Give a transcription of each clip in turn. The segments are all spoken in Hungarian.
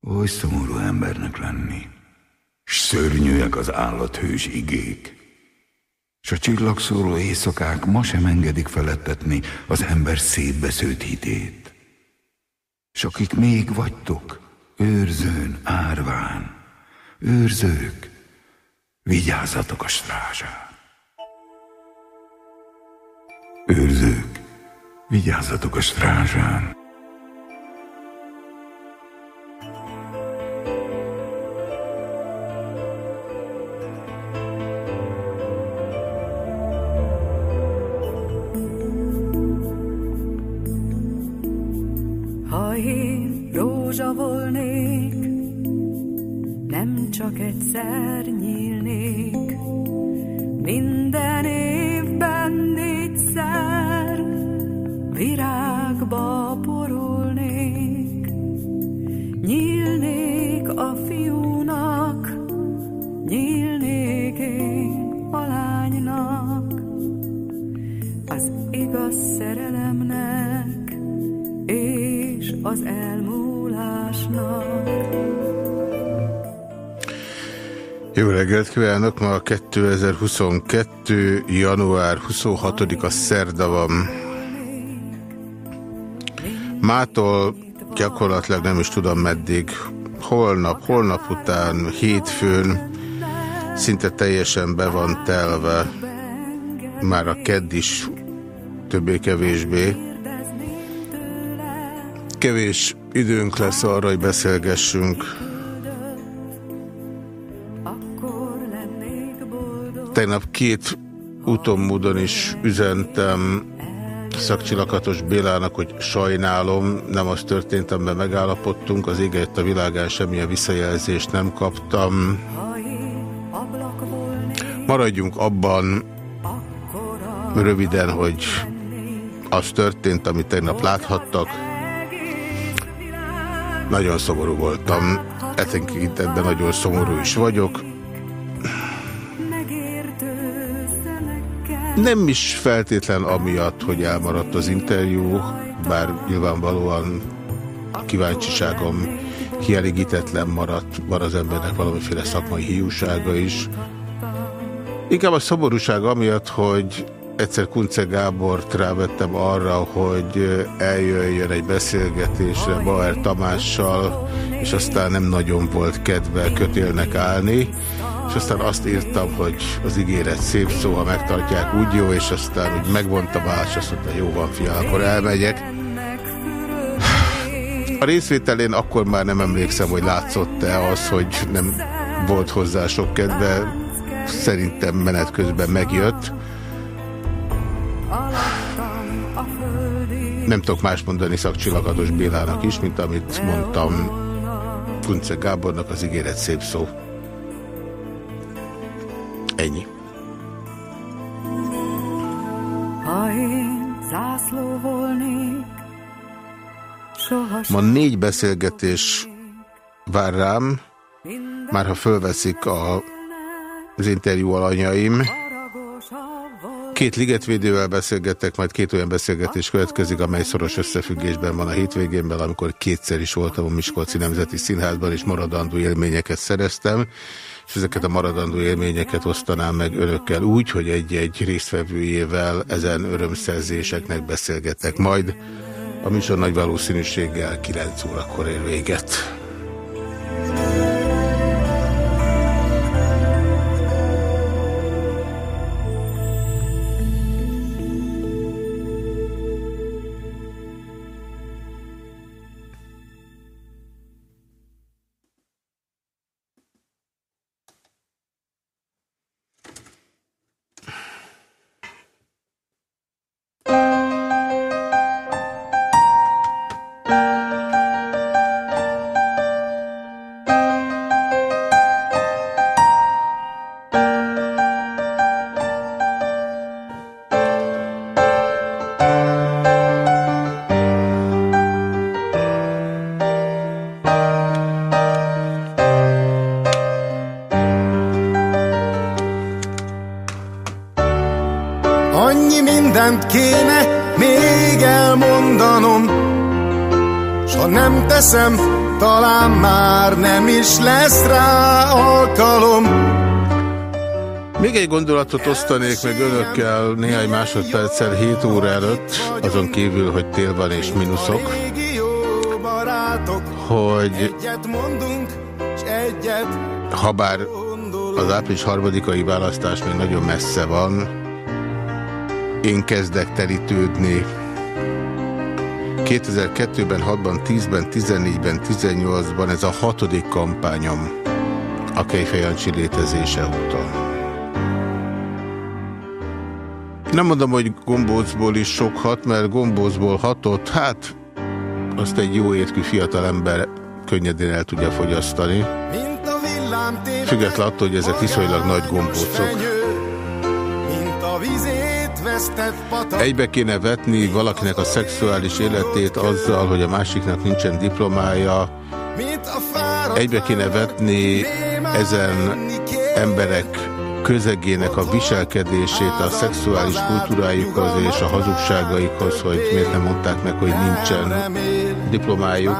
Oly szomorú embernek lenni, s szörnyűek az állathős igék, s a csillagszóró éjszakák ma sem engedik felettetni az ember szétbesződt hitét. S akik még vagytok, őrzőn, árván, őrzők, vigyázzatok a strázsán. Őrzők, vigyázzatok a strázsán, 2022. január 26-a szerda van. Mától gyakorlatilag nem is tudom meddig. Holnap, holnap után, hétfőn szinte teljesen be van telve. Már a kedd is többé-kevésbé. Kevés időnk lesz arra, hogy beszélgessünk. Tegnap két úton is üzentem szakcsilakatos Bélának, hogy sajnálom, nem az történt, amiben megállapodtunk, az ége a világán semmilyen visszajelzést nem kaptam. Maradjunk abban röviden, hogy az történt, amit tegnap láthattak. Nagyon szomorú voltam, ebben nagyon szomorú is vagyok. Nem is feltétlen amiatt, hogy elmaradt az interjú, bár nyilvánvalóan kíváncsiságom kielégítetlen maradt, van az embernek valamiféle szakmai hiúsága is. Inkább a szoborúság amiatt, hogy egyszer Kunce Gábort rávettem arra, hogy eljöjjön egy beszélgetésre Bauer Tamással, és aztán nem nagyon volt kedve kötélnek állni és aztán azt írtam, hogy az ígéret szép szó, ha megtartják úgy jó, és aztán úgy megvonta és azt mondta, jó van fia, akkor elmegyek. A részvételén akkor már nem emlékszem, hogy látszott-e az, hogy nem volt hozzá sok kedve. Szerintem menet közben megjött. Nem tudok más mondani szakcsillagatos Bélának is, mint amit mondtam Kunce Gábornak, az ígéret szép szó. Ennyi. Ha én zászló volnék, Ma négy beszélgetés vár rám, már ha fölveszik a, az interjú alanyaim. Két ligetvédővel beszélgettek, majd két olyan beszélgetés következik, amely szoros összefüggésben van a hétvégénben, amikor kétszer is voltam a Miskolci Nemzeti Színházban, és maradandó élményeket szereztem és ezeket a maradandó élményeket osztanám meg önökkel úgy, hogy egy-egy résztvevőjével ezen örömszerzéseknek beszélgetek majd. A műsor nagy valószínűséggel 9 órakor ér véget. Osztanék meg önökkel néhány másodperccel 7 óra előtt, azon kívül, hogy tél van és mínuszok, hogy habár az április harmadikai választás még nagyon messze van, én kezdek terítődni 2002-ben, 6-ban, 10-ben, 14-ben, 18-ban ez a hatodik kampányom a Kejfejancsi létezése óta. Nem mondom, hogy gombócból is sok hat, mert gombócból hatott, hát azt egy jó érkű fiatalember könnyedén el tudja fogyasztani. Függetlenül attól, hogy ezek viszonylag nagy gombócok. Egybe kéne vetni valakinek a szexuális életét azzal, hogy a másiknak nincsen diplomája. Egybe kéne vetni ezen emberek közegének a viselkedését a szexuális kultúrájukhoz és a hazugságaikhoz, hogy miért nem mondták meg, hogy nincsen diplomájuk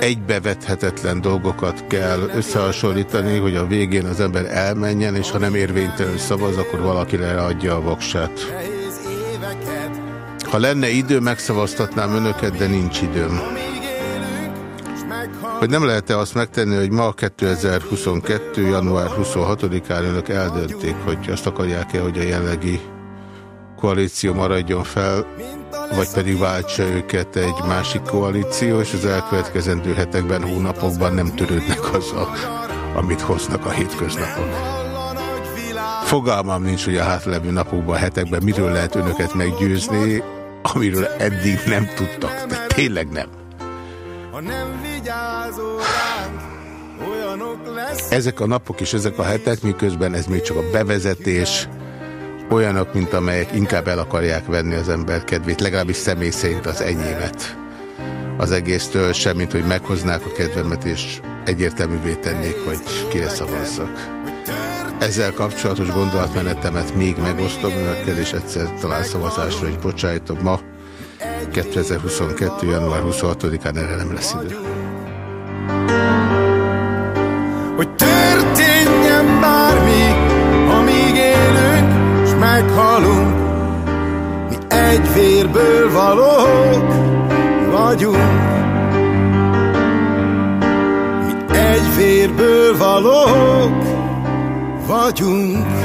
egybevethetetlen dolgokat kell összehasonlítani, hogy a végén az ember elmenjen, és ha nem érvénytelenül szavaz, akkor valaki leadja a voksát. Ha lenne idő, megszavaztatnám önöket, de nincs időm. Hogy nem lehet-e azt megtenni, hogy ma 2022. január 26-án önök eldöntik, hogy azt akarják-e, hogy a jelenlegi koalíció maradjon fel, vagy pedig váltsa őket egy másik koalíció, és az elkövetkezendő hetekben, hónapokban nem törődnek azzal, amit hoznak a hétköznapok. Fogalmam nincs, hogy a hátlevő napokban, hetekben miről lehet önöket meggyőzni, amiről eddig nem tudtak, de tényleg nem. Ezek a napok és ezek a hetek, miközben ez még csak a bevezetés, olyanok, mint amelyek inkább el akarják venni az ember kedvét, legalábbis személy szerint az enyémet az egésztől, semmint, hogy meghoznák a kedvemet, és egyértelművé tennék, hogy kire szavazzak. Ezzel kapcsolatos gondolatmenetemet még megosztom önökkel, és egyszer talán szavazásra is bocsájtom ma. 2022. január 26-án erre nem lesz idő. Hogy történjen bármi, amíg élünk, meghalunk, mi egy vérből valók vagyunk. Mi egy vérből valók vagyunk.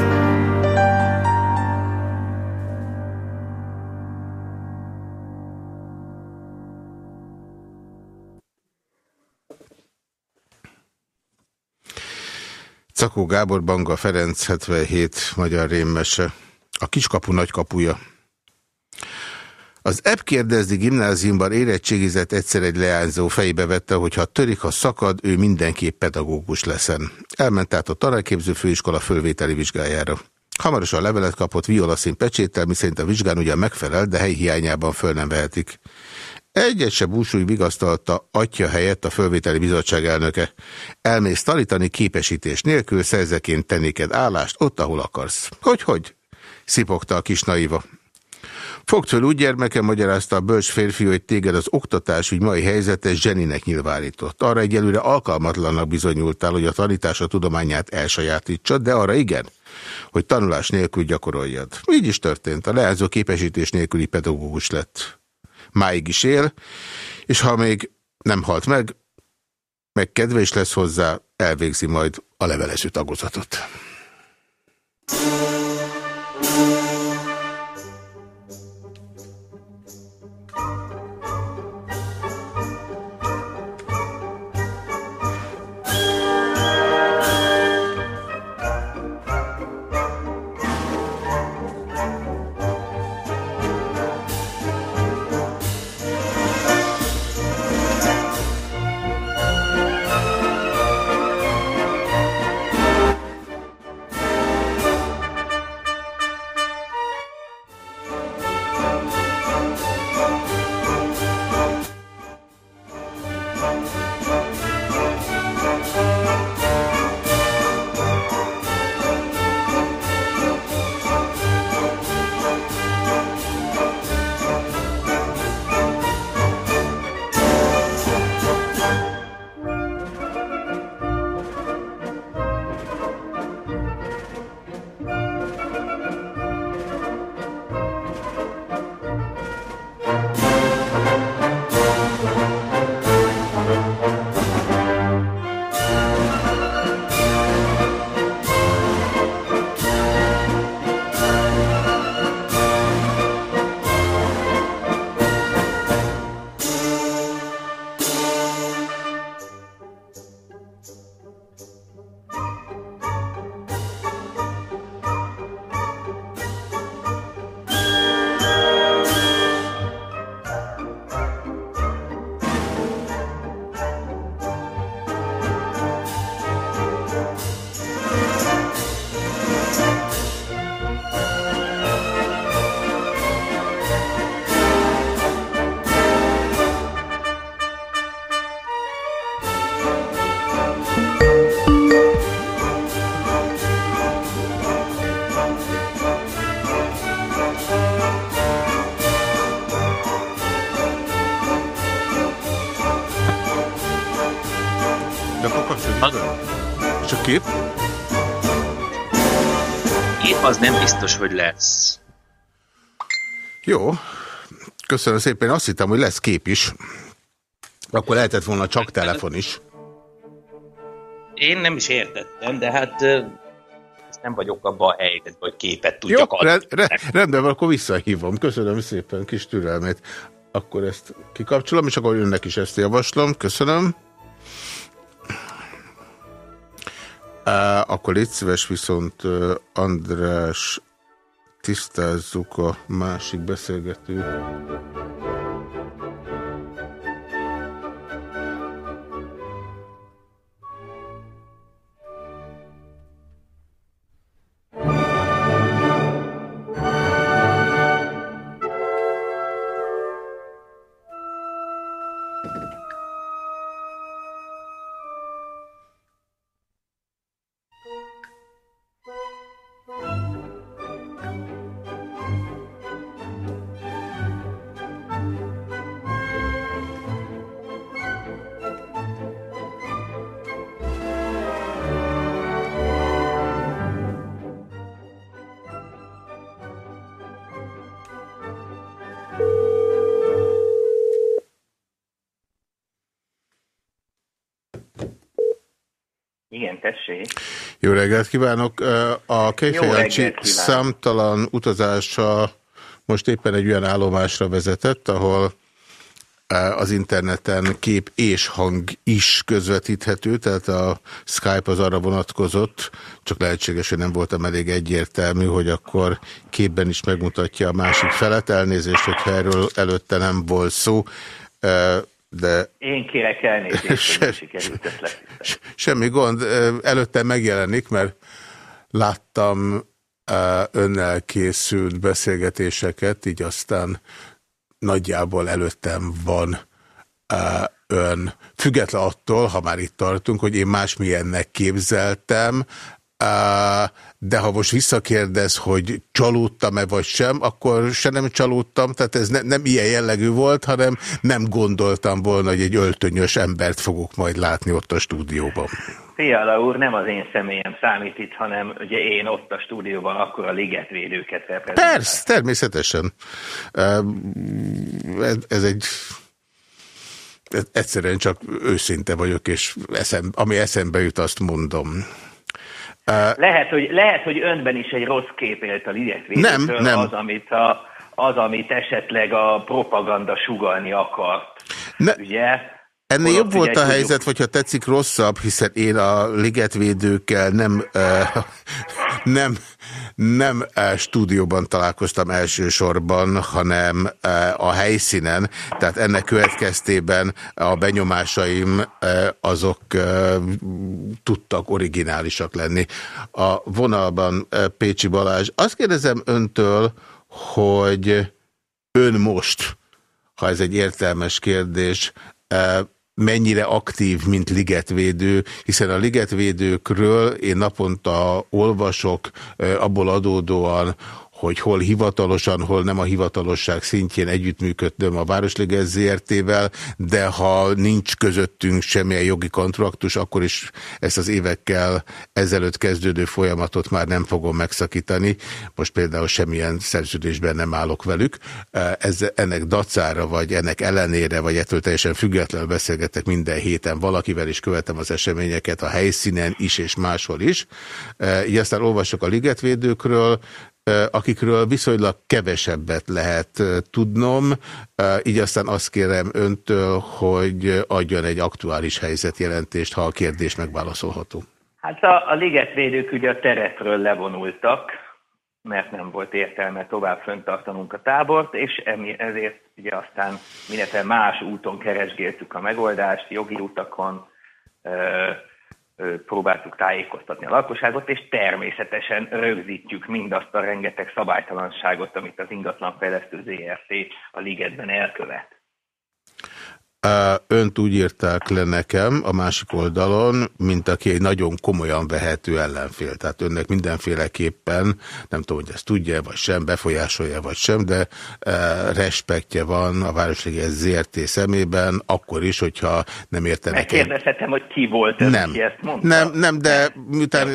Cakó Gábor Banga Ferenc 77 magyar rémmese. A kiskapu nagykapuja. Az Ebb kérdezi gimnáziumban érettségizett egyszer egy leányzó fejbe vette, hogy ha törik, ha szakad, ő mindenképp pedagógus leszen. Elment át a tanárképző főiskola fölvételi vizsgájára. Hamarosan levelet kapott violaszín pecséttel, miszerint a vizsgán ugyan megfelel, de hely hiányában föl nem vehetik. Egyet se búsúly vigasztalta atya helyett a fölvételi bizottság elnöke. Elmész tanítani képesítés nélkül, szerzeként tennéked állást ott, ahol akarsz. Hogy-hogy? szipogta a kis naiva. Fogd föl úgy gyermekem, magyarázta a bölcs férfi, hogy téged az oktatás, úgy mai helyzete zseninek nyilvánított. Arra egyelőre alkalmatlannak bizonyultál, hogy a tanítás a tudományát elsajátítsad, de arra igen, hogy tanulás nélkül gyakoroljad. Így is történt. A leányzó képesítés nélküli pedagógus lett. Máig is él, és ha még nem halt meg, meg kedve lesz hozzá, elvégzi majd a levelező tagozatot. És Köszönöm szépen. Azt hittem, hogy lesz kép is. Akkor lehetett volna csak telefon is. Én nem is értettem, de hát nem vagyok abban a helyzetben, hogy képet tudjak Jó, adni. Re, rendben van, akkor visszahívom. Köszönöm szépen kis türelmét. Akkor ezt kikapcsolom, és akkor önnek is ezt javaslom. Köszönöm. Uh, akkor légy szíves, viszont uh, András, tisztázzuk a másik beszélgetőt. Jó reggelt kívánok! A Kejfejancsi számtalan utazása most éppen egy olyan állomásra vezetett, ahol az interneten kép és hang is közvetíthető, tehát a Skype az arra vonatkozott, csak lehetséges, hogy nem voltam elég egyértelmű, hogy akkor képben is megmutatja a másik felet. Elnézést, hogyha erről előtte nem volt szó de... Én kérek elnézést, se, sikerült ezt Semmi gond. Előtte megjelenik, mert láttam önnel készült beszélgetéseket, így aztán nagyjából előttem van ön. Független attól, ha már itt tartunk, hogy én másmilyennek képzeltem, de ha most visszakérdez, hogy csalódtam-e vagy sem, akkor se nem csalódtam, tehát ez ne, nem ilyen jellegű volt, hanem nem gondoltam volna, hogy egy öltönyös embert fogok majd látni ott a stúdióban. Fiala úr, nem az én személyem számít itt, hanem ugye én ott a stúdióban akkor a ligetvédőket reprezentálom. Persze, természetesen. Ez egy egyszerűen csak őszinte vagyok, és eszem, ami eszembe jut, azt mondom. Lehet, hogy, lehet, hogy önben is egy rossz kép élt a ligetvédőtől, nem, nem. Az, amit a, az, amit esetleg a propaganda sugalni akart. Ne, ugye? Ennél jobb volt a helyzet, hogyha tetszik rosszabb, hiszen én a ligetvédőkkel nem, uh, nem, nem stúdióban találkoztam elsősorban, hanem a helyszínen, tehát ennek következtében a benyomásaim azok tudtak originálisak lenni. A vonalban Pécsi Balázs, azt kérdezem öntől, hogy ön most, ha ez egy értelmes kérdés, mennyire aktív, mint ligetvédő, hiszen a ligetvédőkről én naponta olvasok abból adódóan, hogy hol hivatalosan, hol nem a hivatalosság szintjén együttműködöm a Városliges ZRT-vel, de ha nincs közöttünk semmilyen jogi kontraktus, akkor is ezt az évekkel ezelőtt kezdődő folyamatot már nem fogom megszakítani. Most például semmilyen szerződésben nem állok velük. Ez, ennek dacára, vagy ennek ellenére, vagy ettől teljesen függetlenül beszélgetek minden héten valakivel, is követem az eseményeket a helyszínen is és máshol is. Így aztán olvasok a ligetvédőkről, akikről viszonylag kevesebbet lehet tudnom, így aztán azt kérem öntől, hogy adjon egy aktuális helyzetjelentést, ha a kérdés megválaszolható. Hát a, a ligetvédők ugye a terepről levonultak, mert nem volt értelme tovább föntartanunk a tábort, és ezért ugye aztán mindenféle más úton keresgéltük a megoldást, jogi utakon, próbáltuk tájékoztatni a lakosságot, és természetesen rögzítjük mindazt a rengeteg szabálytalanságot, amit az ingatlanfejlesztő ZRT a ligetben elkövet. Önt úgy írták le nekem a másik oldalon, mint aki egy nagyon komolyan vehető ellenfél. Tehát önnek mindenféleképpen, nem tudom, hogy ezt tudja vagy sem, befolyásolja vagy sem, de respektje van a Városliges ZRT szemében, akkor is, hogyha nem értenek. Megkérdezhetem, hogy ki volt ez, nem. ki ezt mondta? Nem, nem, de miután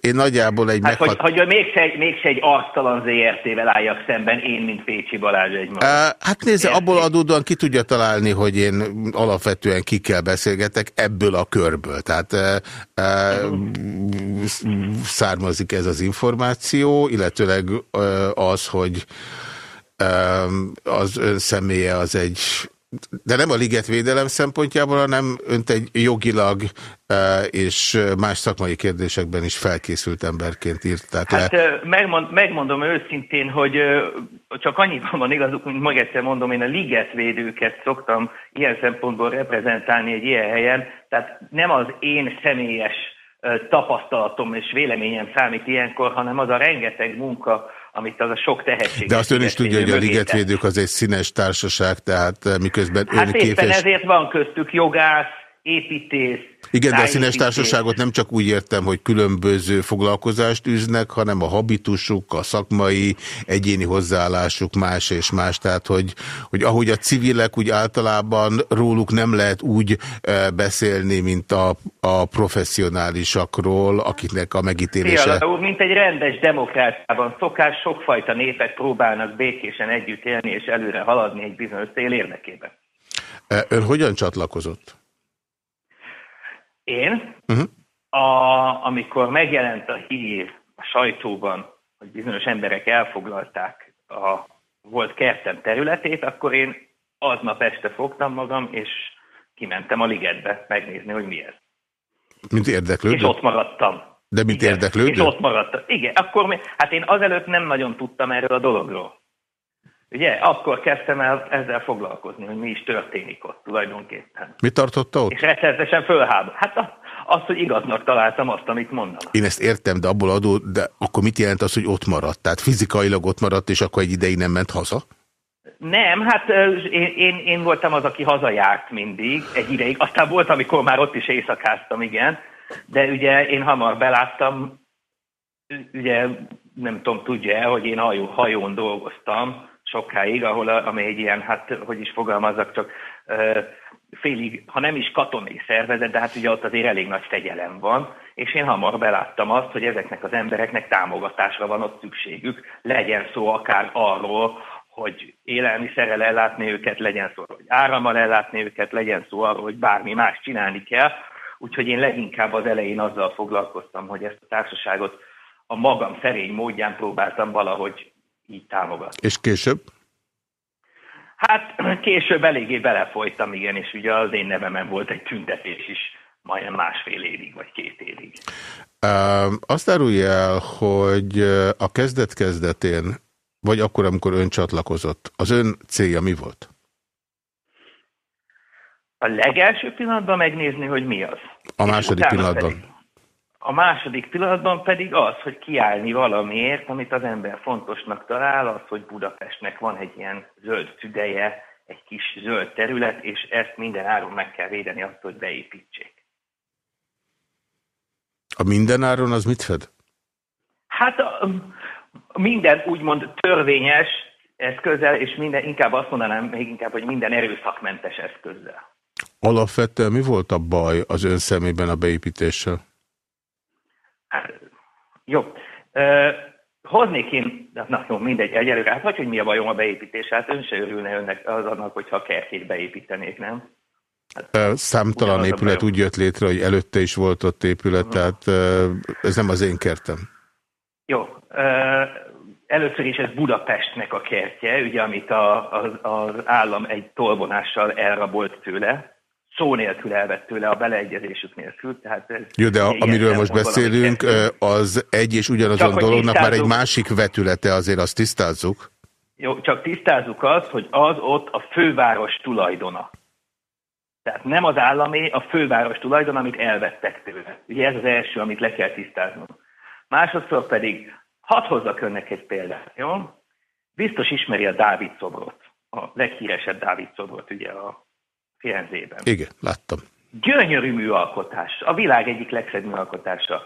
én nagyjából egy hát, meghat... hogy, hogy mégse, mégse egy asztalan ZRT-vel álljak szemben, én, mint Pécsi Balázs egy Uh, hát nézze, abból adódóan ki tudja találni, hogy én alapvetően kikkel beszélgetek ebből a körből. Tehát e, e, származik ez az információ, illetőleg e, az, hogy az ön személye az egy de nem a ligetvédelem szempontjából, hanem önt egy jogilag és más szakmai kérdésekben is felkészült emberként írták le. Hát megmond, megmondom őszintén, hogy csak annyiban van igazuk, mint meg egyszer mondom, én a ligetvédőket szoktam ilyen szempontból reprezentálni egy ilyen helyen, tehát nem az én személyes tapasztalatom és véleményem számít ilyenkor, hanem az a rengeteg munka, amit az a sok tehetség. De azt ön is tudja, hogy a ligetvédők az egy színes társaság, tehát miközben hát ön képes... ezért van köztük jogász, építész, igen, de a színes társaságot nem csak úgy értem, hogy különböző foglalkozást űznek, hanem a habitusuk, a szakmai, egyéni hozzáállásuk más és más. Tehát, hogy, hogy ahogy a civilek, úgy általában róluk nem lehet úgy e, beszélni, mint a, a professzionálisakról, akiknek a megítélése... Fiala úr, mint egy rendes demokráciában szokás, sokfajta népek próbálnak békésen együtt élni és előre haladni egy bizonyos cél érdekében. E, ön hogyan csatlakozott? Én, uh-huh. a, amikor megjelent a hír a sajtóban, hogy bizonyos emberek elfoglalták a volt kertem területét, akkor én aznap este fogtam magam, és kimentem a ligetbe megnézni, hogy mi ez. Mint érdeklődő? És ott maradtam. De mint érdeklődő? És ott maradtam. Igen, akkor mi, hát én azelőtt nem nagyon tudtam erről a dologról. Ugye, akkor kezdtem el ezzel foglalkozni, hogy mi is történik ott tulajdonképpen. Mi tartotta ott? És rettenetesen fölháború. Hát az, hogy igaznak találtam azt, amit mondanak. Én ezt értem, de abból adó, de akkor mit jelent az, hogy ott maradt? Tehát fizikailag ott maradt, és akkor egy ideig nem ment haza? Nem, hát én, én, én voltam az, aki hazajárt mindig, egy ideig. Aztán volt, amikor már ott is éjszakáztam, igen. De ugye én hamar beláttam, ugye nem tudom, tudja hogy én hajó, hajón dolgoztam, sokáig, ahol, a, ami egy ilyen, hát hogy is fogalmazzak, csak uh, félig, ha nem is katonai szervezet, de hát ugye ott azért elég nagy fegyelem van, és én hamar beláttam azt, hogy ezeknek az embereknek támogatásra van ott szükségük, legyen szó akár arról, hogy élelmiszerrel ellátni őket, legyen szó, hogy árammal ellátni őket, legyen szó arról, hogy bármi más csinálni kell. Úgyhogy én leginkább az elején azzal foglalkoztam, hogy ezt a társaságot a magam szerény módján próbáltam valahogy így támogat. És később? Hát később eléggé belefolytam, igen, és ugye az én nevemen volt egy tüntetés is, majdnem másfél évig, vagy két évig. Azt árulja el, hogy a kezdet-kezdetén, vagy akkor, amikor ön csatlakozott, az ön célja mi volt? A legelső pillanatban megnézni, hogy mi az. A második pillanatban? Pedig, a második pillanatban pedig az, hogy kiállni valamiért, amit az ember fontosnak talál, az, hogy Budapestnek van egy ilyen zöld tüdeje, egy kis zöld terület, és ezt minden áron meg kell védeni azt, hogy beépítsék. A mindenáron az mit fed? Hát a, minden úgymond törvényes eszközzel, és minden, inkább azt mondanám még inkább, hogy minden erőszakmentes eszközzel. Alapvetően mi volt a baj az ön szemében a beépítéssel? Jó. Uh, hoznék én, na jó, mindegy, egyelőre, hát vagy, hogy mi a bajom a beépítés, hát ön se örülne önnek az annak, hogyha a kertjét beépítenék, nem? Hát, Számtalan épület úgy jött létre, hogy előtte is volt ott épület, -huh. tehát ez nem az én kertem. Jó. Először is ez Budapestnek a kertje, ugye, amit a, az, az állam egy tolvonással elrabolt tőle, szó nélkül elvett tőle a beleegyezésük nélkül. Tehát ez Jó, de a, amiről most beszélünk, az egy és ugyanazon csak, dolognak már egy másik vetülete, azért azt tisztázzuk. Jó, csak tisztázzuk azt, hogy az ott a főváros tulajdona. Tehát nem az államé, a főváros tulajdon, amit elvettek tőle. Ugye ez az első, amit le kell tisztáznunk. Másodszor pedig, hadd hozzak önnek egy példát, jó? Biztos ismeri a Dávid szobrot, a leghíresebb Dávid szobrot, ugye a Firenzében. Igen, láttam. Gyönyörű műalkotás, a világ egyik legszebb műalkotása.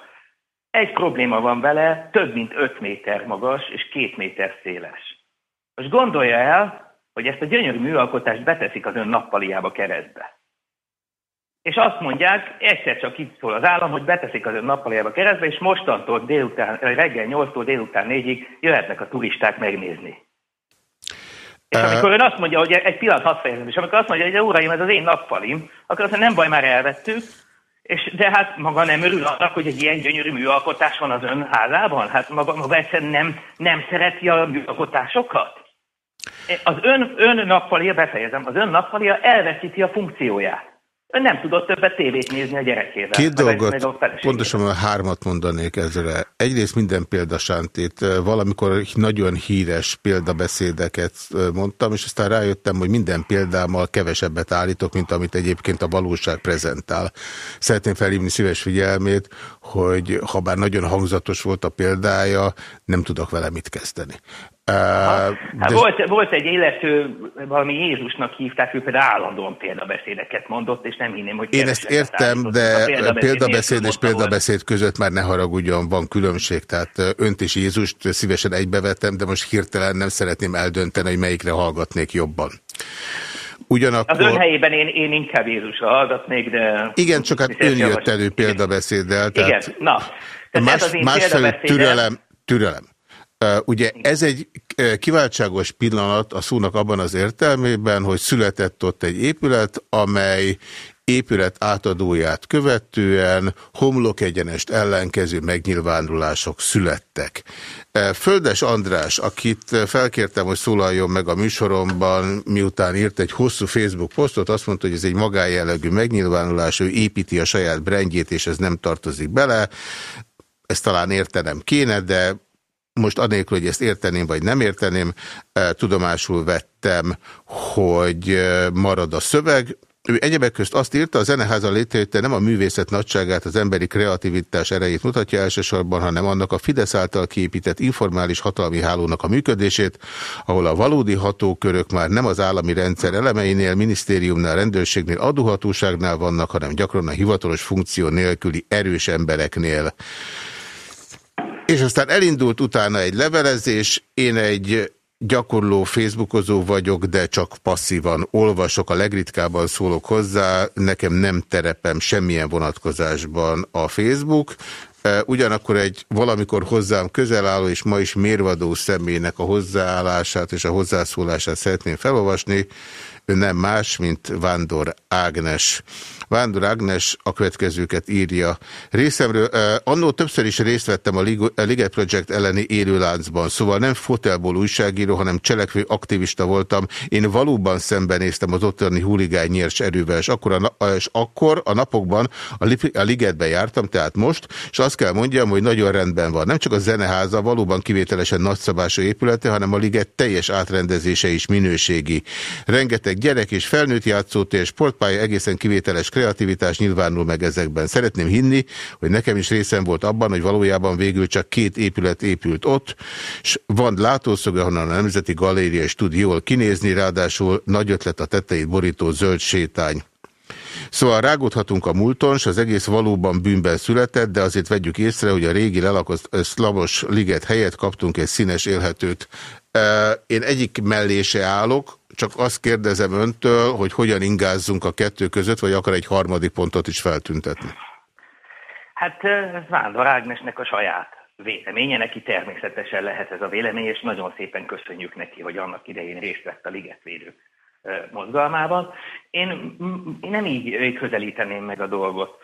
Egy probléma van vele, több mint 5 méter magas és 2 méter széles. Most gondolja el, hogy ezt a gyönyörű műalkotást beteszik az ön nappaliába keresztbe. És azt mondják, egyszer csak itt szól az állam, hogy beteszik az ön nappaliába keresztbe, és mostantól délután, reggel 8-tól délután 4-ig jöhetnek a turisták megnézni. És amikor ön azt mondja, hogy egy pillanat hadd fejezem, és amikor azt mondja, hogy uraim, ez az én nappalim, akkor azt mondja, nem baj, már elvettük, és, de hát maga nem örül annak, hogy egy ilyen gyönyörű műalkotás van az ön házában? Hát maga, maga egyszerűen nem, nem szereti a műalkotásokat? Az ön, ön nappalia, befejezem, az ön nappalia elveszíti a funkcióját. Ön nem tudott többet tévét nézni a gyerekével. Két dolgot, pontosan a hármat mondanék ezzel. Egyrészt minden példasántét, valamikor nagyon híres példabeszédeket mondtam, és aztán rájöttem, hogy minden példámmal kevesebbet állítok, mint amit egyébként a valóság prezentál. Szeretném felhívni szíves figyelmét, hogy ha bár nagyon hangzatos volt a példája, nem tudok vele mit kezdeni. Hát de... volt, volt egy élető, valami Jézusnak hívták, ő például állandóan példabeszédeket mondott, és nem hinném, hogy... Én ezt értem, de példabeszéd, példabeszéd és példabeszéd volt. között már ne haragudjon, van különbség, tehát önt és Jézust szívesen egybevetem, de most hirtelen nem szeretném eldönteni, hogy melyikre hallgatnék jobban. Ugyanakkor... Az ön helyében én, én inkább Jézusra hallgatnék, de... Igen, csak hát ön jött elő példabeszéddel. Tehát Igen, na. Tehát más, ez az én másfelől türelem, türelem. Ugye ez egy kiváltságos pillanat a szónak abban az értelmében, hogy született ott egy épület, amely épület átadóját követően homlok egyenest ellenkező megnyilvánulások születtek. Földes András, akit felkértem, hogy szólaljon meg a műsoromban, miután írt egy hosszú Facebook posztot, azt mondta, hogy ez egy magájellegű megnyilvánulás, ő építi a saját brendjét, és ez nem tartozik bele. Ezt talán értenem kéne, de most anélkül, hogy ezt érteném, vagy nem érteném, eh, tudomásul vettem, hogy eh, marad a szöveg. Ő egyebek közt azt írta, a zeneháza létrejötte nem a művészet nagyságát, az emberi kreativitás erejét mutatja elsősorban, hanem annak a Fidesz által kiépített informális hatalmi hálónak a működését, ahol a valódi hatókörök már nem az állami rendszer elemeinél, minisztériumnál, rendőrségnél, adóhatóságnál vannak, hanem gyakran a hivatalos funkció nélküli erős embereknél. És aztán elindult utána egy levelezés, én egy gyakorló facebookozó vagyok, de csak passzívan olvasok, a legritkábban szólok hozzá, nekem nem terepem semmilyen vonatkozásban a Facebook, e, Ugyanakkor egy valamikor hozzám közel álló és ma is mérvadó személynek a hozzáállását és a hozzászólását szeretném felolvasni. Ő nem más, mint Vándor Ágnes. Vándor Ágnes a következőket írja. Részemről, eh, annó többször is részt vettem a Liget Project elleni élőláncban, szóval nem fotelból újságíró, hanem cselekvő aktivista voltam. Én valóban szembenéztem az ottani huligány nyers erővel, és akkor a, és akkor a napokban a, a Ligetbe jártam, tehát most, és azt kell mondjam, hogy nagyon rendben van. Nem csak a zeneháza valóban kivételesen nagyszabású épülete, hanem a Liget teljes átrendezése is minőségi. Rengeteg gyerek és felnőtt játszótér, sportpálya egészen kivételes kreativitás nyilvánul meg ezekben. Szeretném hinni, hogy nekem is részem volt abban, hogy valójában végül csak két épület épült ott, és van látószög, ahonnan a Nemzeti Galéria is tud jól kinézni, ráadásul nagy ötlet a tetejét borító zöld sétány. Szóval rágódhatunk a múlton, és az egész valóban bűnben született, de azért vegyük észre, hogy a régi lelakozt szlavos liget helyett kaptunk egy színes élhetőt. Én egyik mellése állok, csak azt kérdezem öntől, hogy hogyan ingázzunk a kettő között, vagy akar egy harmadik pontot is feltüntetni? Hát ez Vándor Ágnesnek a saját véleménye, neki természetesen lehet ez a vélemény, és nagyon szépen köszönjük neki, hogy annak idején részt vett a ligetvédők mozgalmában. Én nem így közelíteném meg a dolgot,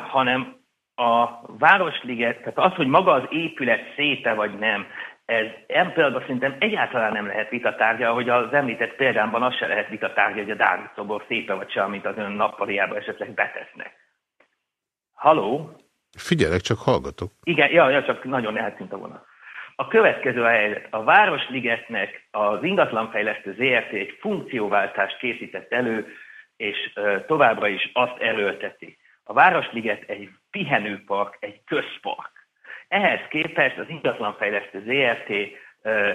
hanem a Városliget, tehát az, hogy maga az épület széte vagy nem, ez ilyen például szerintem egyáltalán nem lehet vitatárgya, ahogy az említett példámban az se lehet vitatárgya, hogy a Dávid szobor szépe vagy se, amit az ön nappaliába esetleg betesznek. Haló? Figyelek, csak hallgatok. Igen, ja, ja csak nagyon eltűnt a vonat. A következő a helyzet. A Városligetnek az ingatlanfejlesztő ZRT egy funkcióváltást készített elő, és továbbra is azt erőlteti. A Városliget egy pihenőpark, egy közpark ehhez képest az ingatlanfejlesztő ZRT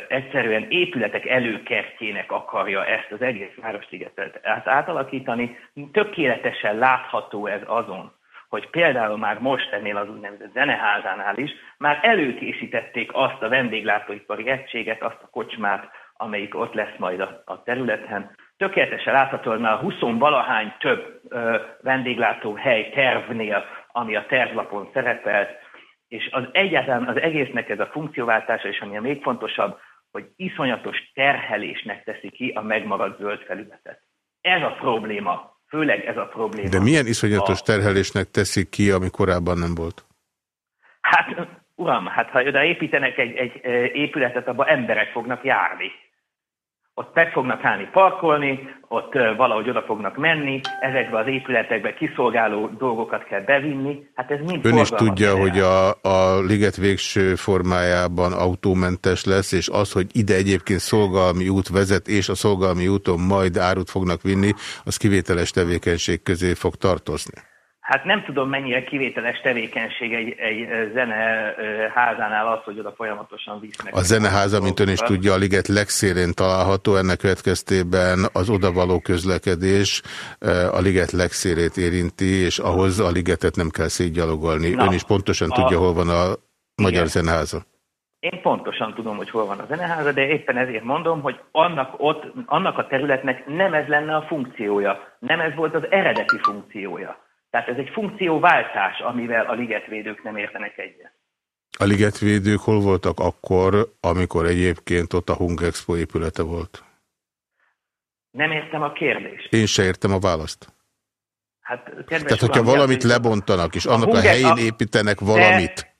egyszerűen épületek előkertjének akarja ezt az egész Városligetet átalakítani. Tökéletesen látható ez azon, hogy például már most ennél az úgynevezett zeneházánál is már előkészítették azt a vendéglátóipari egységet, azt a kocsmát, amelyik ott lesz majd a, a területen. Tökéletesen látható, hogy már 20 valahány több ö, vendéglátó hely tervnél, ami a tervlapon szerepelt, és az egyáltalán az egésznek ez a funkcióváltása, és ami a még fontosabb, hogy iszonyatos terhelésnek teszi ki a megmaradt zöld felületet. Ez a probléma, főleg ez a probléma. De milyen iszonyatos a... terhelésnek teszi ki, ami korábban nem volt? Hát, uram, hát ha oda építenek egy, egy épületet, abban emberek fognak járni ott meg fognak állni parkolni, ott valahogy oda fognak menni, ezekbe az épületekbe kiszolgáló dolgokat kell bevinni. Hát ez mind Ön is tudja, kell. hogy a, a liget végső formájában autómentes lesz, és az, hogy ide egyébként szolgalmi út vezet, és a szolgalmi úton majd árut fognak vinni, az kivételes tevékenység közé fog tartozni. Hát nem tudom, mennyire kivételes tevékenység egy, egy zeneházánál az, hogy oda folyamatosan visznek. A zeneháza, mint ön is tudja, a liget legszélén található, ennek következtében az odavaló közlekedés a liget legszélét érinti, és ahhoz a ligetet nem kell szétgyalogolni. Na, ön is pontosan a... tudja, hol van a Magyar Igen. Zeneháza. Én pontosan tudom, hogy hol van a zeneháza, de éppen ezért mondom, hogy annak, ott, annak a területnek nem ez lenne a funkciója, nem ez volt az eredeti funkciója. Tehát ez egy funkcióváltás, amivel a ligetvédők nem értenek egyet. A ligetvédők hol voltak akkor, amikor egyébként ott a Hung Expo épülete volt? Nem értem a kérdést. Én se értem a választ. Hát, Tehát, hogyha valamit lebontanak, és annak a, a helyén építenek valamit... De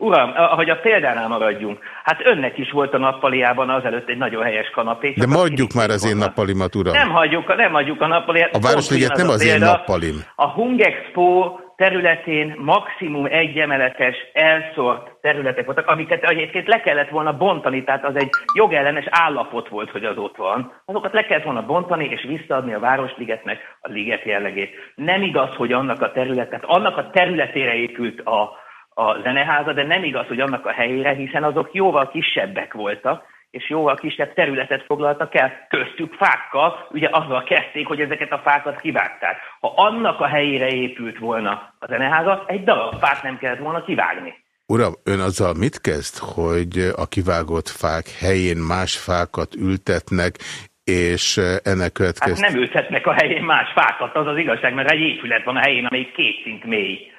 Uram, ahogy a példánál maradjunk, hát önnek is volt a nappaliában azelőtt egy nagyon helyes kanapé. De mondjuk már az én nappalimat, uram. Nem hagyjuk, nem hagyjuk a nappaliát. A Városliget nem az, az én nappalim. A Hungexpo területén maximum egy emeletes, elszórt területek voltak, amiket egyébként le kellett volna bontani, tehát az egy jogellenes állapot volt, hogy az ott van. Azokat le kellett volna bontani és visszaadni a Városligetnek a liget jellegét. Nem igaz, hogy annak a területet, annak a területére épült a a zeneháza, de nem igaz, hogy annak a helyére, hiszen azok jóval kisebbek voltak, és jóval kisebb területet foglaltak el, köztük fákkal, ugye azzal kezdték, hogy ezeket a fákat kivágták. Ha annak a helyére épült volna a zeneháza, egy darab fát nem kellett volna kivágni. Uram, ön azzal mit kezd, hogy a kivágott fák helyén más fákat ültetnek, és ennek következtében... Hát nem ültetnek a helyén más fákat, az az igazság, mert egy épület van a helyén, amelyik két szint mély.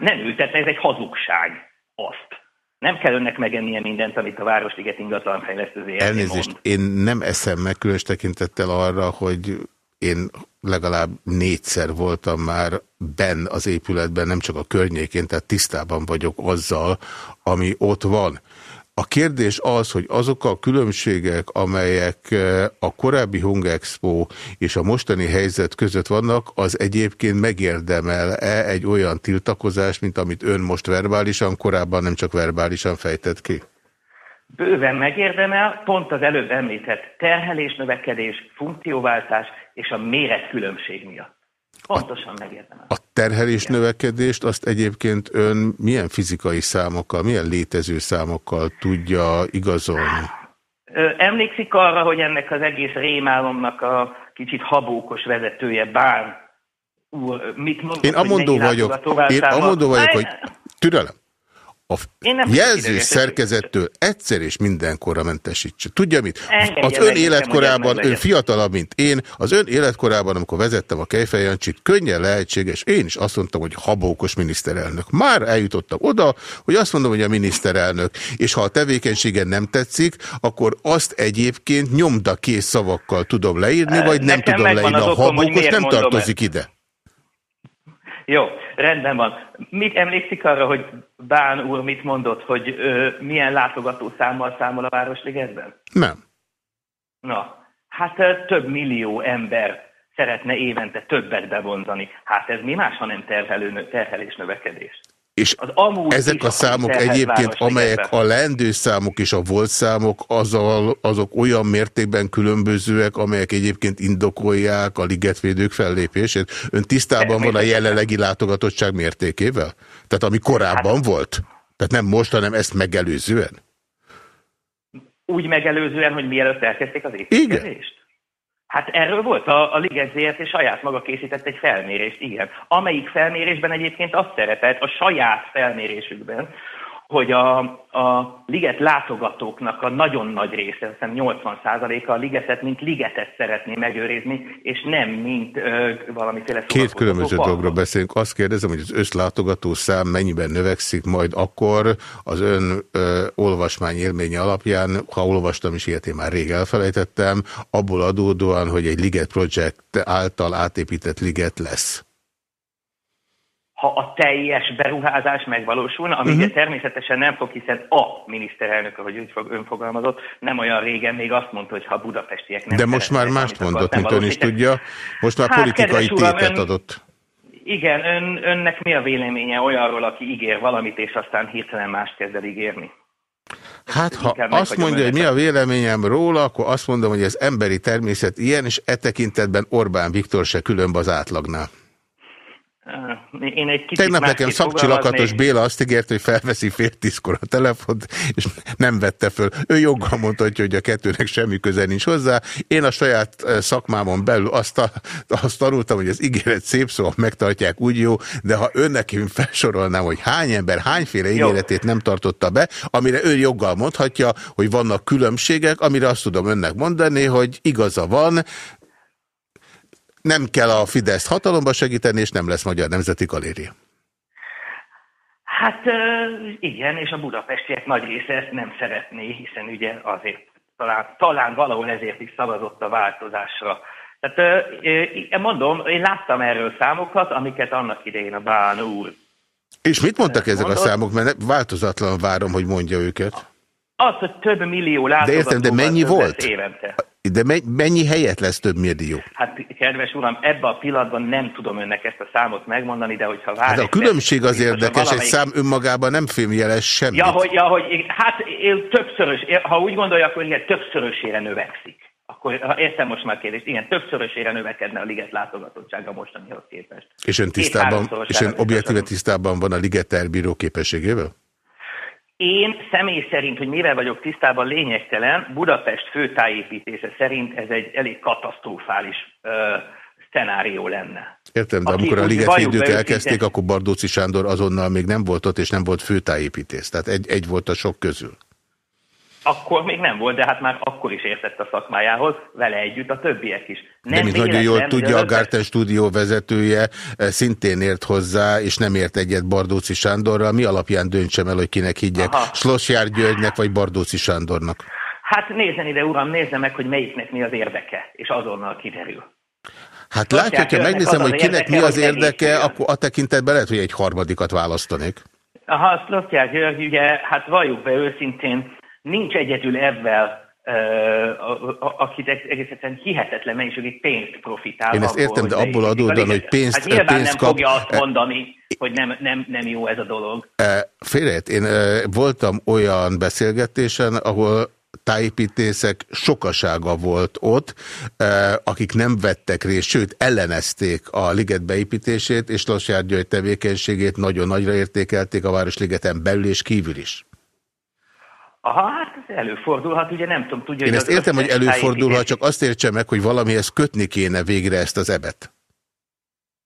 Nem ültetne, ez egy hazugság. Azt. Nem kell önnek megennie mindent, amit a Városliget ingatlanfejlesztő ZRT Elnézést, mond. én nem eszem meg különös tekintettel arra, hogy én legalább négyszer voltam már benn az épületben, nem csak a környékén, tehát tisztában vagyok azzal, ami ott van. A kérdés az, hogy azok a különbségek, amelyek eh, a korábbi Expo és a mostani helyzet között vannak, az egyébként megérdemel-e egy olyan tiltakozást, mint amit ön most verbálisan, korábban nem csak verbálisan fejtett ki? Bőven megérdemel, pont az előbb említett terhelés, növekedés, funkcióváltás és a méretkülönbség miatt. Pontosan megértem. A terhelés Igen. növekedést azt egyébként ön milyen fizikai számokkal, milyen létező számokkal tudja igazolni? Emlékszik arra, hogy ennek az egész rémálomnak a kicsit habókos vezetője, bár úr, mit mondott, Én amondó vagyok, én amondó vagyok, hogy türelem. A jelzés szerkezettől egyszer és mindenkorra mentesítse. Tudja mit? Az ön életkorában, ön fiatalabb, mint én, az ön életkorában, amikor vezettem a Kejfejancsit, könnyen lehetséges, én is azt mondtam, hogy habókos miniszterelnök. Már eljutottam oda, hogy azt mondom, hogy a miniszterelnök, és ha a tevékenysége nem tetszik, akkor azt egyébként nyomdakész szavakkal tudom leírni, vagy nem Nekem tudom leírni. A habókos nem tartozik ide. Jó, rendben van. Mit emlékszik arra, hogy Bán úr mit mondott, hogy ö, milyen látogató számmal számol a Városligetben? Nem. Na, hát ö, több millió ember szeretne évente többet bevonzani. Hát ez mi más, hanem terhelő, terhelés növekedés. És az ezek a számok egyébként, amelyek a lendő számok és a volt számok, azal, azok olyan mértékben különbözőek, amelyek egyébként indokolják a ligetvédők fellépését. Ön tisztában van a jelenlegi látogatottság mértékével? Tehát ami korábban hát, volt? Tehát nem most, hanem ezt megelőzően? Úgy megelőzően, hogy mielőtt elkezdték az építkezést? Hát erről volt, a, a Liget ZRT saját maga készített egy felmérést, igen. Amelyik felmérésben egyébként azt szerepelt, a saját felmérésükben, hogy a, a liget látogatóknak a nagyon nagy része, hiszem 80%-a a ligetet, mint ligetet szeretné megőrizni, és nem mint ö, valamiféle Két különböző dologról beszélünk. Azt kérdezem, hogy az összlátogató szám mennyiben növekszik majd akkor az ön ö, olvasmány élménye alapján, ha olvastam is ilyet, én már rég elfelejtettem, abból adódóan, hogy egy Liget Project által átépített liget lesz ha a teljes beruházás megvalósulna, ami uh-huh. természetesen nem fog, hiszen a miniszterelnök, ahogy úgy fog önfogalmazott, nem olyan régen még azt mondta, hogy ha a budapestiek nem De most már mást mondott, mint ön is tudja. Most már hát, politikai tétet ön, adott. Igen, ön, önnek mi a véleménye olyanról, aki ígér valamit, és aztán hirtelen mást kezd el ígérni? Hát, ha azt mondja, hogy mi a véleményem róla, akkor azt mondom, hogy az emberi természet ilyen, és e tekintetben Orbán Viktor se különb az átlagnál. Én egy kicsit Tegnap nekem Szakcsi Lakatos Béla azt ígért, hogy felveszi fél tízkor a telefont, és nem vette föl. Ő joggal mondta, hogy a kettőnek semmi köze nincs hozzá. Én a saját szakmámon belül azt, a, azt tanultam, hogy az ígéret szép szó, megtartják úgy jó, de ha önnek én felsorolnám, hogy hány ember hányféle ígéretét nem tartotta be, amire ő joggal mondhatja, hogy vannak különbségek, amire azt tudom önnek mondani, hogy igaza van, nem kell a Fidesz hatalomba segíteni, és nem lesz Magyar Nemzeti Galéria. Hát igen, és a budapestiek nagy része ezt nem szeretné, hiszen ugye azért talán, talán valahol ezért is szavazott a változásra. Tehát mondom, én láttam erről számokat, amiket annak idején a Bán úr. És mit mondtak ezek mondott? a számok? Mert változatlan várom, hogy mondja őket. Az, hogy több millió látogató De értem, de mennyi volt? Évente. De mennyi helyet lesz több millió? Hát, kedves uram, ebben a pillanatban nem tudom önnek ezt a számot megmondani, de hogyha várj... Hát a különbség az érdekes, valamelyik... egy szám önmagában nem filmjeles semmit. Ja, hogy, ja, hogy hát én többszörös, ha úgy gondolja, akkor igen, többszörösére növekszik. Akkor ha értem most már kérdést, igen, többszörösére növekedne a liget látogatottsága mostanihoz képest. És ön tisztában, és ön objektíve tisztában van a liget elbíró képességével? Én személy szerint, hogy mivel vagyok tisztában lényegtelen, Budapest főtájépítése szerint ez egy elég katasztrofális uh, szenárió lenne. Értem, de Aki amikor a ligetvédők elkezdték, akkor Bardóci Sándor azonnal még nem volt ott, és nem volt főtájépítés. Tehát egy, egy volt a sok közül. Akkor még nem volt, de hát már akkor is értett a szakmájához, vele együtt a többiek is. Nem de mint nagyon jól tudja, a Gárten stúdió vezetője eh, szintén ért hozzá, és nem ért egyet Bardóci Sándorral. Mi alapján döntsem el, hogy kinek higgyek? Slossjár Györgynek vagy Bardóci Sándornak? Hát nézzen ide, uram, nézze meg, hogy melyiknek mi az érdeke, és azonnal kiderül. Hát látja, hogyha megnézem, hogy kinek mi az érdeke, akkor a tekintetben lehet, hogy egy harmadikat választanék. Aha, Szlottják György, ugye, hát valljuk be őszintén, nincs egyedül ebben akit egész egyszerűen hihetetlen mennyiségű pénzt profitál. Én ezt értem, de abból adódóan, hogy pénzt, hát nyilván pénzt nem kap, fogja azt mondani, hogy nem, nem, nem jó ez a dolog. Félret, én voltam olyan beszélgetésen, ahol tájépítészek sokasága volt ott, akik nem vettek részt, sőt ellenezték a liget beépítését, és Lassjár György tevékenységét nagyon nagyra értékelték a Városligeten belül és kívül is. Aha, hát ez előfordulhat, ugye nem tudom, tudja, Én ezt értem, hogy előfordulhat, csak azt értse meg, hogy valamihez kötni kéne végre ezt az ebet.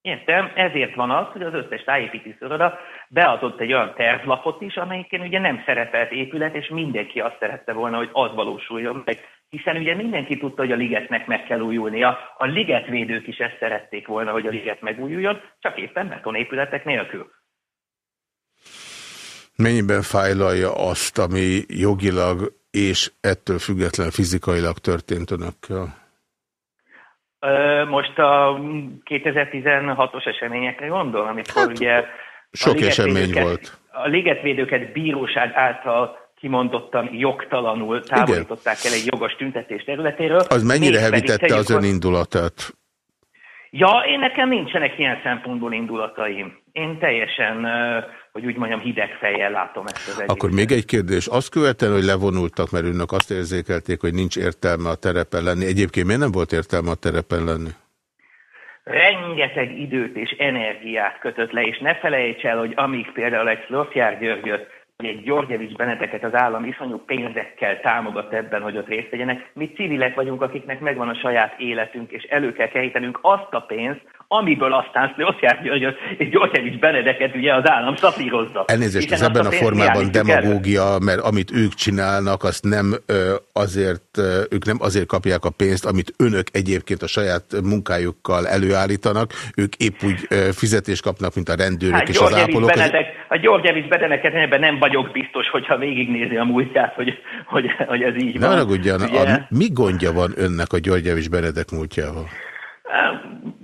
Értem, ezért van az, hogy az összes tájépítészőroda beadott egy olyan tervlapot is, amelyiken ugye nem szerepelt épület, és mindenki azt szerette volna, hogy az valósuljon meg. Hiszen ugye mindenki tudta, hogy a ligetnek meg kell újulnia. A ligetvédők is ezt szerették volna, hogy a liget megújuljon, csak éppen betonépületek nélkül. Mennyiben fájlalja azt, ami jogilag és ettől független fizikailag történt önökkel? Most a 2016-os eseményekre gondol, amikor hát, ugye... Sok esemény volt. A ligetvédőket bíróság által kimondottan jogtalanul távolították el egy jogos tüntetés területéről. Az mennyire hevítette az ön indulatát? Ja, én nekem nincsenek ilyen szempontból indulataim. Én teljesen hogy úgy mondjam, hideg fejjel látom ezt az egészet. Akkor még egy kérdés. Azt követően, hogy levonultak, mert önök azt érzékelték, hogy nincs értelme a terepen lenni. Egyébként miért nem volt értelme a terepen lenni? Rengeteg időt és energiát kötött le, és ne felejts el, hogy amíg például egy Szlofjár Györgyöt egy Györgyevics Beneteket az állam iszonyú pénzekkel támogat ebben, hogy ott részt vegyenek. Mi civilek vagyunk, akiknek megvan a saját életünk, és elő kell kerítenünk azt a pénzt, amiből aztán Szlószjár Györgyöt és Györgyevics Benedeket ugye az állam szafírozza. Elnézést, ez ebben a, a formában demagógia, elő. mert amit ők csinálnak, azt nem azért, ők nem azért kapják a pénzt, amit önök egyébként a saját munkájukkal előállítanak, ők épp úgy fizetést kapnak, mint a rendőrök hát, és az ápolók. Benedek, a Györgyevics Benedeket ebben nem vagyok biztos, hogyha végignézi a múltját, hogy, hogy, hogy ez így ne van. Ne a, mi gondja van önnek a Györgyevics Benedek múltjával?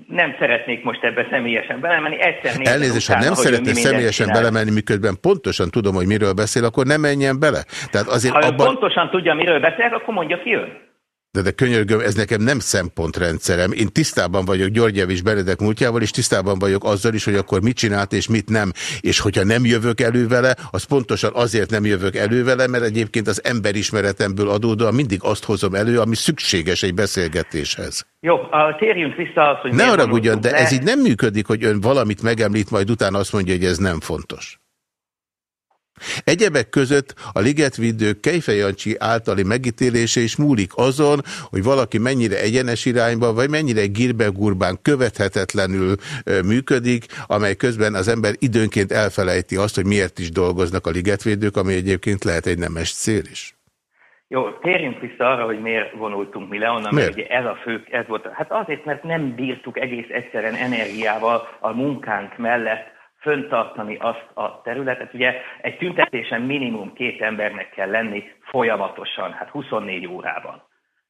nem szeretnék most ebbe személyesen belemenni. Egyszer Elnézést, ha nem szeretne személyesen csinál. belemenni, miközben pontosan tudom, hogy miről beszél, akkor nem menjen bele. Tehát azért ha abban... pontosan tudja, miről beszél, akkor mondja ki ön. De, de könyörgöm, ez nekem nem szempontrendszerem. Én tisztában vagyok Györgyevics Benedek múltjával, és tisztában vagyok azzal is, hogy akkor mit csinált és mit nem. És hogyha nem jövök elő vele, az pontosan azért nem jövök elő vele, mert egyébként az emberismeretemből adódóan mindig azt hozom elő, ami szükséges egy beszélgetéshez. Jó, térjünk vissza az, hogy... Ne haragudjon, de ez így nem működik, hogy ön valamit megemlít, majd utána azt mondja, hogy ez nem fontos. Egyebek között a ligetvidők Kejfejancsi általi megítélése is múlik azon, hogy valaki mennyire egyenes irányba, vagy mennyire gírbegurbán követhetetlenül működik, amely közben az ember időnként elfelejti azt, hogy miért is dolgoznak a ligetvédők, ami egyébként lehet egy nemes cél is. Jó, térjünk vissza arra, hogy miért vonultunk mi le onnan, miért? mert ugye ez a fő, ez volt. Hát azért, mert nem bírtuk egész egyszerűen energiával a munkánk mellett föntartani azt a területet. Ugye egy tüntetésen minimum két embernek kell lenni folyamatosan, hát 24 órában.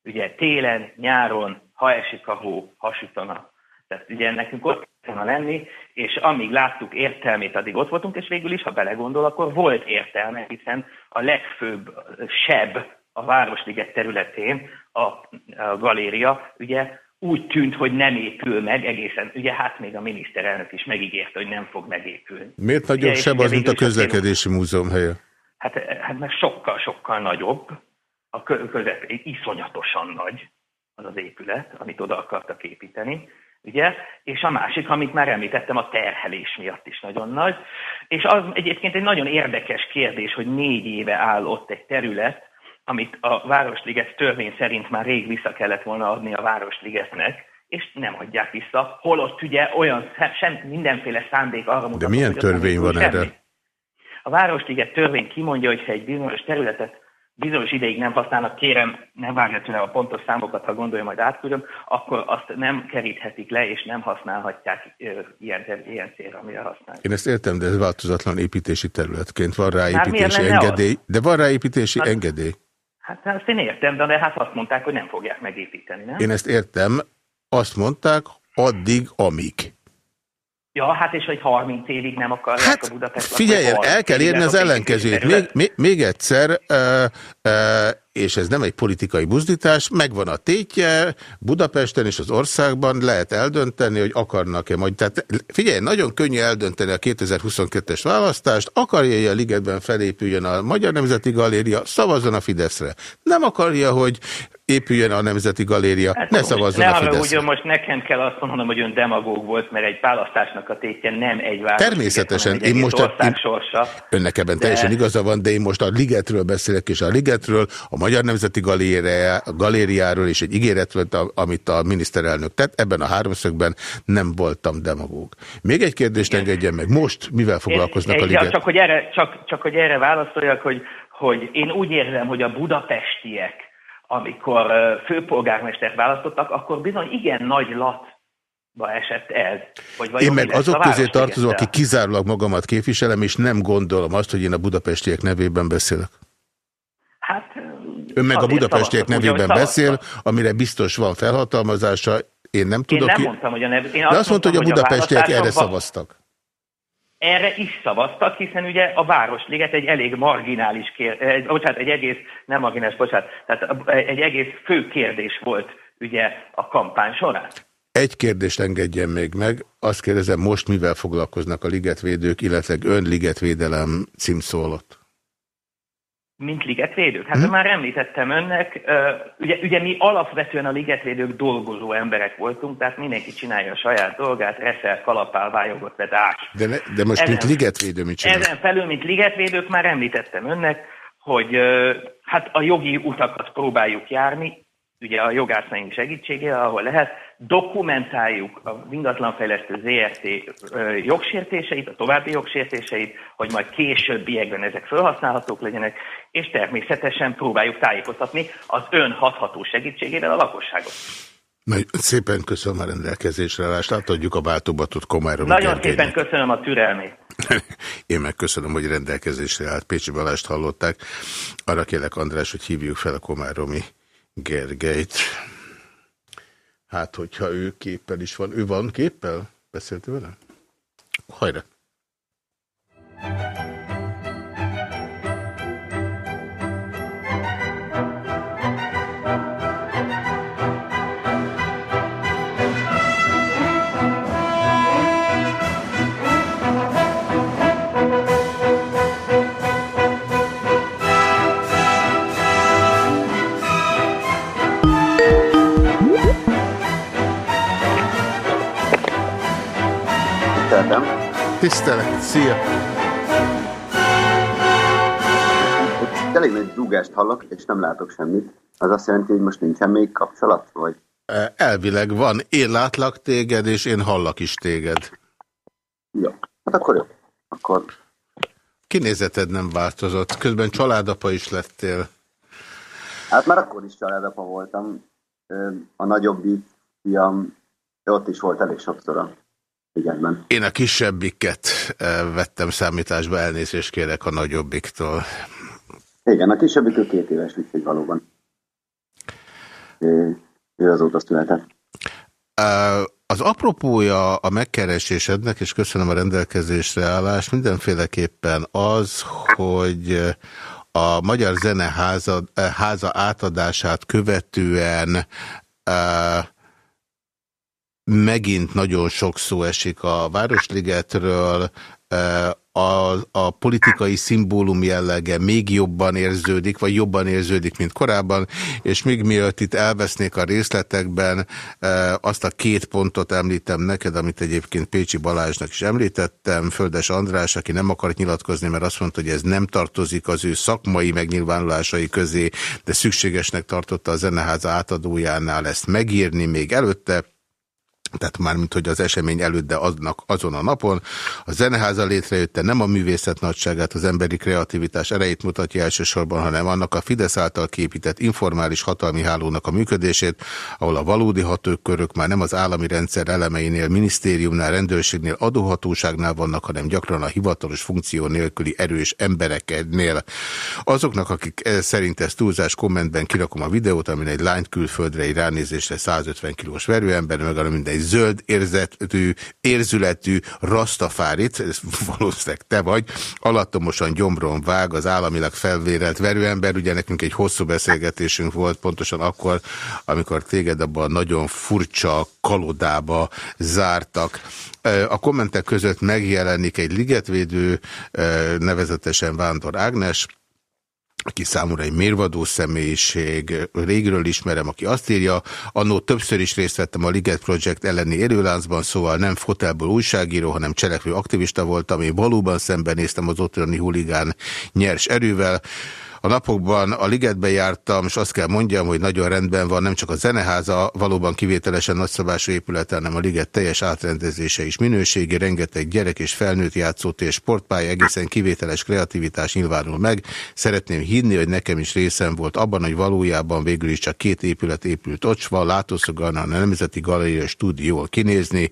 Ugye télen, nyáron, ha esik a hó, hasütana. Tehát ugye nekünk ott kellene lenni, és amíg láttuk értelmét, addig ott voltunk, és végül is, ha belegondol, akkor volt értelme, hiszen a legfőbb seb a Városliget területén, a, a galéria, ugye úgy tűnt, hogy nem épül meg egészen. Ugye hát még a miniszterelnök is megígérte, hogy nem fog megépülni. Miért nagyobb ugye, az, mint a közlekedési múzeum helye? Hát, hát meg sokkal-sokkal nagyobb. A közep iszonyatosan nagy az az épület, amit oda akartak építeni. Ugye? És a másik, amit már említettem, a terhelés miatt is nagyon nagy. És az egyébként egy nagyon érdekes kérdés, hogy négy éve áll ott egy terület, amit a Városliget törvény szerint már rég vissza kellett volna adni a Városligetnek, és nem adják vissza, holott ugye olyan sem mindenféle szándék arra mutat. De milyen törvény van erre? A Városliget törvény kimondja, hogy ha egy bizonyos területet bizonyos ideig nem használnak, kérem, nem várja tőle a pontos számokat, ha gondolja, majd átküldöm, akkor azt nem keríthetik le, és nem használhatják ilyen, ilyen célra, amire használják. Én ezt értem, de ez változatlan építési területként. Van rá építési engedély, de van rá építési hát, engedély. Hát ezt én értem, de hát azt mondták, hogy nem fogják megépíteni, nem? Én ezt értem, azt mondták, addig, amíg. Ja, hát és hogy 30 évig nem akarják hát, a Budapest. Figyeljen, el kell érni az ellenkezőjét. Még, még, még egyszer, uh, uh, és ez nem egy politikai buzdítás, megvan a tétje, Budapesten és az országban lehet eldönteni, hogy akarnak-e majd. Tehát figyelj, nagyon könnyű eldönteni a 2022-es választást, akarja, hogy a Ligetben felépüljön a Magyar Nemzeti Galéria, szavazzon a Fideszre. Nem akarja, hogy épüljön a Nemzeti Galéria, hát, ne szavazzon ne a Fideszre. Ugye most nekem kell azt mondanom, hogy ön demagóg volt, mert egy választásnak a tétje nem egy választás. Természetesen. Én most a, én, önnek ebben de... teljesen igaza van, de én most a Ligetről beszélek, és a Ligetről, a Magyar Nemzeti Galéria, Galériáról és egy ígéretről, amit a miniszterelnök tett. Ebben a háromszögben nem voltam demagóg. Még egy kérdést Igen. engedjen meg. Most mivel foglalkoznak én, a Liget? Csak hogy erre, csak, csak hogy erre válaszoljak, hogy, hogy én úgy érzem, hogy a budapestiek, amikor főpolgármestert választottak, akkor bizony igen nagy lat esett ez? Vagy én meg azok közé tartozom, aki kizárólag magamat képviselem, és nem gondolom azt, hogy én a budapestiek nevében beszélek. Hát, Ön meg a budapestiek nevében beszél, amire biztos van felhatalmazása, én nem tudok... Én nem mondtam, hogy a nev... Én De azt mondta, hogy a budapestiek erre szavaztak. Erre is szavaztak, hiszen ugye a Városliget egy elég marginális kérdés, bocsánat, egy egész, nem marginális, bocsánat, tehát egy egész fő kérdés volt ugye a kampány során. Egy kérdést engedjen még meg, azt kérdezem, most mivel foglalkoznak a ligetvédők, illetve ön ligetvédelem címszólott? Mint ligetvédők? Hát hmm. már említettem önnek, ugye, ugye mi alapvetően a ligetvédők dolgozó emberek voltunk, tehát mindenki csinálja a saját dolgát, reszel, kalapál, vájogot, vet ás. De, ne, de most ezen, mint ligetvédő mit csinál? Ezen felül, mint ligetvédők már említettem önnek, hogy hát a jogi utakat próbáljuk járni, ugye a jogászaink segítségével, ahol lehet, dokumentáljuk a Ingatlanfejlesztő ZRT jogsértéseit, a további jogsértéseit, hogy majd későbbiekben ezek felhasználhatók legyenek, és természetesen próbáljuk tájékoztatni az ön hatható segítségével a lakosságot. Na, szépen köszönöm a rendelkezésre állást, átadjuk a váltóbatot Komárom. Nagyon Gergelynek. szépen köszönöm a türelmét. Én meg köszönöm, hogy rendelkezésre állt. Pécsi Balást hallották. Arra kérlek, András, hogy hívjuk fel a Komáromi Gergelyt. Hát, hogyha ő képpel is van. Ő van képpel? Beszéltél vele? Hajrá! Tisztelet, szia! Itt elég nagy dúgást hallok, és nem látok semmit. Az azt jelenti, hogy most nincsen még kapcsolat? Vagy? Elvileg van. Én látlak téged, és én hallak is téged. Jó. Hát akkor jó. Akkor... Kinézeted nem változott. Közben családapa is lettél. Hát már akkor is családapa voltam. A nagyobbik fiam ott is volt elég sokszor Én a kisebbiket eh, vettem számításba, elnézést kérek a nagyobbiktól. Igen, a kisebbik ő két éves, úgyhogy valóban. Ő, ő azóta született. Eh, az apropója a megkeresésednek, és köszönöm a rendelkezésre állást, mindenféleképpen az, hogy a Magyar Zeneháza eh, háza átadását követően uh, megint nagyon sok szó esik a Városligetről, a, a politikai szimbólum jellege még jobban érződik, vagy jobban érződik, mint korábban, és még mielőtt itt elvesznék a részletekben, azt a két pontot említem neked, amit egyébként Pécsi Balázsnak is említettem, Földes András, aki nem akart nyilatkozni, mert azt mondta, hogy ez nem tartozik az ő szakmai megnyilvánulásai közé, de szükségesnek tartotta a zeneháza átadójánál ezt megírni még előtte, tehát már mint hogy az esemény előtt, de aznak, azon a napon. A zeneháza létrejötte nem a művészet nagyságát, az emberi kreativitás erejét mutatja elsősorban, hanem annak a Fidesz által képített informális hatalmi hálónak a működését, ahol a valódi hatókörök már nem az állami rendszer elemeinél, minisztériumnál, rendőrségnél, adóhatóságnál vannak, hanem gyakran a hivatalos funkció nélküli erős embereknél. Azoknak, akik szerint ez túlzás kommentben kirakom a videót, amin egy lányt külföldre egy ránézésre 150 kilós verőember, meg a minden egy zöld érzetű, érzületű rastafárit, ez valószínűleg te vagy, alattomosan gyomron vág az államilag felvérelt verőember, ugye nekünk egy hosszú beszélgetésünk volt pontosan akkor, amikor téged abban nagyon furcsa kalodába zártak. A kommentek között megjelenik egy ligetvédő, nevezetesen Vándor Ágnes, aki számomra egy mérvadó személyiség, régről ismerem, aki azt írja, annó többször is részt vettem a Liget Project elleni érőláncban, szóval nem fotelből újságíró, hanem cselekvő aktivista voltam, én valóban szembenéztem az otthoni huligán nyers erővel, a napokban a ligetbe jártam, és azt kell mondjam, hogy nagyon rendben van, nem csak a zeneháza valóban kivételesen nagyszabású épület, hanem a liget teljes átrendezése is minőségi, rengeteg gyerek és felnőtt játszót és sportpálya, egészen kivételes kreativitás nyilvánul meg. Szeretném hinni, hogy nekem is részem volt abban, hogy valójában végül is csak két épület épült ocsva, látószogan a Nemzeti Galéria stúdió kinézni.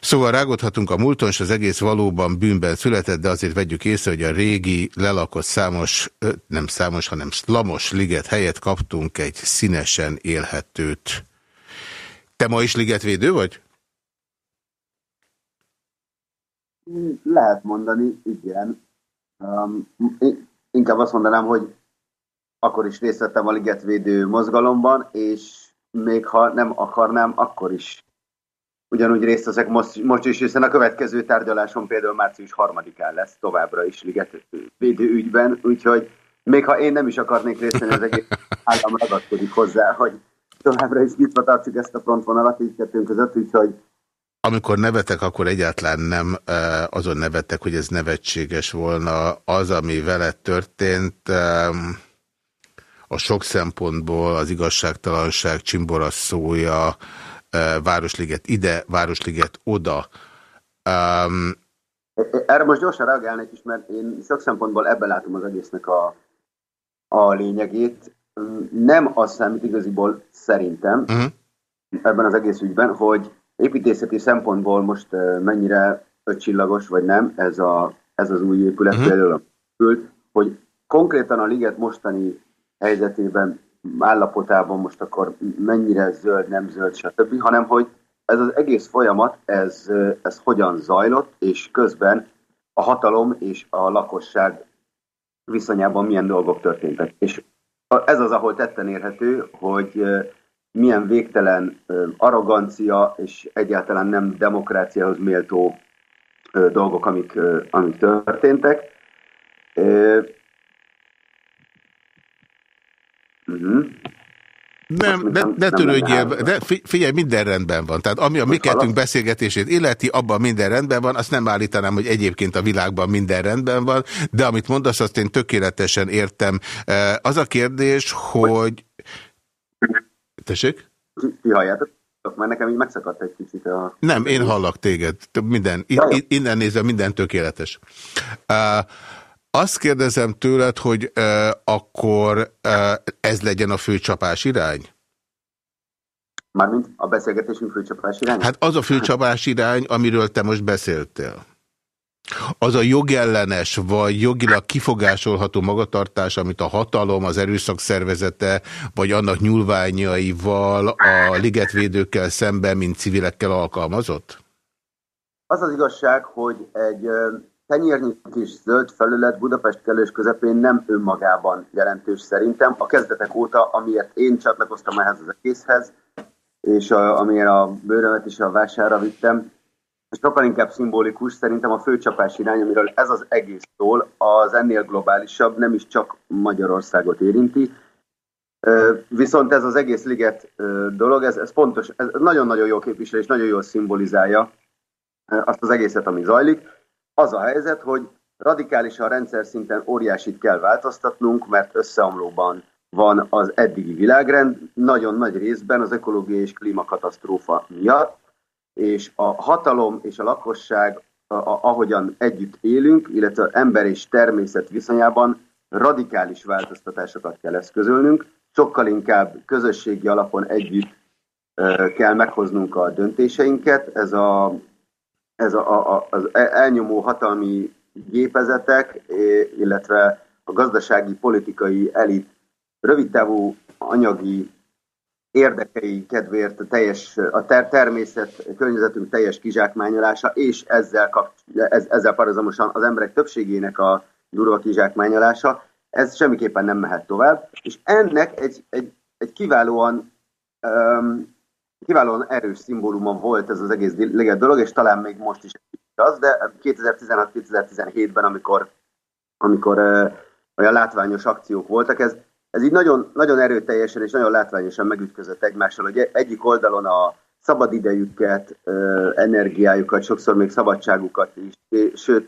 Szóval rágodhatunk a múlton, és az egész valóban bűnben született, de azért vegyük észre, hogy a régi lelakott számos, nem számos, hanem szlamos liget helyett kaptunk egy színesen élhetőt. Te ma is ligetvédő vagy? Lehet mondani, igen. Um, inkább azt mondanám, hogy akkor is részt vettem a ligetvédő mozgalomban, és még ha nem akarnám, akkor is ugyanúgy részt veszek most, most is, hiszen a következő tárgyaláson például március harmadikán lesz továbbra is Liget ügyben, úgyhogy még ha én nem is akarnék részt venni, az egész állam ragaszkodik hozzá, hogy továbbra is nyitva tartsuk ezt a frontvonalat így kettőnk között, úgyhogy amikor nevetek, akkor egyáltalán nem azon nevettek, hogy ez nevetséges volna. Az, ami veled történt, a sok szempontból az igazságtalanság csimbora szója, Városliget ide, Városliget oda. Um, Erre most gyorsan reagálnék is, mert én sok szempontból ebben látom az egésznek a, a lényegét. Nem az számít igaziból szerintem uh mhm. -huh. ebben az egész ügyben, hogy építészeti szempontból most mennyire ötcsillagos vagy nem ez, a, ez az új épület uh mhm. -huh. például, hogy konkrétan a liget mostani helyzetében, állapotában most akkor mennyire zöld, nem zöld, stb., hanem hogy ez az egész folyamat, ez, ez hogyan zajlott, és közben a hatalom és a lakosság viszonyában milyen dolgok történtek. És ez az, ahol tetten érhető, hogy milyen végtelen arrogancia és egyáltalán nem demokráciához méltó dolgok, amik, amik történtek. Uh-huh. Nem, ne, ne törődjél, de figyelj, minden rendben van. Tehát ami a mi kettünk beszélgetését illeti, abban minden rendben van, azt nem állítanám, hogy egyébként a világban minden rendben van, de amit mondasz, azt én tökéletesen értem. Az a kérdés, hogy... Tessék? Kihalljátok? Mert nekem így megszakadt egy kicsit a... Nem, én hallak téged. Minden, innen nézve minden tökéletes. Uh, azt kérdezem tőled, hogy uh, akkor uh, ez legyen a főcsapás irány? Mármint a beszélgetésünk főcsapás irány? Hát az a főcsapás irány, amiről te most beszéltél. Az a jogellenes vagy jogilag kifogásolható magatartás, amit a hatalom, az erőszak szervezete, vagy annak nyúlványaival a ligetvédőkkel szemben, mint civilekkel alkalmazott? Az az igazság, hogy egy tenyérnyi kis zöld felület Budapest kellős közepén nem önmagában jelentős szerintem. A kezdetek óta, amiért én csatlakoztam ehhez az egészhez, és a, amiért a bőrömet is a vására vittem, sokkal inkább szimbolikus, szerintem a főcsapás irány, amiről ez az egész szól, az ennél globálisabb, nem is csak Magyarországot érinti. Viszont ez az egész liget dolog, ez, ez pontos, ez nagyon-nagyon jó képvisel és nagyon jól szimbolizálja azt az egészet, ami zajlik. Az a helyzet, hogy radikálisan rendszer szinten óriásit kell változtatnunk, mert összeomlóban van az eddigi világrend, nagyon nagy részben az ökológiai és klímakatasztrófa miatt, és a hatalom és a lakosság, ahogyan együtt élünk, illetve az ember és természet viszonyában radikális változtatásokat kell eszközölnünk, sokkal inkább közösségi alapon együtt kell meghoznunk a döntéseinket. Ez a ez a, a, az elnyomó hatalmi gépezetek, illetve a gazdasági, politikai elit rövidtávú anyagi érdekei kedvéért a, teljes, a ter természet, a környezetünk teljes kizsákmányolása, és ezzel, kap, ez, ezzel párhuzamosan az emberek többségének a durva kizsákmányolása, ez semmiképpen nem mehet tovább, és ennek egy, egy, egy kiválóan um, kiválóan erős szimbóluma volt ez az egész dolog, és talán még most is az, de 2016-2017-ben, amikor, amikor uh, olyan látványos akciók voltak, ez, ez így nagyon, nagyon erőteljesen és nagyon látványosan megütközött egymással, hogy egyik oldalon a szabadidejüket, uh, energiájukat, sokszor még szabadságukat is, sőt,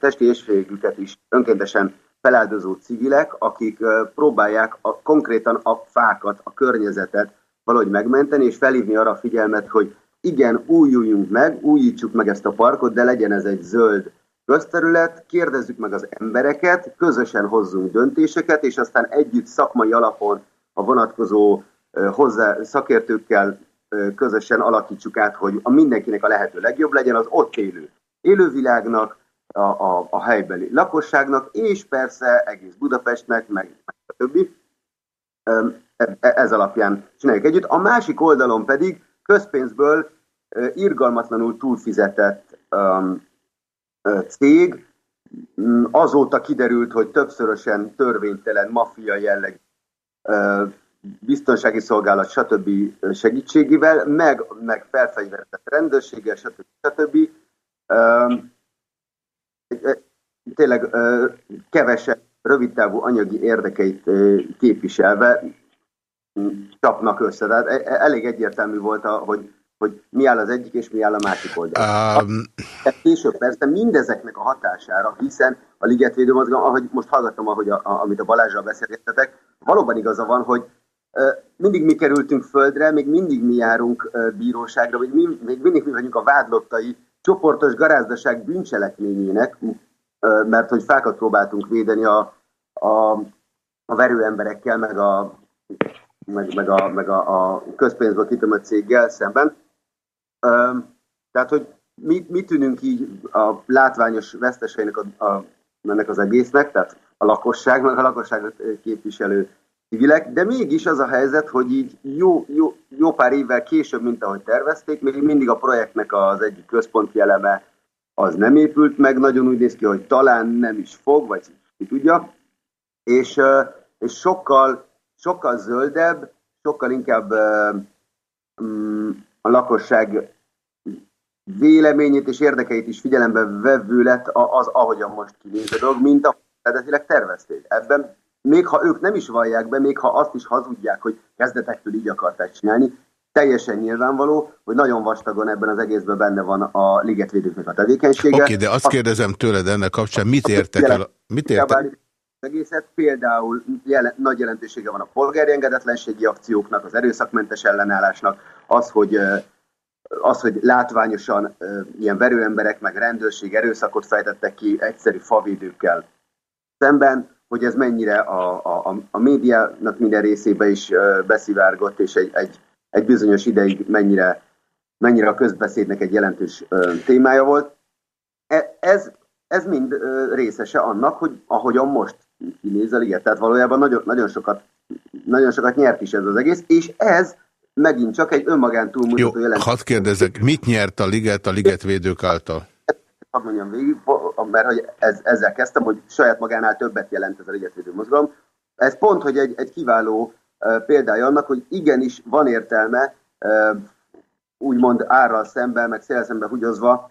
testi épségüket is önkéntesen feláldozó civilek, akik uh, próbálják a, konkrétan a fákat, a környezetet, valahogy megmenteni, és felhívni arra a figyelmet, hogy igen, újuljunk meg, újítsuk meg ezt a parkot, de legyen ez egy zöld közterület, kérdezzük meg az embereket, közösen hozzunk döntéseket, és aztán együtt szakmai alapon a vonatkozó hozzá szakértőkkel közösen alakítsuk át, hogy a mindenkinek a lehető legjobb legyen az ott élő élővilágnak, a, a, a helybeli lakosságnak, és persze egész Budapestnek, meg, meg a többi. E, ez alapján csináljuk együtt. A másik oldalon pedig közpénzből irgalmatlanul túlfizetett cég, mm, azóta kiderült, hogy többszörösen törvénytelen, maffia jelleg biztonsági szolgálat, stb. segítségével, meg, meg felfegyverzett rendőrséggel, stb. stb. Tényleg kevesebb rövidtávú anyagi érdekeit képviselve csapnak össze. Tehát e, e, elég egyértelmű volt, hogy, hogy mi áll az egyik és mi áll a másik oldal. Um... Később persze mindezeknek a hatására, hiszen a ligetvédő mozgalom, ahogy most hallgattam, ahogy a, a, amit a Balázsral beszélgettetek, valóban igaza van, hogy mindig mi kerültünk földre, még mindig mi járunk bíróságra, vagy mi, még mindig mi vagyunk a vádlottai csoportos garázdaság bűncselekményének, mert hogy fákat próbáltunk védeni a, a, a verő emberekkel, meg a, meg, meg a, meg a, a közpénzből kitömött céggel szemben. Tehát, hogy mi, mi tűnünk így a látványos veszteseinek a, a, ennek az egésznek, tehát a lakosság, meg a lakosságot képviselő civilek, de mégis az a helyzet, hogy így jó, jó, jó pár évvel később, mint ahogy tervezték, még mindig a projektnek az egyik központi eleme az nem épült meg, nagyon úgy néz ki, hogy talán nem is fog, vagy ki tudja, és, és sokkal, sokkal zöldebb, sokkal inkább mm, a lakosság véleményét és érdekeit is figyelembe vevő lett az, ahogyan most kinéz a dolog, mint ahogy eredetileg tervezték. Ebben még ha ők nem is vallják be, még ha azt is hazudják, hogy kezdetektől így akarták csinálni, teljesen nyilvánvaló, hogy nagyon vastagon ebben az egészben benne van a ligetvédőknek a tevékenysége. Oké, okay, de azt kérdezem tőled ennek kapcsán, mit értek el? Mit értek? Az egészet például jelen, nagy jelentősége van a polgári engedetlenségi akcióknak, az erőszakmentes ellenállásnak, az, hogy az, hogy látványosan ilyen verőemberek meg rendőrség erőszakot fejtettek ki egyszerű favédőkkel szemben, hogy ez mennyire a, a, a médiának minden részébe is beszivárgott, és egy, egy, egy bizonyos ideig mennyire, mennyire a közbeszédnek egy jelentős témája volt. E, ez, ez mind részese annak, hogy ahogyan most kinéz a liget. Tehát valójában nagyon, nagyon, sokat, nagyon sokat nyert is ez az egész, és ez megint csak egy önmagán túlmutató jelenség. hadd kérdezek, mit nyert a liget a ligetvédők által? hadd mondjam végig, mert hogy ez, ezzel kezdtem, hogy saját magánál többet jelent ez a ligetvédő mozgalom. Ez pont, hogy egy, egy kiváló példája annak, hogy igenis van értelme úgymond árral szemben, meg szél szemben húgyozva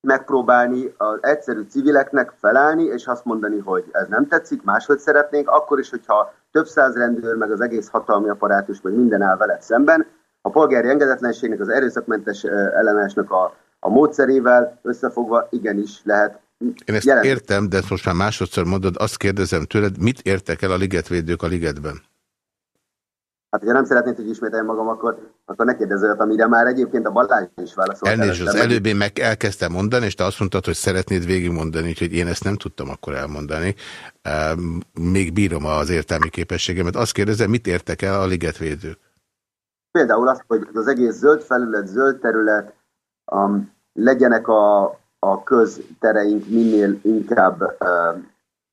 megpróbálni az egyszerű civileknek felállni, és azt mondani, hogy ez nem tetszik, máshogy szeretnénk, akkor is, hogyha több száz rendőr, meg az egész hatalmi apparátus, vagy minden áll veled szemben, a polgári engedetlenségnek, az erőszakmentes ellenállásnak a a módszerével összefogva igenis lehet én ezt jelent. értem, de most már másodszor mondod, azt kérdezem tőled, mit értek el a ligetvédők a ligetben? Hát, hogyha nem szeretnéd, hogy ismételjem magam, akkor, akkor ne kérdezz olyat, amire már egyébként a Balázs is válaszolt. Elnézést, az előbb én meg elkezdtem mondani, és te azt mondtad, hogy szeretnéd végigmondani, úgyhogy én ezt nem tudtam akkor elmondani. Még bírom az értelmi képességemet. Azt kérdezem, mit értek el a ligetvédők? Például azt, hogy az egész zöld felület, zöld terület, um, legyenek a, a köztereink minél inkább, uh,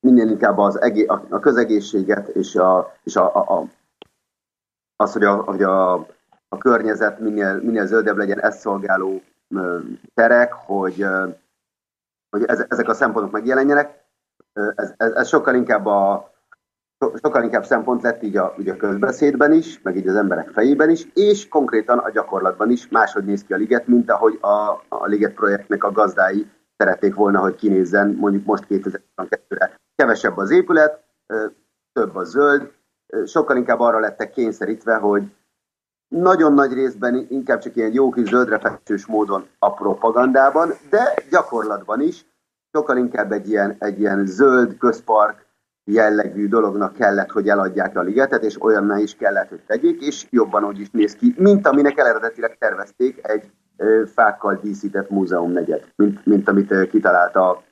minél inkább az egé, a, a közegészséget és, a, és a, a, a, az, hogy, a, hogy a, a környezet minél, minél zöldebb legyen, ezt szolgáló terek, hogy, hogy ezek a szempontok megjelenjenek. Ez, ez, ez sokkal inkább a, sokkal inkább szempont lett így a, így a közbeszédben is, meg így az emberek fejében is, és konkrétan a gyakorlatban is máshogy néz ki a liget, mint ahogy a, a liget projektnek a gazdái szerették volna, hogy kinézzen mondjuk most 2022-re. Kevesebb az épület, több a zöld, sokkal inkább arra lettek kényszerítve, hogy nagyon nagy részben inkább csak ilyen jó kis zöldre módon a propagandában, de gyakorlatban is sokkal inkább egy ilyen, egy ilyen zöld közpark, jellegű dolognak kellett, hogy eladják a ligetet, és olyanná is kellett, hogy tegyék, és jobban úgy is néz ki, mint aminek eredetileg tervezték egy fákkal díszített múzeum negyed, mint, mint amit kitalálta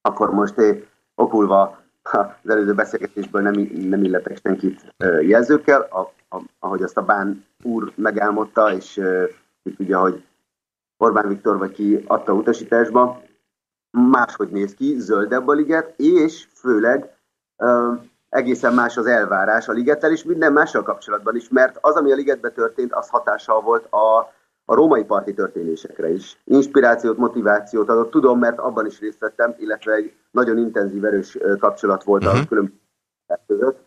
akkor most okulva az előző beszélgetésből nem, nem illetek senkit jelzőkkel, a, a, ahogy azt a Bán úr megálmodta, és tudja, hogy Orbán Viktor vagy ki adta utasításba, máshogy néz ki, zöldebb a liget, és főleg egészen más az elvárás a ligettel, és minden mással kapcsolatban is, mert az, ami a ligetben történt, az hatással volt a, a római parti történésekre is. Inspirációt, motivációt adott, tudom, mert abban is részt vettem, illetve egy nagyon intenzív, erős kapcsolat volt uh-huh. a mhm. különböző között.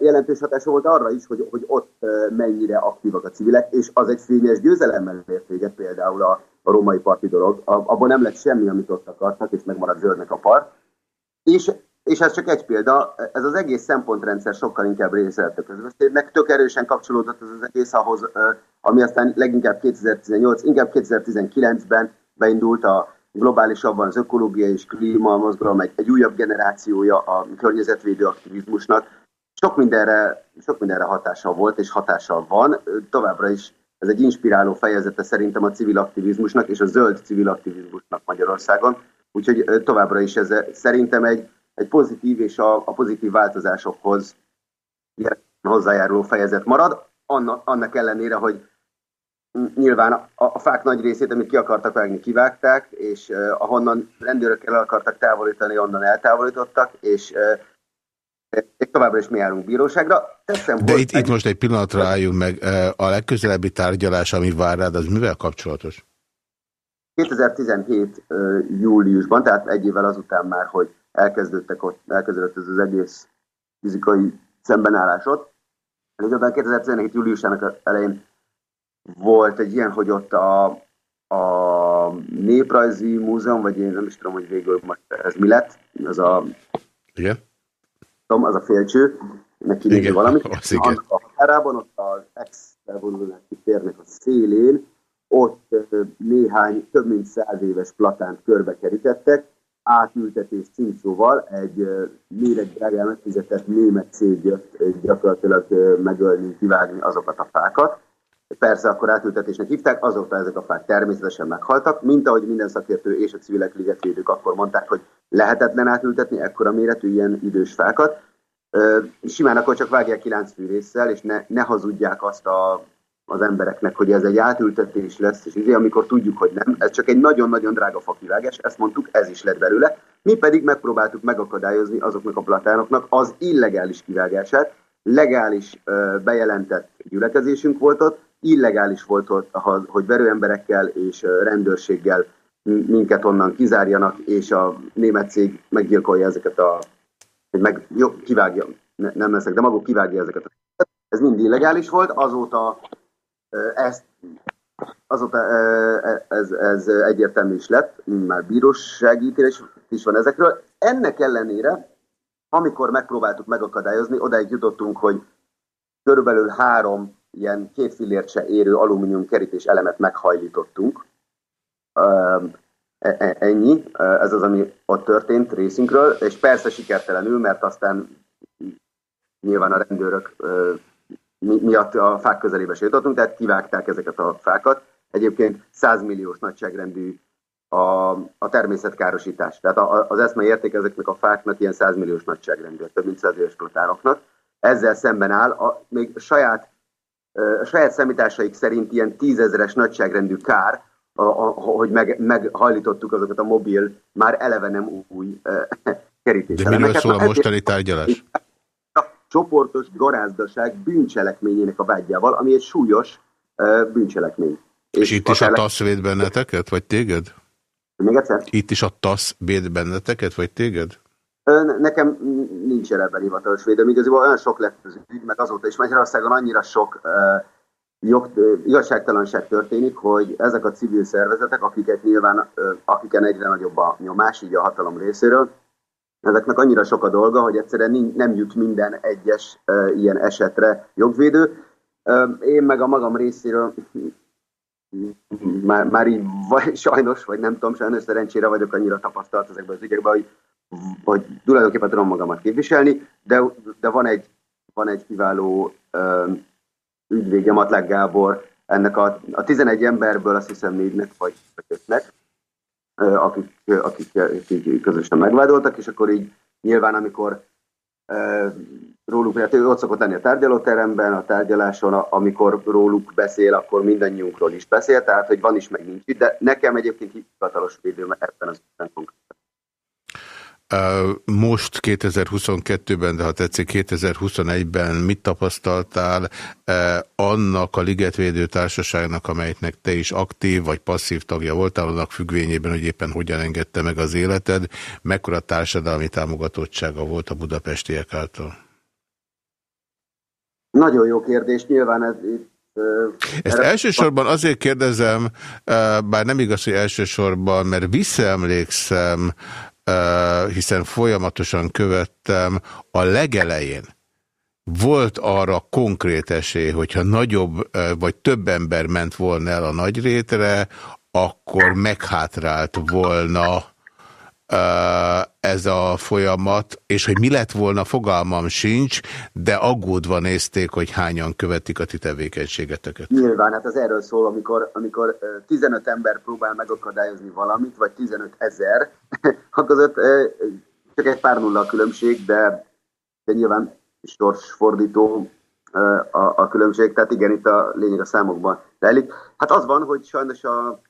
Jelentős hatása volt arra is, hogy, hogy ott mennyire aktívak a civilek, és az egy fényes győzelemmel ért véget például a, a római parti dolog. Abban nem lett semmi, amit ott akartak, és megmaradt zöldnek a part. És és ez csak egy példa, ez az egész szempontrendszer sokkal inkább része lett a közbeszédnek, tök erősen kapcsolódott ez az egész ahhoz, ami aztán leginkább 2018, inkább 2019-ben beindult a globálisabban az ökológia és klíma mozgalom egy, egy újabb generációja a környezetvédő aktivizmusnak. Sok mindenre, sok mindenre hatással volt és hatással van. Továbbra is ez egy inspiráló fejezete szerintem a civil aktivizmusnak és a zöld civil aktivizmusnak Magyarországon. Úgyhogy továbbra is ez szerintem egy, egy pozitív és a, a pozitív változásokhoz hozzájáruló fejezet marad, annak, annak ellenére, hogy nyilván a, a fák nagy részét, amit ki akartak vágni, kivágták, és uh, ahonnan rendőrökkel el akartak távolítani, onnan eltávolítottak, és uh, és továbbra is mi járunk bíróságra. Teszem, De itt, egy... itt most egy pillanatra álljunk meg. A legközelebbi tárgyalás, ami vár rád, az mivel kapcsolatos? 2017 uh, júliusban, tehát egy évvel azután már, hogy elkezdődtek ott, elkezdődött ez az egész fizikai szembenállás ott. Egyébként 2017 júliusának elején volt egy ilyen, hogy ott a, a Néprajzi Múzeum, vagy én nem is tudom, hogy végül most ez mi lett, az a, igen. Tudom, az a félcső, neki igen, valamit. Az igen. A határában, ott az ex-revolulási térnek a szélén, ott néhány több mint száz éves platánt körbe kerítettek, átültetés címszóval egy méregdrágán megfizetett német cég jött gyakorlatilag megölni, kivágni azokat a fákat, Persze akkor átültetésnek hívták, azóta ezek a fák természetesen meghaltak, mint ahogy minden szakértő és a civilek ligetvédők akkor mondták, hogy lehetetlen átültetni ekkora méretű ilyen idős fákat. Simán akkor csak vágják kilenc fűrészsel, és ne, ne hazudják azt a, az embereknek, hogy ez egy átültetés lesz, és izé, amikor tudjuk, hogy nem, ez csak egy nagyon-nagyon drága fakivágás, ezt mondtuk, ez is lett belőle. Mi pedig megpróbáltuk megakadályozni azoknak a platánoknak az illegális kivágását, legális bejelentett gyülekezésünk volt ott, illegális volt ott, hogy verőemberekkel és rendőrséggel minket onnan kizárjanak, és a német cég meggyilkolja ezeket a... Meg, jó, kivágja, ne, nem leszek, de maguk kivágja ezeket a... Ez mind illegális volt, azóta ezt azóta ez, ez egyértelmű is lett, már bírósági ítélés is van ezekről. Ennek ellenére, amikor megpróbáltuk megakadályozni, odáig jutottunk, hogy körülbelül három ilyen két fillért se érő alumínium kerítés elemet meghajlítottunk. E, e, ennyi, ez az, ami ott történt részünkről, és persze sikertelenül, mert aztán nyilván a rendőrök miatt a fák közelébe se jutottunk, tehát kivágták ezeket a fákat. Egyébként 100 milliós nagyságrendű a, a természetkárosítás. Tehát a, az eszmei érték ezeknek a fáknak ilyen 100 milliós nagyságrendű, több mint 100 éves plotároknak. Ezzel szemben áll a, még a saját a saját számításaik szerint ilyen tízezeres nagyságrendű kár, a, a, hogy meg, meghajlítottuk azokat a mobil, már eleve nem új kerítés. De miről szól a mostani tárgyalás? Csoportos garázdaság bűncselekményének a vágyával, ami egy súlyos uh, bűncselekmény. És, és itt is a TASZ véd benneteket, vagy téged? Még egyszer? Itt is a TASZ véd benneteket, vagy téged? Nekem nincs ebben hivatalos védelem, igazából olyan sok lett az ügy, meg azóta is Magyarországon annyira sok uh, jog, igazságtalanság történik, hogy ezek a civil szervezetek, akiket nyilván, uh, akiken egyre nagyobb a nyomás, így a hatalom részéről, ezeknek annyira sok a dolga, hogy egyszerűen nem jut minden egyes ilyen esetre jogvédő. Én meg a magam részéről már, már így vagy, sajnos, vagy nem tudom, sajnos szerencsére vagyok annyira tapasztalt ezekben az ügyekben, hogy hogy tulajdonképpen tudom magamat képviselni, de, de van, egy, van egy kiváló uh, ügyvédje, Matlák Gábor, ennek a, a 11 emberből azt hiszem négynek vagy ötnek, akik, akik, akik közösen megvádoltak, és akkor így nyilván, amikor róluk, mert ő ott szokott lenni a tárgyalóteremben, a tárgyaláson, amikor róluk beszél, akkor mindannyiunkról is beszél, tehát hogy van is, meg nincs itt, de nekem egyébként hivatalos védőm ebben az ügyben konkrétan. Most 2022-ben, de ha tetszik 2021-ben mit tapasztaltál annak a Ligetvédő Társaságnak, amelynek te is aktív vagy passzív tagja voltál, annak függvényében, hogy éppen hogyan engedte meg az életed, mekkora társadalmi támogatottsága volt a budapestiek által? Nagyon jó kérdés, nyilván ez itt ezt elsősorban azért kérdezem, bár nem igaz, hogy elsősorban, mert visszaemlékszem hiszen folyamatosan követtem a legelején, volt arra konkrét esély, hogyha nagyobb vagy több ember ment volna el a nagy rétre, akkor meghátrált volna ez a folyamat, és hogy mi lett volna, fogalmam sincs, de aggódva nézték, hogy hányan követik a ti tevékenységeteket. Nyilván, hát az erről szól, amikor, amikor 15 ember próbál megakadályozni valamit, vagy 15 ezer, akkor csak egy pár nulla a különbség, de, de nyilván sorsfordító a, a különbség, tehát igen, itt a lényeg a számokban rejlik. Hát az van, hogy sajnos a,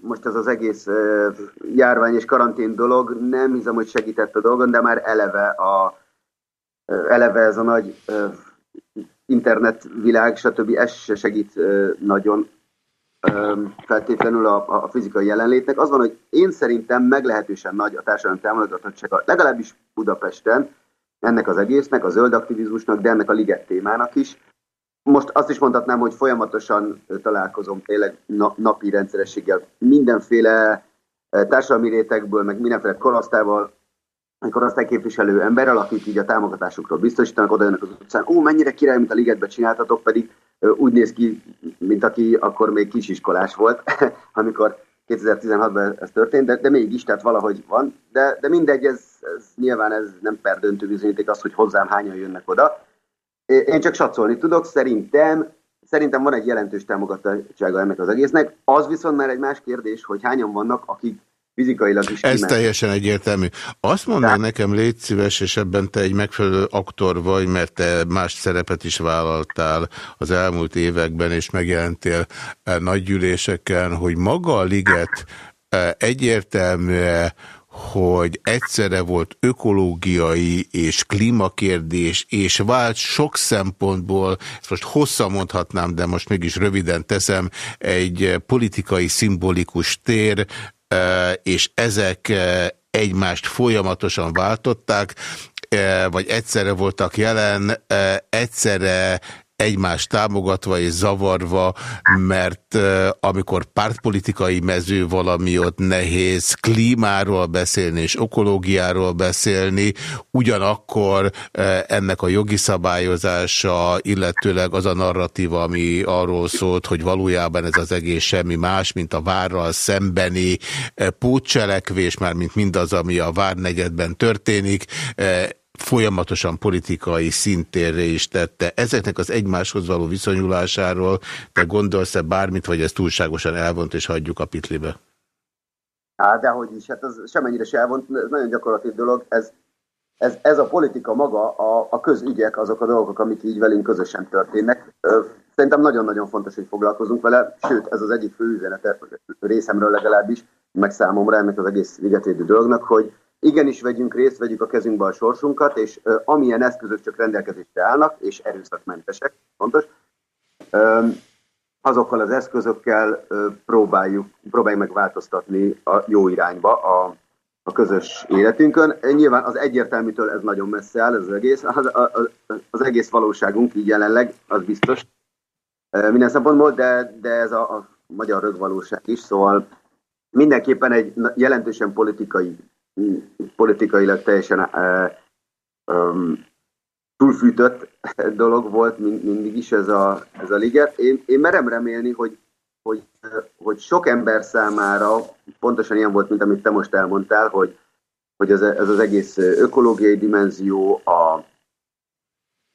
most ez az egész járvány és karantén dolog nem hiszem, hogy segített a dolgon, de már eleve, a, eleve ez a nagy internetvilág, stb. ez se segít nagyon feltétlenül a, a fizikai jelenlétnek. Az van, hogy én szerintem meglehetősen nagy a társadalmi támogatottsága, legalábbis Budapesten, ennek az egésznek, a zöld aktivizmusnak, de ennek a liget témának is. Most azt is mondhatnám, hogy folyamatosan találkozom tényleg napi rendszerességgel mindenféle társadalmi rétegből, meg mindenféle korosztával, korosztályképviselő emberrel, akik így a támogatásukról biztosítanak, oda jönnek az utcán, ó, mennyire király, mint a ligetbe csináltatok, pedig úgy néz ki, mint aki akkor még kisiskolás volt, amikor 2016-ban ez történt, de, de mégis, tehát valahogy van. De, de mindegy, ez, ez nyilván ez nem perdöntő bizonyíték az, hogy hozzám hányan jönnek oda. Én csak satszolni tudok, szerintem, szerintem van egy jelentős támogatottsága ennek az egésznek. Az viszont már egy más kérdés, hogy hányan vannak, akik fizikailag is Ez teljesen egyértelmű. Azt mondd nekem, légy szíves, és ebben te egy megfelelő aktor vagy, mert te más szerepet is vállaltál az elmúlt években, és megjelentél eh, nagy gyűléseken, hogy maga a liget eh, egyértelmű hogy egyszerre volt ökológiai és klímakérdés, és vált sok szempontból, most hosszan mondhatnám, de most mégis röviden teszem, egy politikai szimbolikus tér, és ezek egymást folyamatosan váltották, vagy egyszerre voltak jelen, egyszerre egymást támogatva és zavarva, mert amikor pártpolitikai mező valami ott nehéz klímáról beszélni és ökológiáról beszélni, ugyanakkor ennek a jogi szabályozása, illetőleg az a narratíva, ami arról szólt, hogy valójában ez az egész semmi más, mint a várral szembeni pótcselekvés, már mint mindaz, ami a várnegyedben történik, folyamatosan politikai szintérre is tette. Ezeknek az egymáshoz való viszonyulásáról te gondolsz-e bármit, vagy ez túlságosan elvont, és hagyjuk a pitlibe? Á, dehogy is, hát ez semennyire se elvont, ez nagyon gyakorlati dolog, ez, ez, ez a politika maga, a, a közügyek, azok a dolgok, amik így velünk közösen történnek. Szerintem nagyon-nagyon fontos, hogy foglalkozunk vele, sőt, ez az egyik fő üzenete részemről legalábbis, meg számomra ennek az egész ligetvédő dolognak, hogy igenis vegyünk részt, vegyük a kezünkbe a sorsunkat, és uh, amilyen eszközök csak rendelkezésre állnak, és erőszakmentesek, fontos, uh, azokkal az eszközökkel uh, próbáljuk, próbáljuk meg változtatni a jó irányba a, a közös életünkön. Nyilván az egyértelműtől ez nagyon messze áll, ez az egész. Az, az, az egész valóságunk így jelenleg, az biztos minden szempontból, de, de ez a, a magyar rögvalóság is, szóval mindenképpen egy jelentősen politikai politikailag teljesen um, túlfűtött dolog volt mindig is ez a, ez a liget. Én, én merem remélni, hogy, hogy, hogy sok ember számára pontosan ilyen volt, mint amit te most elmondtál, hogy, hogy ez, ez az egész ökológiai dimenzió, a,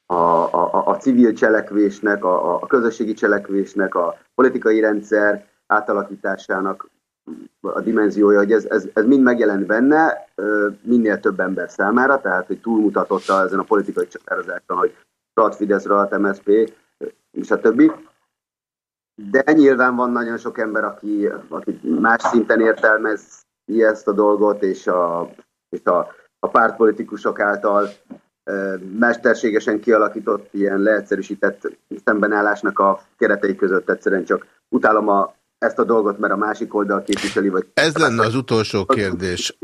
a, a, a civil cselekvésnek, a, a közösségi cselekvésnek, a politikai rendszer átalakításának a dimenziója, hogy ez, ez, ez mind megjelent benne, minél több ember számára, tehát hogy túlmutatotta ezen a politikai csatározáson, hogy Rat Fidesz, Rat MSZP, és a többi. De nyilván van nagyon sok ember, aki, aki más szinten értelmez ezt a dolgot, és a, és a, a pártpolitikusok által mesterségesen kialakított ilyen leegyszerűsített szembenállásnak a keretei között egyszerűen csak utálom a ezt a dolgot, mert a másik oldal képviseli. Vagy Ez lenne az utolsó kérdés.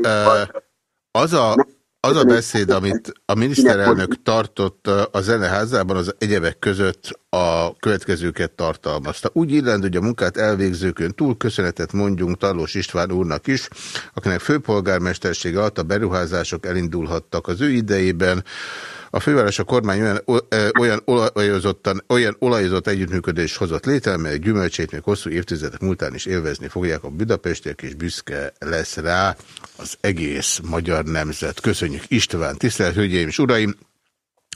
Az a, az a beszéd, amit a miniszterelnök tartott a zeneházában, az egyebek között a következőket tartalmazta. Úgy illend, hogy a munkát elvégzőkön túl köszönetet mondjunk Talós István úrnak is, akinek főpolgármestersége alatt a beruházások elindulhattak az ő idejében, a főváros a kormány olyan, olyan, olajozottan, olyan olajozott együttműködés hozott létre, mely gyümölcsét még hosszú évtizedek múltán is élvezni fogják a budapestiek, és büszke lesz rá az egész magyar nemzet. Köszönjük István, tisztelt Hölgyeim és Uraim!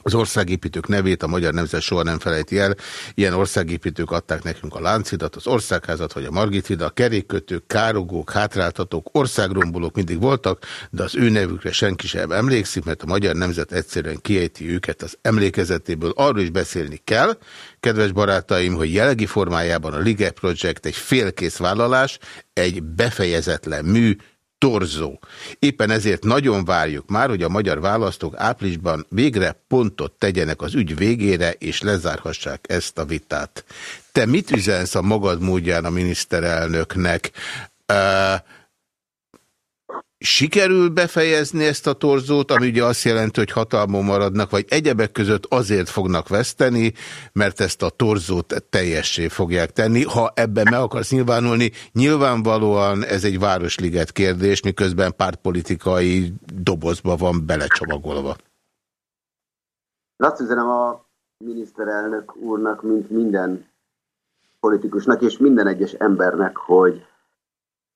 Az országépítők nevét a magyar nemzet soha nem felejti el. Ilyen országépítők adták nekünk a Láncidat, az Országházat vagy a Margit hida, a kerékkötők, károgók, hátráltatók, országrombolók mindig voltak, de az ő nevükre senki sem emlékszik, mert a magyar nemzet egyszerűen kiejti őket az emlékezetéből. Arról is beszélni kell, kedves barátaim, hogy jelenlegi formájában a Liga Project egy félkész vállalás, egy befejezetlen mű, torzó. Éppen ezért nagyon várjuk már, hogy a magyar választók áprilisban végre pontot tegyenek az ügy végére, és lezárhassák ezt a vitát. Te mit üzensz a magad módján a miniszterelnöknek? Uh, Sikerül befejezni ezt a torzót, ami ugye azt jelenti, hogy hatalmon maradnak, vagy egyebek között azért fognak veszteni, mert ezt a torzót teljessé fogják tenni. Ha ebben meg akarsz nyilvánulni, nyilvánvalóan ez egy városliget kérdés, miközben pártpolitikai dobozba van belecsomagolva. Azt üzenem a miniszterelnök úrnak, mint minden politikusnak és minden egyes embernek, hogy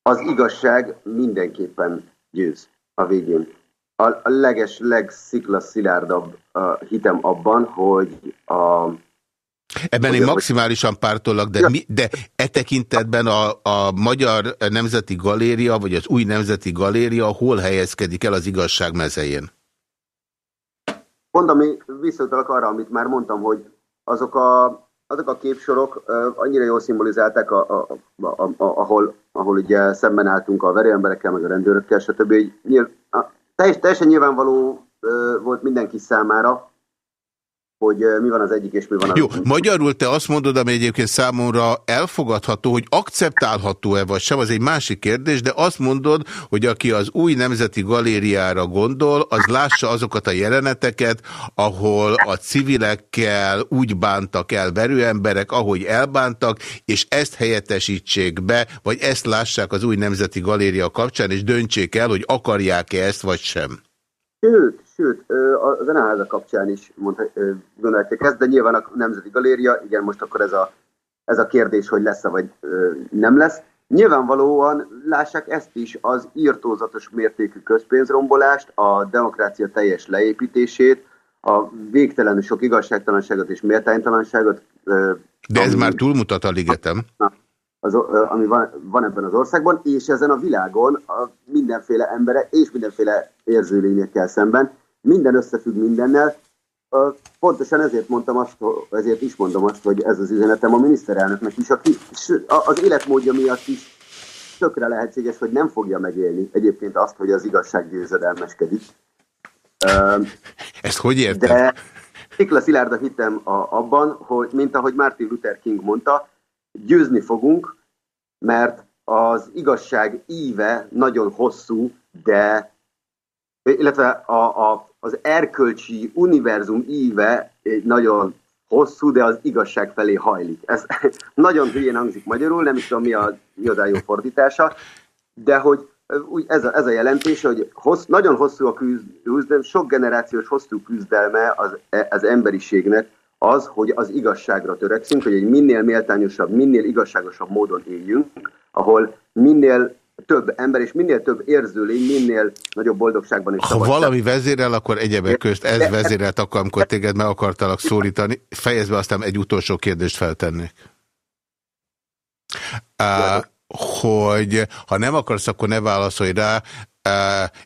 az igazság mindenképpen győz a végén. A, a leges, legsziklaszilárdabb a hitem abban, hogy a Ebben én maximálisan pártolak, de, mi, de e tekintetben a, a Magyar Nemzeti Galéria, vagy az új Nemzeti Galéria hol helyezkedik el az igazság mezején? Pont ami visszatalak arra, amit már mondtam, hogy azok a azok a képsorok annyira jól szimbolizálták, a, a, a, a, ahol, ahol ugye szemben álltunk a verőemberekkel, meg a rendőrökkel, stb. Nyilv, a, teljes, teljesen nyilvánvaló volt mindenki számára, hogy mi van az egyik és mi van az Jó, magyarul te azt mondod, ami egyébként számomra elfogadható, hogy akceptálható-e vagy sem, az egy másik kérdés, de azt mondod, hogy aki az új nemzeti galériára gondol, az lássa azokat a jeleneteket, ahol a civilekkel úgy bántak el verőemberek, ahogy elbántak, és ezt helyettesítsék be, vagy ezt lássák az új nemzeti galéria kapcsán, és döntsék el, hogy akarják-e ezt, vagy sem. Sőt, sőt, a zeneháza kapcsán is gondolhatják ezt, de nyilván a Nemzeti Galéria, igen, most akkor ez a, ez a kérdés, hogy lesz-e vagy nem lesz. Nyilvánvalóan lássák ezt is, az írtózatos mértékű közpénzrombolást, a demokrácia teljes leépítését, a végtelenül sok igazságtalanságot és méltánytalanságot. De ez már túlmutat a ligetem. Az, ami van, van ebben az országban, és ezen a világon a mindenféle embere és mindenféle érzőlényekkel szemben minden összefügg mindennel. Pontosan ezért mondtam azt, ezért is mondom azt, hogy ez az üzenetem a miniszterelnöknek is, aki az életmódja miatt is tökre lehetséges, hogy nem fogja megélni egyébként azt, hogy az igazság győzedelmeskedik. Ezt hogy érted? De Nikla Szilárda hittem a, abban, hogy mint ahogy Martin Luther King mondta, győzni fogunk, mert az igazság íve nagyon hosszú, de illetve a, a, az erkölcsi univerzum íve nagyon hosszú, de az igazság felé hajlik. Ez nagyon hülyén hangzik magyarul, nem is tudom mi a igazán jó fordítása, de hogy úgy ez, a, ez a jelentés, hogy hossz, nagyon hosszú a küzdelme, sok generációs hosszú küzdelme az, az emberiségnek az, hogy az igazságra törekszünk, hogy egy minél méltányosabb, minél igazságosabb módon éljünk, ahol minél több ember és minél több érzőlény, minél nagyobb boldogságban is. Ha szabadság. valami vezérel, akkor egyebek közt ez de, vezérelt akkor, amikor téged meg akartalak szólítani. Fejezve aztán egy utolsó kérdést feltennék. Uh, hogy ha nem akarsz, akkor ne válaszolj rá.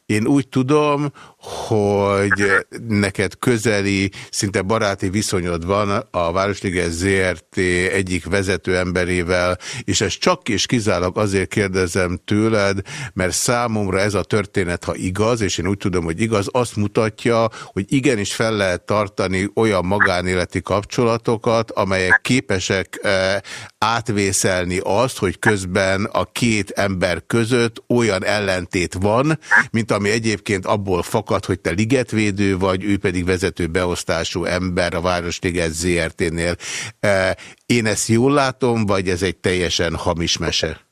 Én úgy tudom, hogy neked közeli, szinte baráti viszonyod van a Városliges ZRT egyik vezető emberével, és ezt csak és kizárólag azért kérdezem tőled, mert számomra ez a történet, ha igaz, és én úgy tudom, hogy igaz, azt mutatja, hogy igenis fel lehet tartani olyan magánéleti kapcsolatokat, amelyek képesek átvészelni azt, hogy közben a két ember között olyan ellentét van, van, mint ami egyébként abból fakad, hogy te ligetvédő vagy, ő pedig vezető beosztású ember a Városliget ZRT-nél. Én ezt jól látom, vagy ez egy teljesen hamis mese?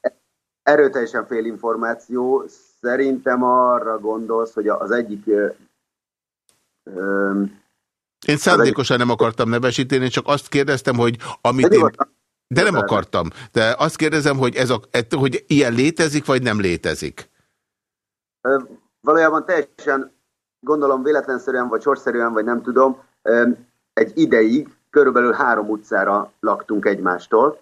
Erőteljesen félinformáció. Szerintem arra gondolsz, hogy az egyik... Ö, ö, én szándékosan nem akartam nevesíteni, csak azt kérdeztem, hogy amit én... De nem akartam. De azt kérdezem, hogy, ez a, hogy ilyen létezik, vagy nem létezik? Valójában teljesen, gondolom véletlenszerűen, vagy sorszerűen, vagy nem tudom, egy ideig körülbelül három utcára laktunk egymástól.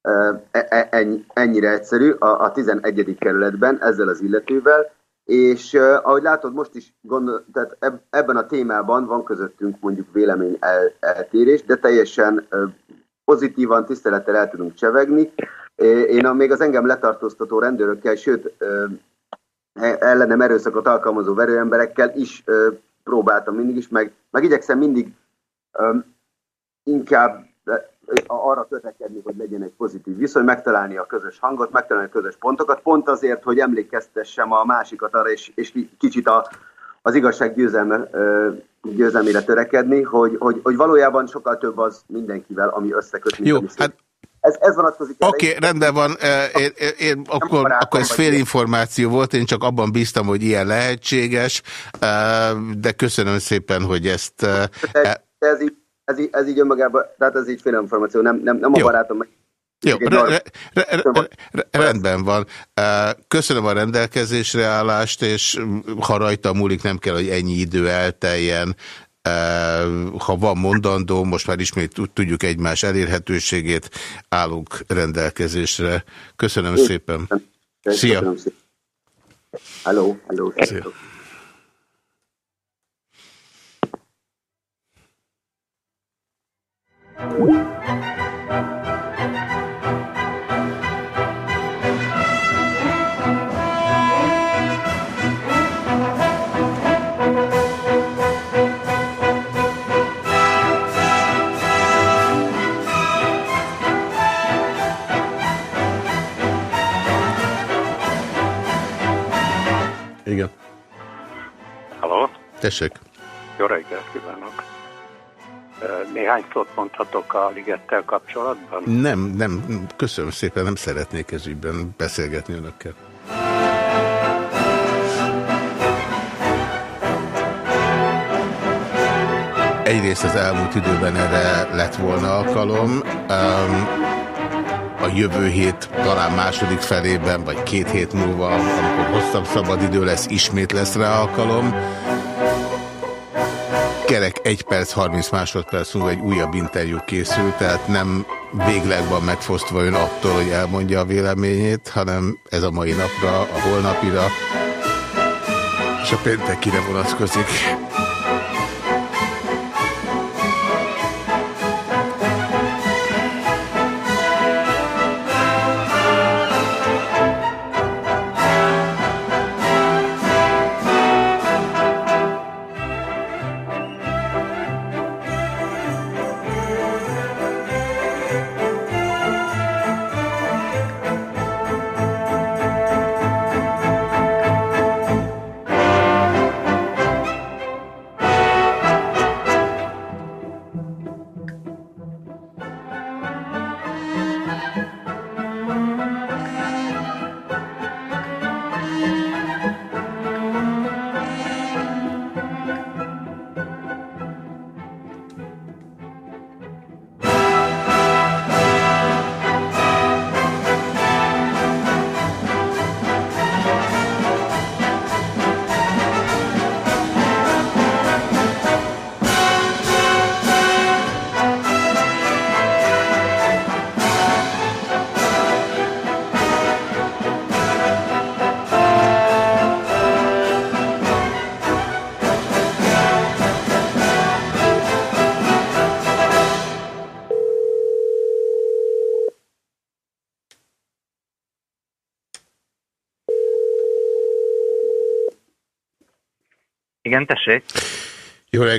E, e, ennyire egyszerű, a 11. kerületben ezzel az illetővel, és ahogy látod, most is gondol, tehát ebben a témában van közöttünk mondjuk vélemény el, eltérés, de teljesen pozitívan, tisztelettel el tudunk csevegni. Én a, még az engem letartóztató rendőrökkel, sőt, ellenem erőszakot alkalmazó verőemberekkel is próbáltam mindig is, meg, meg igyekszem mindig inkább arra törekedni, hogy legyen egy pozitív viszony, megtalálni a közös hangot, megtalálni a közös pontokat, pont azért, hogy emlékeztessem a másikat arra, és, és kicsit a, az igazság győzelme, győzelmére törekedni, hogy, hogy, hogy valójában sokkal több az mindenkivel, ami összeköt. Jó, hát ez, ez vonatkozik. Oké, okay, rendben van. Én, én, én akkor, akkor ez félinformáció volt, én csak abban bíztam, hogy ilyen lehetséges, de köszönöm szépen, hogy ezt... Ez, ez, így, ez, így, ez így önmagában, tehát ez így félinformáció, nem, nem, nem a barátom jó, re, re, re, re, rendben van. Köszönöm a rendelkezésre állást, és ha rajta múlik, nem kell, hogy ennyi idő elteljen. Ha van mondandó, most már ismét tudjuk egymás elérhetőségét, állunk rendelkezésre. Köszönöm szépen. Szia! Hello, hello. Szia. Igen. Tessék. Jó reggelt kívánok. Néhány szót mondhatok a ligettel kapcsolatban? Nem, nem, köszönöm szépen, nem szeretnék ez ügyben beszélgetni önökkel. Egyrészt az elmúlt időben erre lett volna alkalom. A jövő hét talán második felében, vagy két hét múlva, amikor hosszabb szabadidő lesz, ismét lesz rá alkalom. Kerek 1 perc, 30 másodperc múlva egy újabb interjú készül, tehát nem végleg van megfosztva ön attól, hogy elmondja a véleményét, hanem ez a mai napra, a holnapira, és a péntekire vonatkozik.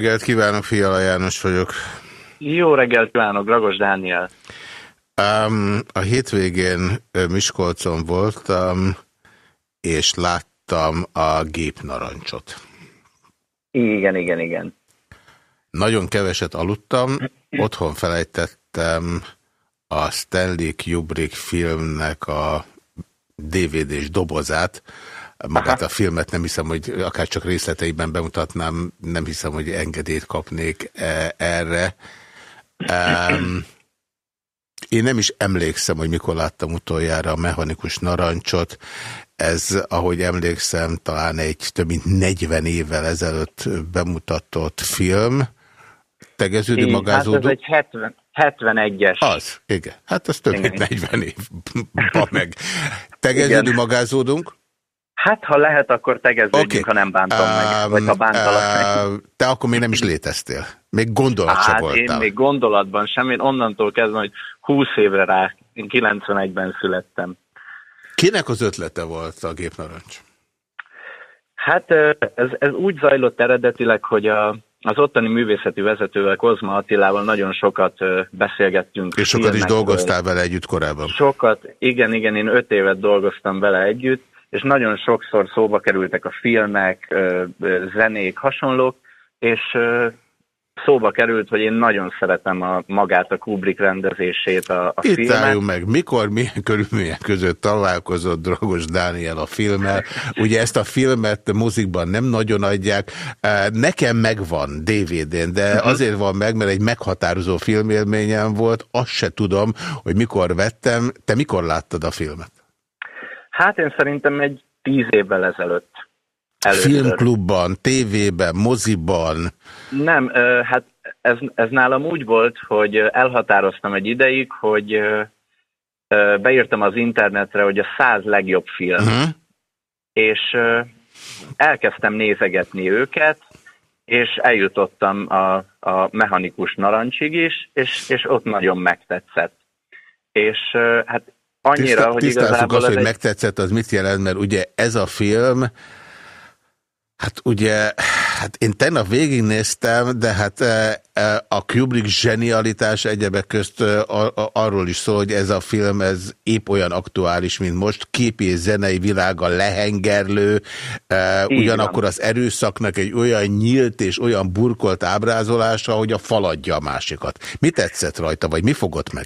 Reggelt kívánok, Fiala János vagyok. Jó reggelt kívánok, Ragos Dániel. Um, a hétvégén Miskolcon voltam, és lát, aludtam a gépnarancsot. Igen, igen, igen. Nagyon keveset aludtam, otthon felejtettem a Stanley Kubrick filmnek a DVD-s dobozát, magát Aha. a filmet nem hiszem, hogy akár csak részleteiben bemutatnám, nem hiszem, hogy engedélyt kapnék e, erre. Um, én nem is emlékszem, hogy mikor láttam utoljára a mechanikus narancsot. Ez, ahogy emlékszem, talán egy több mint 40 évvel ezelőtt bemutatott film. Tegeződő magázódó. Hát ez egy 70, 71-es. Az, igen. Hát az több igen. mint 40 év. Meg. Tegeződő magázódunk? Hát, ha lehet, akkor tegeződjünk, okay. ha nem bántom um, meg, vagy ha bántalak uh, Te akkor még nem is léteztél. Még gondolat hát, sem voltál. én még gondolatban sem. Én onnantól kezdve, hogy 20 évre rá, én 91-ben születtem. Kinek az ötlete volt a gépnarancs? Hát ez, ez úgy zajlott eredetileg, hogy a, az ottani művészeti vezetővel, Kozma Attilával nagyon sokat beszélgettünk. És sokat is dolgoztál vele együtt korábban? Sokat, igen, igen, én öt évet dolgoztam vele együtt, és nagyon sokszor szóba kerültek a filmek, zenék, hasonlók, és szóba került, hogy én nagyon szeretem a, magát a Kubrick rendezését, a, a Itt filmet. álljunk meg, mikor, milyen körülmények között találkozott Dragos Dániel a filmmel. Ugye ezt a filmet mozikban nem nagyon adják. Nekem megvan DVD-n, de mhm. azért van meg, mert egy meghatározó filmélményem volt. Azt se tudom, hogy mikor vettem. Te mikor láttad a filmet? Hát én szerintem egy tíz évvel ezelőtt. Először. Filmklubban, tévében, moziban? Nem, hát ez, ez nálam úgy volt, hogy elhatároztam egy ideig, hogy beírtam az internetre, hogy a száz legjobb film, uh mhm. -huh. és elkezdtem nézegetni őket, és eljutottam a, a mechanikus narancsig is, és, és ott nagyon megtetszett. És hát annyira, Tiszta, hogy igazából... azt, hogy egy... megtetszett, az mit jelent, mert ugye ez a film, hát ugye, hát én tegnap végignéztem, de hát e, e, a Kubrick zsenialitás egyebek közt e, arról is szól, hogy ez a film, ez épp olyan aktuális, mint most, képi és zenei világa lehengerlő, ugyanakkor az erőszaknak egy olyan nyílt és olyan burkolt ábrázolása, hogy a faladja a másikat. Mi tetszett rajta, vagy mi fogott meg?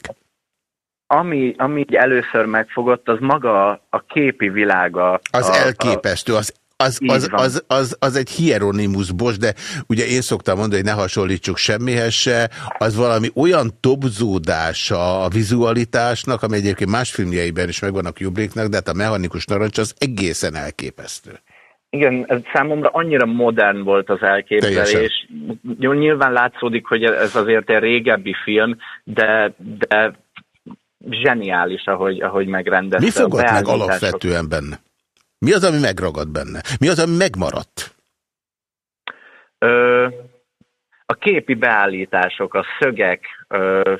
Ami, ami így először megfogott, az maga a képi világa. Az a, elképesztő, az az, az, az, az, az egy hieronymus bos, de ugye én szoktam mondani, hogy ne hasonlítsuk semmihez se, az valami olyan topzódása a vizualitásnak, ami egyébként más filmjeiben is megvan a Kubricknak, de hát a mechanikus narancs az egészen elképesztő. Igen, ez számomra annyira modern volt az elképzelés. Teljesen. Nyilván látszódik, hogy ez azért egy régebbi film, de, de zseniális, ahogy, ahogy megrendezte. Mi fogott meg alapvetően benne? Mi az, ami megragad benne? Mi az, ami megmaradt? Ö, a képi beállítások, a szögek, ö,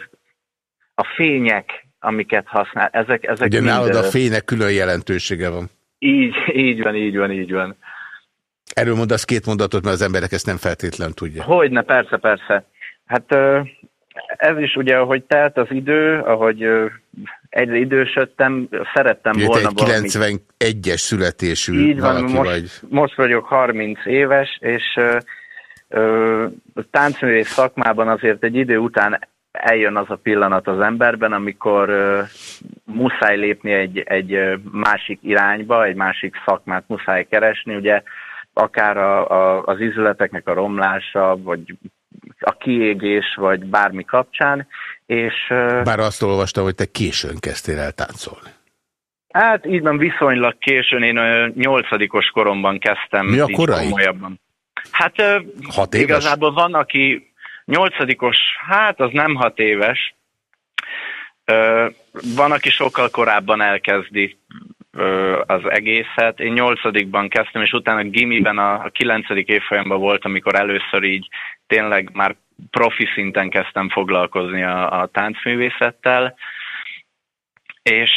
a fények, amiket használ, ezek, ezek Ugye mind, nálad a fénynek külön jelentősége van. Így, így van, így van, így van. Erről mondasz két mondatot, mert az emberek ezt nem feltétlen tudja. Hogyne, persze, persze. Hát ez is ugye, ahogy telt az idő, ahogy egyre idősödtem, szerettem Jött volna egy 91-es születésű Így van, most, vagy. most vagyok 30 éves, és a táncművész szakmában azért egy idő után eljön az a pillanat az emberben, amikor uh, muszáj lépni egy, egy másik irányba, egy másik szakmát muszáj keresni, ugye akár a, a, az izületeknek a romlása, vagy a kiégés, vagy bármi kapcsán. És, Bár azt olvastam, hogy te későn kezdtél el táncolni. Hát így van, viszonylag későn, én nyolcadikos koromban kezdtem. Mi a korai? Komolyabban. Hát hat éves? igazából van, aki nyolcadikos, hát az nem hat éves, van, aki sokkal korábban elkezdi az egészet. Én nyolcadikban kezdtem, és utána gimiben a kilencedik évfolyamban volt, amikor először így tényleg már profi szinten kezdtem foglalkozni a, a táncművészettel, és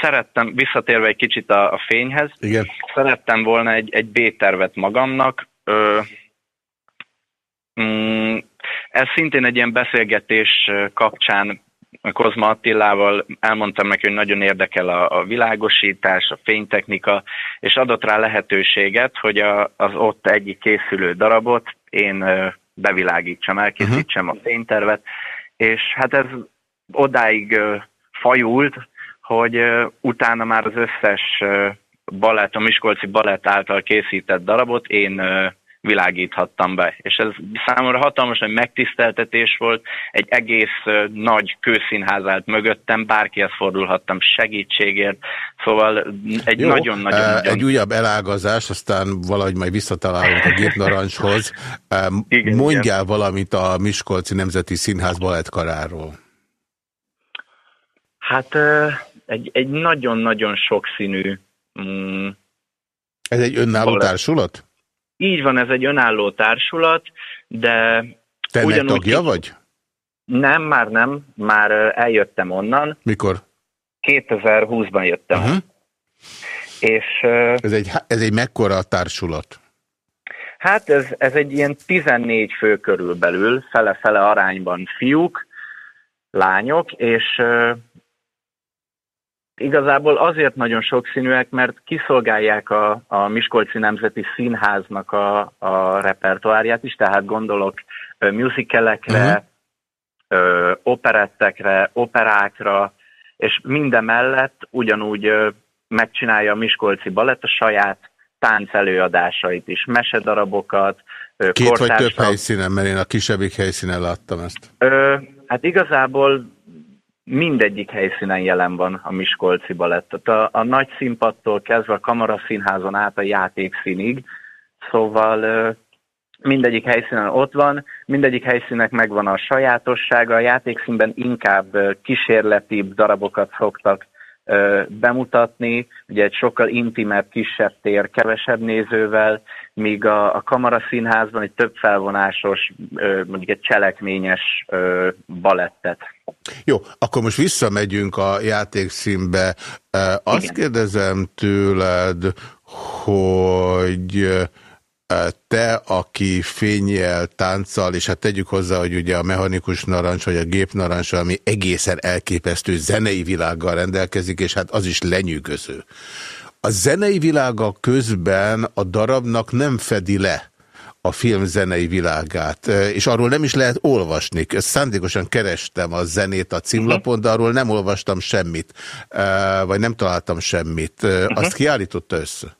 szerettem, visszatérve egy kicsit a, a fényhez, Igen. szerettem volna egy, egy B-tervet magamnak. Ö, mm, ez szintén egy ilyen beszélgetés kapcsán Kozma Attilával elmondtam neki, hogy nagyon érdekel a, a világosítás, a fénytechnika, és adott rá lehetőséget, hogy a, az ott egyik készülő darabot én bevilágítsam, elkészítsem a fénytervet, és hát ez odáig fajult, hogy utána már az összes balett, a Miskolci balett által készített darabot én világíthattam be. És ez számomra hatalmas egy megtiszteltetés volt, egy egész nagy kőszínház állt mögöttem, bárkihez fordulhattam segítségért, szóval egy nagyon-nagyon... Nagyon... Egy újabb elágazás, aztán valahogy majd visszatalálunk a gépnarancshoz. igen, Mondjál igen. valamit a Miskolci Nemzeti Színház balettkaráról. Hát egy, egy nagyon-nagyon sokszínű mm, ez egy önálló társulat? Így van, ez egy önálló társulat, de... Te ugyanúgy tagja vagy? Nem, már nem. Már eljöttem onnan. Mikor? 2020-ban jöttem. Uh -huh. És, ez, egy, ez egy mekkora társulat? Hát ez, ez egy ilyen 14 fő körülbelül, fele-fele arányban fiúk, lányok, és Igazából azért nagyon sokszínűek, mert kiszolgálják a, a Miskolci Nemzeti Színháznak a, a repertoárját is, tehát gondolok musicalekre, uh-huh. operettekre, operákra, és minden mellett ugyanúgy megcsinálja a Miskolci Balett a saját tánc előadásait is, mesedarabokat, Két vagy több helyszínen, mert én a kisebbik helyszínen láttam ezt. Ö, hát igazából mindegyik helyszínen jelen van a Miskolci balett. Tehát a, a nagy színpadtól kezdve a kamaraszínházon át a játékszínig, szóval mindegyik helyszínen ott van, mindegyik helyszínek megvan a sajátossága, a játékszínben inkább kísérletibb darabokat szoktak bemutatni, ugye egy sokkal intimebb, kisebb tér, kevesebb nézővel, míg a, a kamaraszínházban egy több felvonásos, mondjuk egy cselekményes balettet. Jó, akkor most visszamegyünk a játékszínbe. Azt Igen. kérdezem tőled, hogy te, aki fényjel, tánccal, és hát tegyük hozzá, hogy ugye a mechanikus narancs, vagy a gépnarancs, ami egészen elképesztő zenei világgal rendelkezik, és hát az is lenyűgöző. A zenei világa közben a darabnak nem fedi le a film zenei világát, és arról nem is lehet olvasni. Szándékosan kerestem a zenét a címlapon, de arról nem olvastam semmit, vagy nem találtam semmit. Azt mhm. kiállította össze?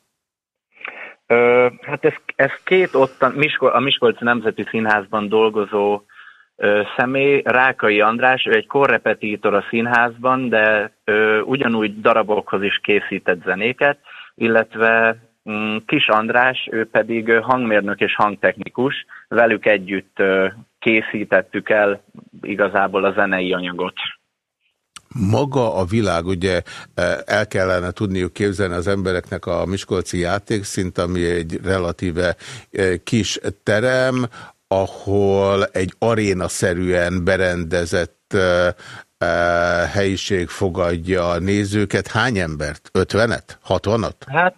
Ö, hát ez, ez két ottan, Miskol, a Miskolci Nemzeti Színházban dolgozó ö, személy, Rákai András, ő egy korrepetítor a színházban, de ö, ugyanúgy darabokhoz is készített zenéket, illetve Kis András, ő pedig hangmérnök és hangtechnikus, velük együtt készítettük el igazából a zenei anyagot. Maga a világ, ugye e, el kellene tudniuk képzelni az embereknek a Miskolci játékszint, ami egy relatíve e, kis terem, ahol egy arénaszerűen berendezett e, helyiség fogadja a nézőket. Hány embert? 50-et? 60-at? Hát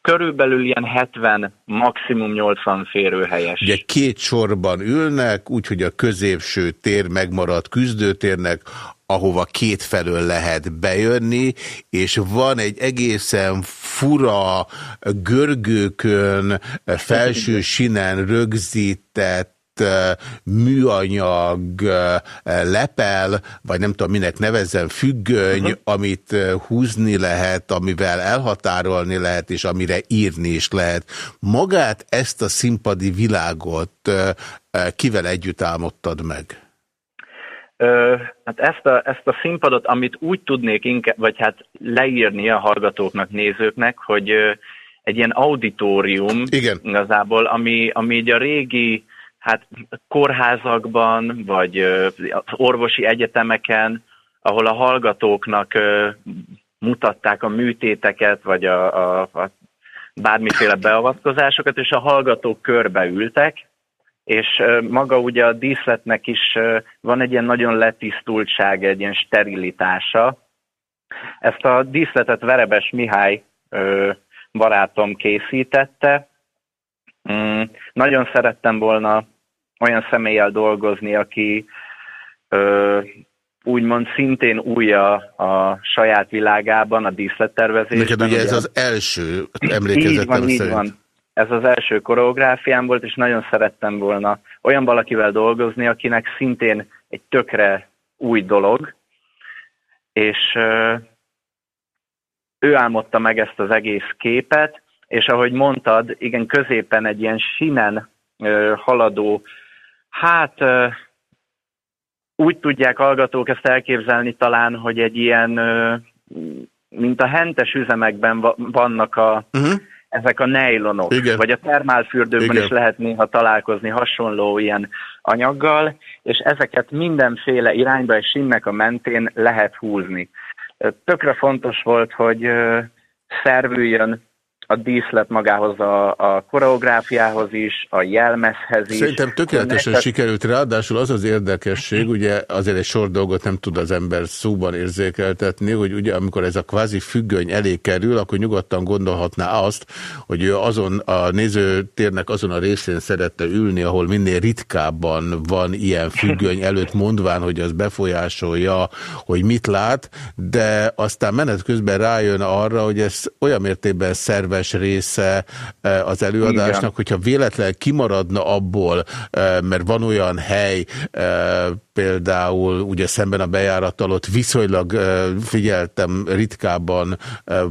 körülbelül ilyen 70, maximum 80 férőhelyes. Ugye két sorban ülnek, úgyhogy a középső tér megmaradt küzdőtérnek, ahova két felől lehet bejönni, és van egy egészen fura görgőkön, felső sinen rögzített műanyag lepel, vagy nem tudom minek nevezem, függöny, uh -huh. amit húzni lehet, amivel elhatárolni lehet, és amire írni is lehet. Magát ezt a színpadi világot kivel együtt álmodtad meg? Ö, hát ezt a, ezt a színpadot, amit úgy tudnék inkább, vagy hát leírni a hallgatóknak, nézőknek, hogy ö, egy ilyen auditorium Igen. igazából, ami, ami így a régi hát kórházakban, vagy az orvosi egyetemeken, ahol a hallgatóknak mutatták a műtéteket, vagy a, a, a bármiféle beavatkozásokat, és a hallgatók körbeültek, és maga ugye a díszletnek is van egy ilyen nagyon letisztultság, egy ilyen sterilitása. Ezt a díszletet Verebes Mihály barátom készítette. Nagyon szerettem volna olyan személlyel dolgozni, aki úgymond szintén új a, a saját világában, a díszlettervezésben. Neked ugye ez az első emlékezetem így van, szerint. Így van. Ez az első koreográfiám volt, és nagyon szerettem volna olyan valakivel dolgozni, akinek szintén egy tökre új dolog, és ő álmodta meg ezt az egész képet, és ahogy mondtad, igen, középen egy ilyen sinen haladó, hát úgy tudják hallgatók ezt elképzelni talán, hogy egy ilyen, mint a hentes üzemekben vannak a, uh-huh. ezek a nejlonok, Igen. vagy a termálfürdőkben Igen. is lehet néha találkozni hasonló ilyen anyaggal, és ezeket mindenféle irányba és sinnek a mentén lehet húzni. Tökre fontos volt, hogy szervüljön a díszlet magához, a, a koreográfiához is, a jelmezhez is. Szerintem tökéletesen neked... sikerült, ráadásul az az érdekesség, ugye azért egy sor dolgot nem tud az ember szóban érzékeltetni, hogy ugye amikor ez a kvázi függöny elé kerül, akkor nyugodtan gondolhatná azt, hogy ő azon a nézőtérnek azon a részén szerette ülni, ahol minél ritkábban van ilyen függöny előtt mondván, hogy az befolyásolja, hogy mit lát, de aztán menet közben rájön arra, hogy ez olyan mértékben szerve szerves része e, az előadásnak, Igen. hogyha véletlen kimaradna abból, e, mert van olyan hely, e, például ugye szemben a bejárattal ott viszonylag figyeltem ritkában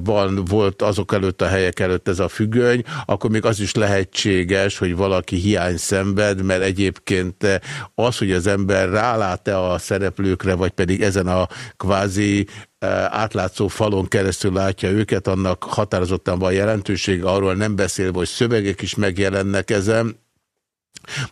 van, volt azok előtt a helyek előtt ez a függöny, akkor még az is lehetséges, hogy valaki hiány szenved, mert egyébként az, hogy az ember rálát-e a szereplőkre, vagy pedig ezen a kvázi átlátszó falon keresztül látja őket, annak határozottan van jelentősége, arról nem beszélve, hogy szövegek is megjelennek ezen,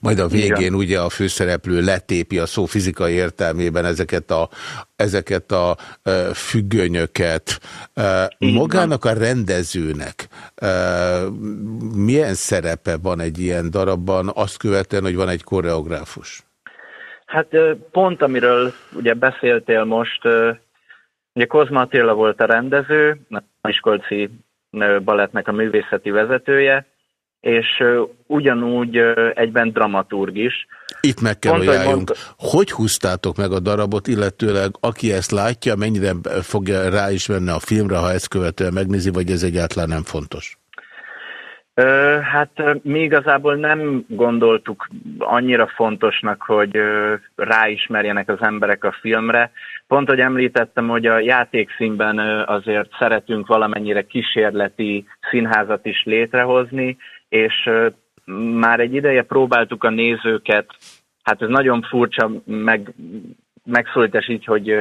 majd a végén Igen. ugye a főszereplő letépi a szó fizikai értelmében ezeket a, ezeket a uh, függönyöket. Uh, magának a rendezőnek uh, milyen szerepe van egy ilyen darabban, azt követően, hogy van egy koreográfus? Hát pont amiről ugye beszéltél most, ugye Kozma Attila volt a rendező, a Miskolci balettnek a művészeti vezetője, és ugyanúgy egyben dramaturg is. Itt meg kell, Pont, hogy álljunk. Hogy húztátok meg a darabot, illetőleg aki ezt látja, mennyire fogja rá is venni a filmre, ha ezt követően megnézi, vagy ez egyáltalán nem fontos? Hát mi igazából nem gondoltuk annyira fontosnak, hogy ráismerjenek az emberek a filmre. Pont, hogy említettem, hogy a játékszínben azért szeretünk valamennyire kísérleti színházat is létrehozni, és már egy ideje próbáltuk a nézőket, hát ez nagyon furcsa, meg, megszólítás így, hogy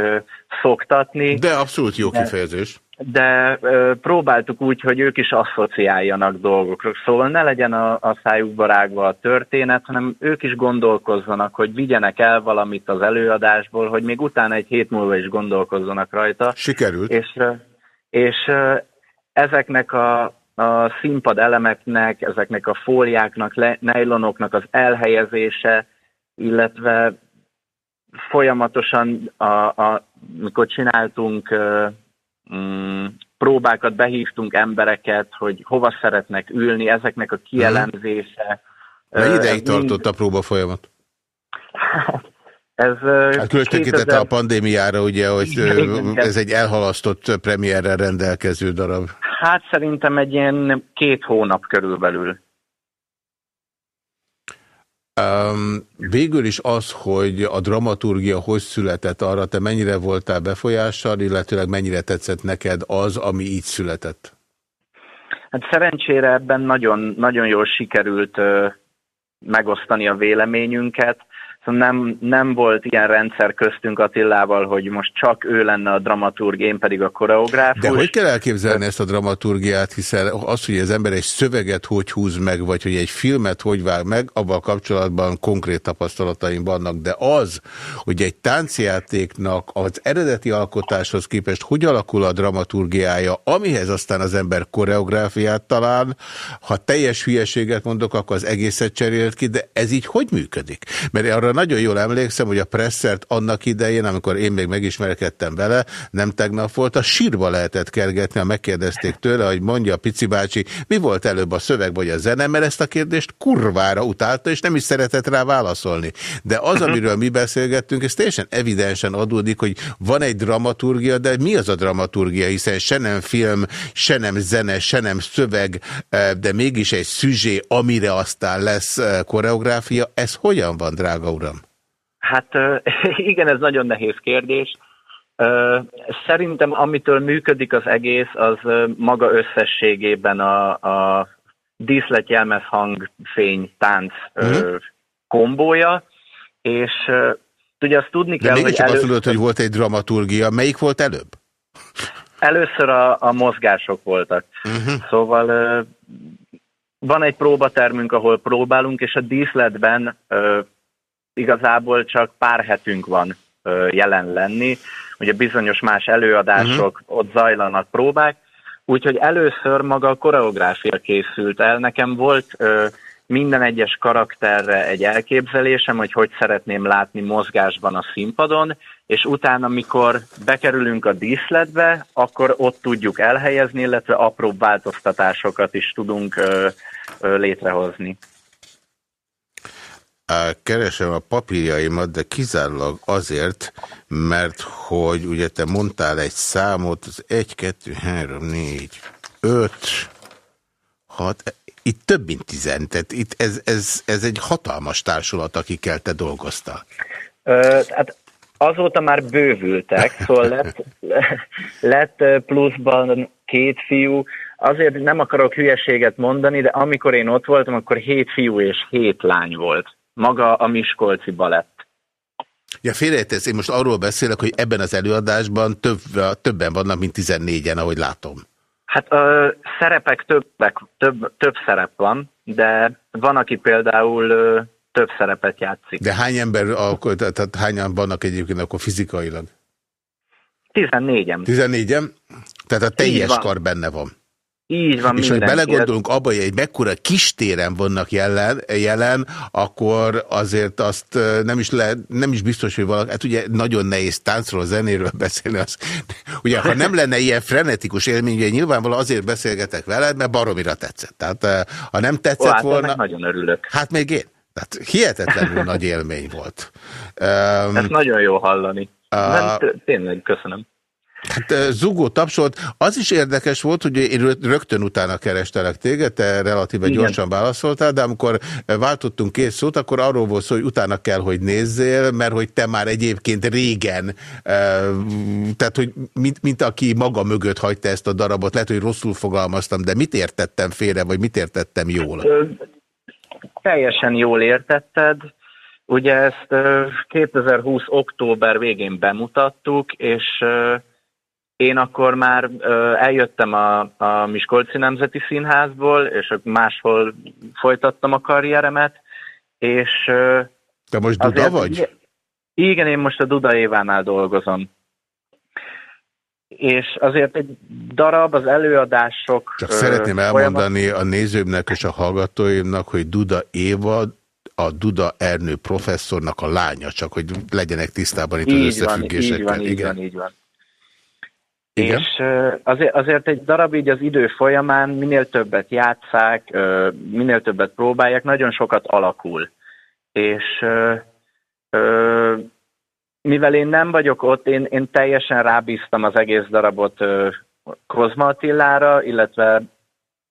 szoktatni. De abszolút jó kifejezés. De, de próbáltuk úgy, hogy ők is asszociáljanak dolgokra. Szóval ne legyen a, a szájukba rágva a történet, hanem ők is gondolkozzanak, hogy vigyenek el valamit az előadásból, hogy még utána egy hét múlva is gondolkozzanak rajta. Sikerült. És, és ezeknek a, a színpad elemeknek, ezeknek a fóliáknak, nejlonoknak az elhelyezése, illetve folyamatosan, a, a, mikor csináltunk mm, próbákat, behívtunk embereket, hogy hova szeretnek ülni, ezeknek a kielemzése. Mennyi ideig tartott a próba folyamat? Ez, hát különös 2000... a pandémiára, ugye, hogy igen, ez egy elhalasztott premierrel rendelkező darab. Hát szerintem egy ilyen két hónap körülbelül. Um, végül is az, hogy a dramaturgia hogy született arra, te mennyire voltál befolyással, illetőleg mennyire tetszett neked az, ami így született? Hát szerencsére ebben nagyon, nagyon jól sikerült uh, megosztani a véleményünket. Szóval nem, nem volt ilyen rendszer köztünk Attilával, hogy most csak ő lenne a dramaturg, én pedig a koreográfus. De hogy kell elképzelni ezt a dramaturgiát, hiszen az, hogy az ember egy szöveget hogy húz meg, vagy hogy egy filmet hogy vág meg, abban kapcsolatban konkrét tapasztalataim vannak, de az, hogy egy táncjátéknak az eredeti alkotáshoz képest hogy alakul a dramaturgiája, amihez aztán az ember koreográfiát talál, ha teljes hülyeséget mondok, akkor az egészet cserélt ki, de ez így hogy működik? Mert arra nagyon jól emlékszem, hogy a presszert annak idején, amikor én még megismerkedtem vele, nem tegnap volt, a sírba lehetett kergetni, ha megkérdezték tőle, hogy mondja a Pici bácsi, mi volt előbb a szöveg vagy a zene, mert ezt a kérdést kurvára utálta, és nem is szeretett rá válaszolni. De az, mhm. amiről mi beszélgettünk, ez teljesen evidensen adódik, hogy van egy dramaturgia, de mi az a dramaturgia, hiszen se nem film, se nem zene, se nem szöveg, eh, de mégis egy szüzsé, amire aztán lesz eh, koreográfia. Ez hogyan van, drága uram? Hát igen, ez nagyon nehéz kérdés. Szerintem amitől működik az egész, az maga összességében a, a díszlet, jelmez, hang, fény, tánc mm. kombója, és ugye azt tudni De kell, hogy csak először... azt hogy volt egy dramaturgia. Melyik volt előbb? Először a, a mozgások voltak. Uh mhm. -huh. Szóval van egy próbatermünk, ahol próbálunk, és a díszletben igazából csak pár hetünk van jelen lenni. Ugye bizonyos más előadások, uh-huh. ott zajlanak próbák, úgyhogy először maga a koreográfia készült el. Nekem volt ö, minden egyes karakterre egy elképzelésem, hogy hogy szeretném látni mozgásban a színpadon, és utána, mikor bekerülünk a díszletbe, akkor ott tudjuk elhelyezni, illetve apróbb változtatásokat is tudunk ö, ö, létrehozni. Keresem a papírjaimat, de kizárólag azért, mert hogy ugye te mondtál egy számot, az 1, 2, 3, 4, 5, 6, itt több mint 10, tehát itt ez, ez, ez egy hatalmas társulat, akikkel te dolgoztál. Ö, hát azóta már bővültek, szóval lett, lett pluszban két fiú, azért nem akarok hülyeséget mondani, de amikor én ott voltam, akkor hét fiú és hét lány volt maga a Miskolci balett. Ja, félrejtesz, én most arról beszélek, hogy ebben az előadásban több, többen vannak, mint 14-en, ahogy látom. Hát ö, szerepek többek, több, több szerep van, de van, aki például ö, több szerepet játszik. De hány ember, akkor, tehát hányan vannak egyébként akkor fizikailag? 14-en. 14-en? Tehát a teljes kar benne van. Így van, És hogy belegondolunk abba, hogy egy mekkora kistéren vannak jelen, jelen, akkor azért azt nem is, le, nem is biztos, hogy valaki, hát ugye nagyon nehéz táncról, zenéről beszélni. Az, ugye, ha nem lenne ilyen frenetikus élmény, ugye nyilvánvalóan azért beszélgetek veled, mert baromira tetszett. Tehát ha nem tetszett Ó, hát volna... nagyon örülök. Hát még én. Tehát hihetetlenül nagy élmény volt. Um, Ezt nagyon jó hallani. Uh, nem, tényleg, köszönöm. Hát zugó tapsolt. Az is érdekes volt, hogy én rögtön utána kerestelek téged, te relatíve Igen. gyorsan válaszoltál, de amikor váltottunk két szót, akkor arról volt szó, hogy utána kell, hogy nézzél, mert hogy te már egyébként régen, tehát hogy mint, mint aki maga mögött hagyta ezt a darabot, lehet, hogy rosszul fogalmaztam, de mit értettem félre, vagy mit értettem jól? Teljesen jól értetted. Ugye ezt 2020. október végén bemutattuk, és én akkor már ö, eljöttem a, a Miskolci Nemzeti Színházból, és máshol folytattam a karrieremet, és... Ö, Te most Duda azért, vagy? Igen, én most a Duda Évánál dolgozom. És azért egy darab, az előadások... Csak ö, szeretném elmondani folyamat... a nézőmnek és a hallgatóimnak, hogy Duda Éva a Duda Ernő professzornak a lánya, csak hogy legyenek tisztában itt így az összefüggésekkel. Van, így van, így van, így van. Igen. És azért, azért egy darab így az idő folyamán minél többet játszák, minél többet próbálják, nagyon sokat alakul. És mivel én nem vagyok ott, én, én teljesen rábíztam az egész darabot Kozma Attilára, illetve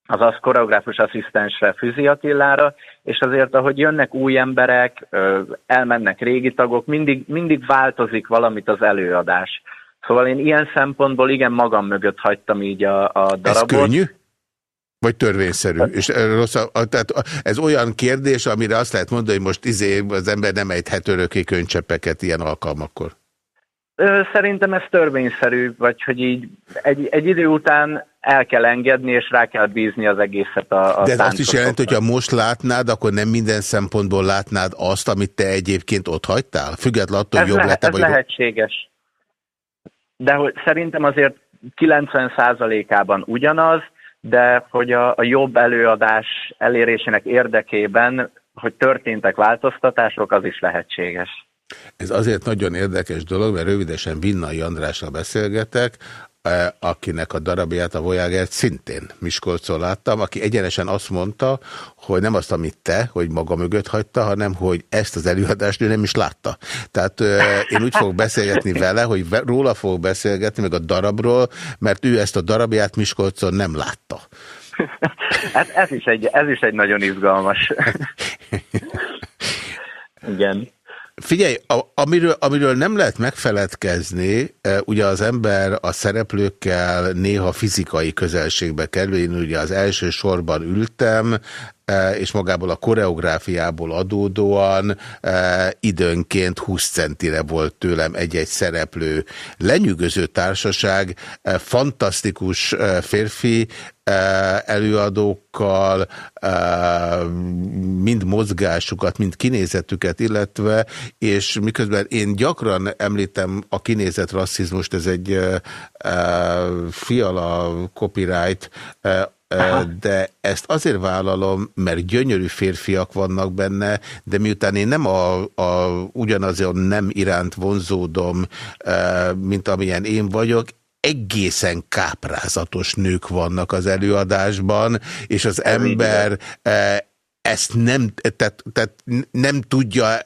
az az koreográfus asszisztensre Füzi Attilára, és azért, ahogy jönnek új emberek, elmennek régi tagok, mindig, mindig változik valamit az előadás. Szóval én ilyen szempontból igen magam mögött hagytam így a, a darabot. Ez könnyű? Vagy törvényszerű? És rossz, tehát ez olyan kérdés, amire azt lehet mondani, hogy most izé az ember nem ejthet örökké könycseppeket ilyen alkalmakkor. Szerintem ez törvényszerű, vagy hogy így egy, egy idő után el kell engedni, és rá kell bízni az egészet a, a De ez azt is jelenti, hogy ha most látnád, akkor nem minden szempontból látnád azt, amit te egyébként ott hagytál? Függetlenül attól, hogy jobb lett Ez vagy lehetséges de hogy szerintem azért 90%-ában ugyanaz, de hogy a, a jobb előadás elérésének érdekében hogy történtek változtatások, az is lehetséges. Ez azért nagyon érdekes dolog, mert rövidesen Vinnai Andrással beszélgetek, akinek a darabját, a Voyager szintén Miskolcon láttam, aki egyenesen azt mondta, hogy nem azt, amit te, hogy maga mögött hagyta, hanem hogy ezt az előadást ő nem is látta. Tehát eh, én úgy fogok beszélgetni vele, hogy róla fogok beszélgetni, meg a darabról, mert ő ezt a darabját Miskolcon nem látta. Hát ez is egy, ez is egy nagyon izgalmas. Igen. Figyelj, amiről, amiről nem lehet megfeledkezni, e, ugye az ember a szereplőkkel néha fizikai közelségbe kerül, én ugye az első sorban ültem, és magából a koreográfiából adódóan e, időnként 20 centire volt tőlem egy-egy szereplő. Lenyűgöző társaság, fantasztikus férfi előadókkal, mind mozgásukat, mind kinézetüket illetve, és miközben én gyakran említem a kinézet rasszizmust, ez egy fiala copyright, de ezt azért vállalom, mert gyönyörű férfiak vannak benne, de miután én nem a, a ugyanazon nem iránt vonzódom, mint amilyen én vagyok, egészen káprázatos nők vannak az előadásban, és az ember ezt nem, tehát, tehát nem tudja,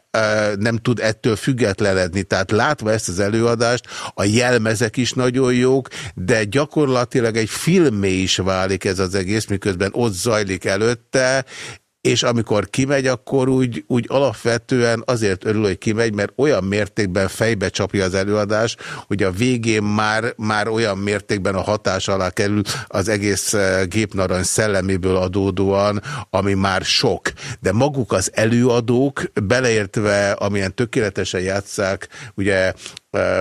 nem tud ettől függetlenedni. Tehát látva ezt az előadást, a jelmezek is nagyon jók, de gyakorlatilag egy filmé is válik ez az egész, miközben ott zajlik előtte, és amikor kimegy, akkor úgy, úgy alapvetően azért örül, hogy kimegy, mert olyan mértékben fejbe csapja az előadás, hogy a végén már, már olyan mértékben a hatás alá kerül az egész eh, gépnarancs szelleméből adódóan, ami már sok. De maguk az előadók, beleértve, amilyen tökéletesen játszák, ugye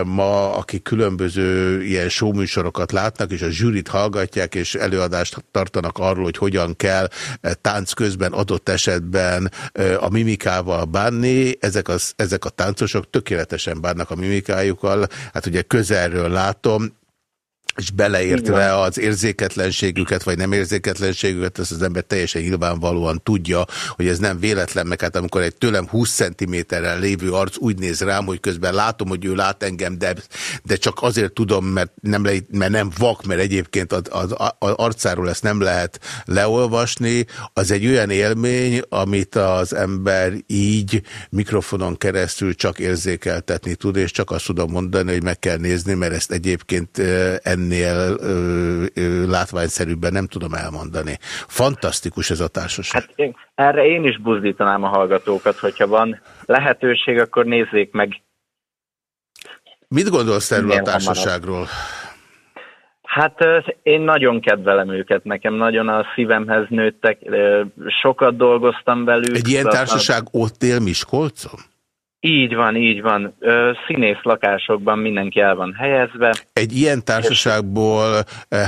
ma, akik különböző ilyen showműsorokat látnak, és a zsűrit hallgatják, és előadást tartanak arról, hogy hogyan kell tánc közben adott esetben a mimikával bánni. Ezek, az, ezek a táncosok tökéletesen bánnak a mimikájukkal. Hát ugye közelről látom, és beleértve az érzéketlenségüket, vagy nem érzéketlenségüket, ezt az ember teljesen nyilvánvalóan tudja, hogy ez nem véletlen, meg hát amikor egy tőlem 20 cm-rel lévő arc úgy néz rám, hogy közben látom, hogy ő lát engem, de, de csak azért tudom, mert nem, le, mert nem vak, mert egyébként az, az, az arcáról ezt nem lehet leolvasni, az egy olyan élmény, amit az ember így mikrofonon keresztül csak érzékeltetni tud, és csak azt tudom mondani, hogy meg kell nézni, mert ezt egyébként ennél ennél ö, ö, látványszerűbben nem tudom elmondani. Fantasztikus ez a társaság. Hát én, erre én is buzdítanám a hallgatókat, hogyha van lehetőség, akkor nézzék meg. Mit gondolsz erről a társaságról? Hát én nagyon kedvelem őket, nekem nagyon a szívemhez nőttek, sokat dolgoztam velük. Egy ilyen társaság ott él Miskolcon? Így van, így van. Színész lakásokban mindenki el van helyezve. Egy ilyen társaságból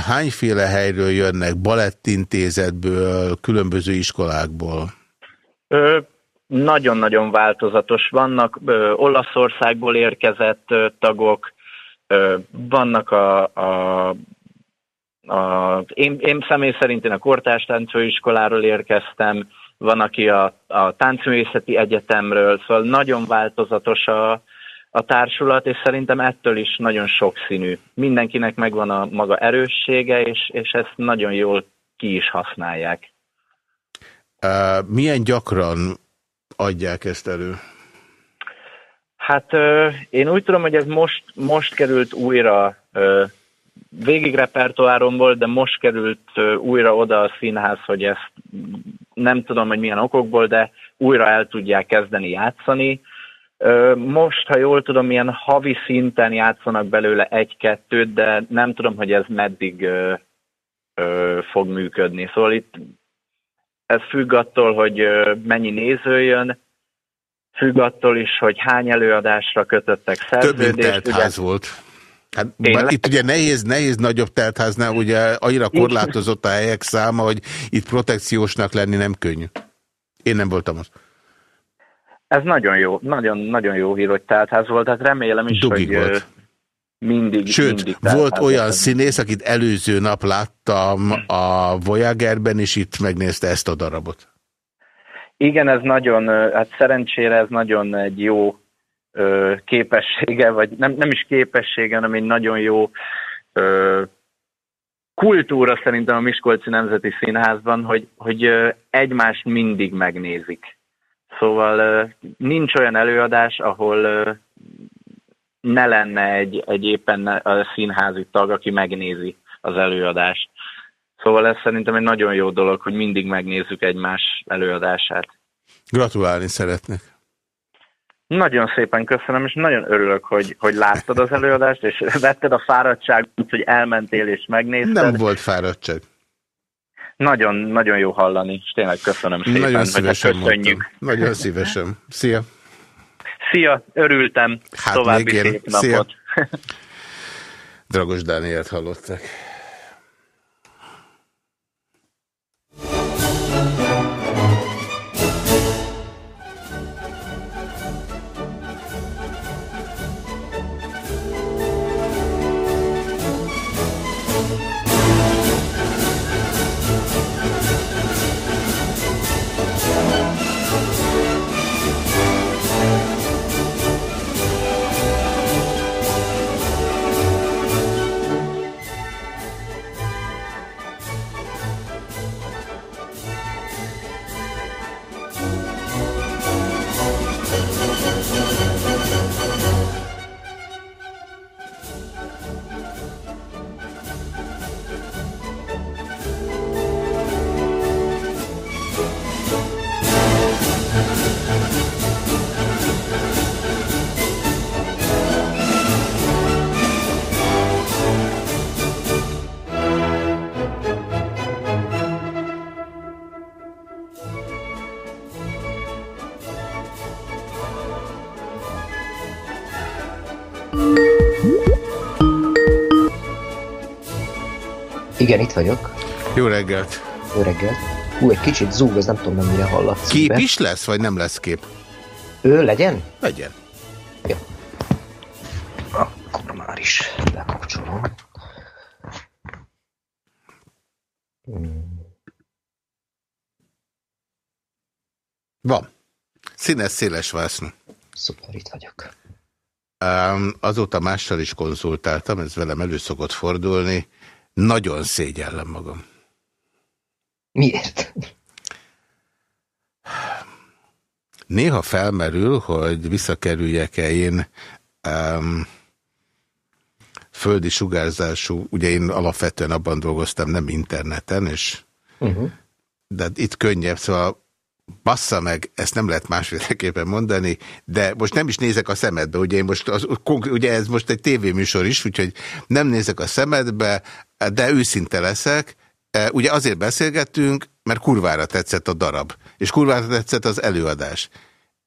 hányféle helyről jönnek? Balettintézetből, különböző iskolákból? Nagyon-nagyon változatos. Vannak ö, Olaszországból érkezett ö, tagok, ö, vannak a, a, a én, én személy szerint én a Kortárs Táncfőiskoláról érkeztem, van, aki a, a Táncművészeti Egyetemről, szóval nagyon változatos a, a társulat, és szerintem ettől is nagyon sokszínű. Mindenkinek megvan a maga erőssége, és, és ezt nagyon jól ki is használják. Uh, milyen gyakran adják ezt elő? Hát uh, én úgy tudom, hogy ez most, most került újra uh, végig repertoárom volt, de most került újra oda a színház, hogy ezt nem tudom, hogy milyen okokból, de újra el tudják kezdeni játszani. Most, ha jól tudom, milyen havi szinten játszanak belőle egy-kettőt, de nem tudom, hogy ez meddig fog működni. Szóval itt ez függ attól, hogy mennyi néző jön, függ attól is, hogy hány előadásra kötöttek szerződést. Több mint ugye, volt. Hát, bár itt ugye nehéz, nehéz nagyobb teltháznál, ugye annyira korlátozott a helyek száma, hogy itt protekciósnak lenni nem könnyű. Én nem voltam az. Ez nagyon jó, nagyon, nagyon jó hír, hogy teltház volt, tehát remélem is, Dugig hogy volt. mindig Sőt, mindig volt olyan volt. színész, akit előző nap láttam a Voyagerben, és itt megnézte ezt a darabot. Igen, ez nagyon, hát szerencsére ez nagyon egy jó ö, képessége, vagy nem, nem is képessége, hanem egy nagyon jó ö, kultúra szerintem a Miskolci Nemzeti Színházban, hogy, hogy egymást mindig megnézik. Szóval nincs olyan előadás, ahol ne lenne egy, egy éppen a színházi tag, aki megnézi az előadást. Szóval ez szerintem egy nagyon jó dolog, hogy mindig megnézzük egymás előadását. Gratulálni szeretnék. Nagyon szépen köszönöm, és nagyon örülök, hogy, hogy láttad az előadást, és vetted a fáradtságot, hogy elmentél és megnézted. Nem volt fáradtság. Nagyon, nagyon jó hallani, és tényleg köszönöm szépen. Nagyon szívesen köszönjük. Nagyon szívesen. Szia! Szia, örültem. Hát További szép napot. Szia. Dragos Dánielt hallottak. Igen, itt vagyok. Jó reggelt. Jó reggelt. Hú, egy kicsit zúg, ez nem tudom mennyire hallatszik. Kép be. is lesz, vagy nem lesz kép? Ő legyen? Legyen. Jó. Akkor már is bekapcsolom. Van. Színes, széles vásznú. Szuper, itt vagyok. Um, azóta mással is konzultáltam, ez velem elő szokott fordulni. Nagyon szégyellem magam. Miért? Néha felmerül, hogy visszakerüljek-e én um, földi sugárzású, ugye én alapvetően abban dolgoztam, nem interneten, és uh -huh. de itt könnyebb, szóval bassza meg, ezt nem lehet másféleképpen mondani, de most nem is nézek a szemedbe, ugye, én most az, ugye ez most egy tévéműsor is, úgyhogy nem nézek a szemedbe, de őszinte leszek, e, ugye azért beszélgettünk, mert kurvára tetszett a darab, és kurvára tetszett az előadás.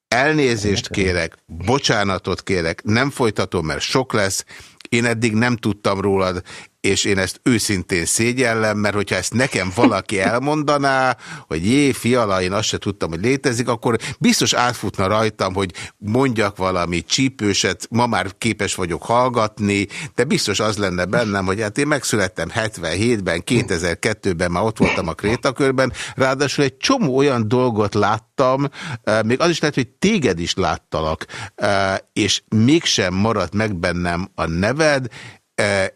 Elnézést kérek, bocsánatot kérek, nem folytatom, mert sok lesz, én eddig nem tudtam rólad, és én ezt őszintén szégyellem, mert hogyha ezt nekem valaki elmondaná, hogy jé, fiala, én azt se tudtam, hogy létezik, akkor biztos átfutna rajtam, hogy mondjak valami csípőset, ma már képes vagyok hallgatni, de biztos az lenne bennem, hogy hát én megszülettem 77-ben, 2002-ben már ott voltam a Krétakörben, ráadásul egy csomó olyan dolgot láttam, eh, még az is lehet, hogy téged is láttalak, eh, és mégsem maradt meg bennem a neved, eh,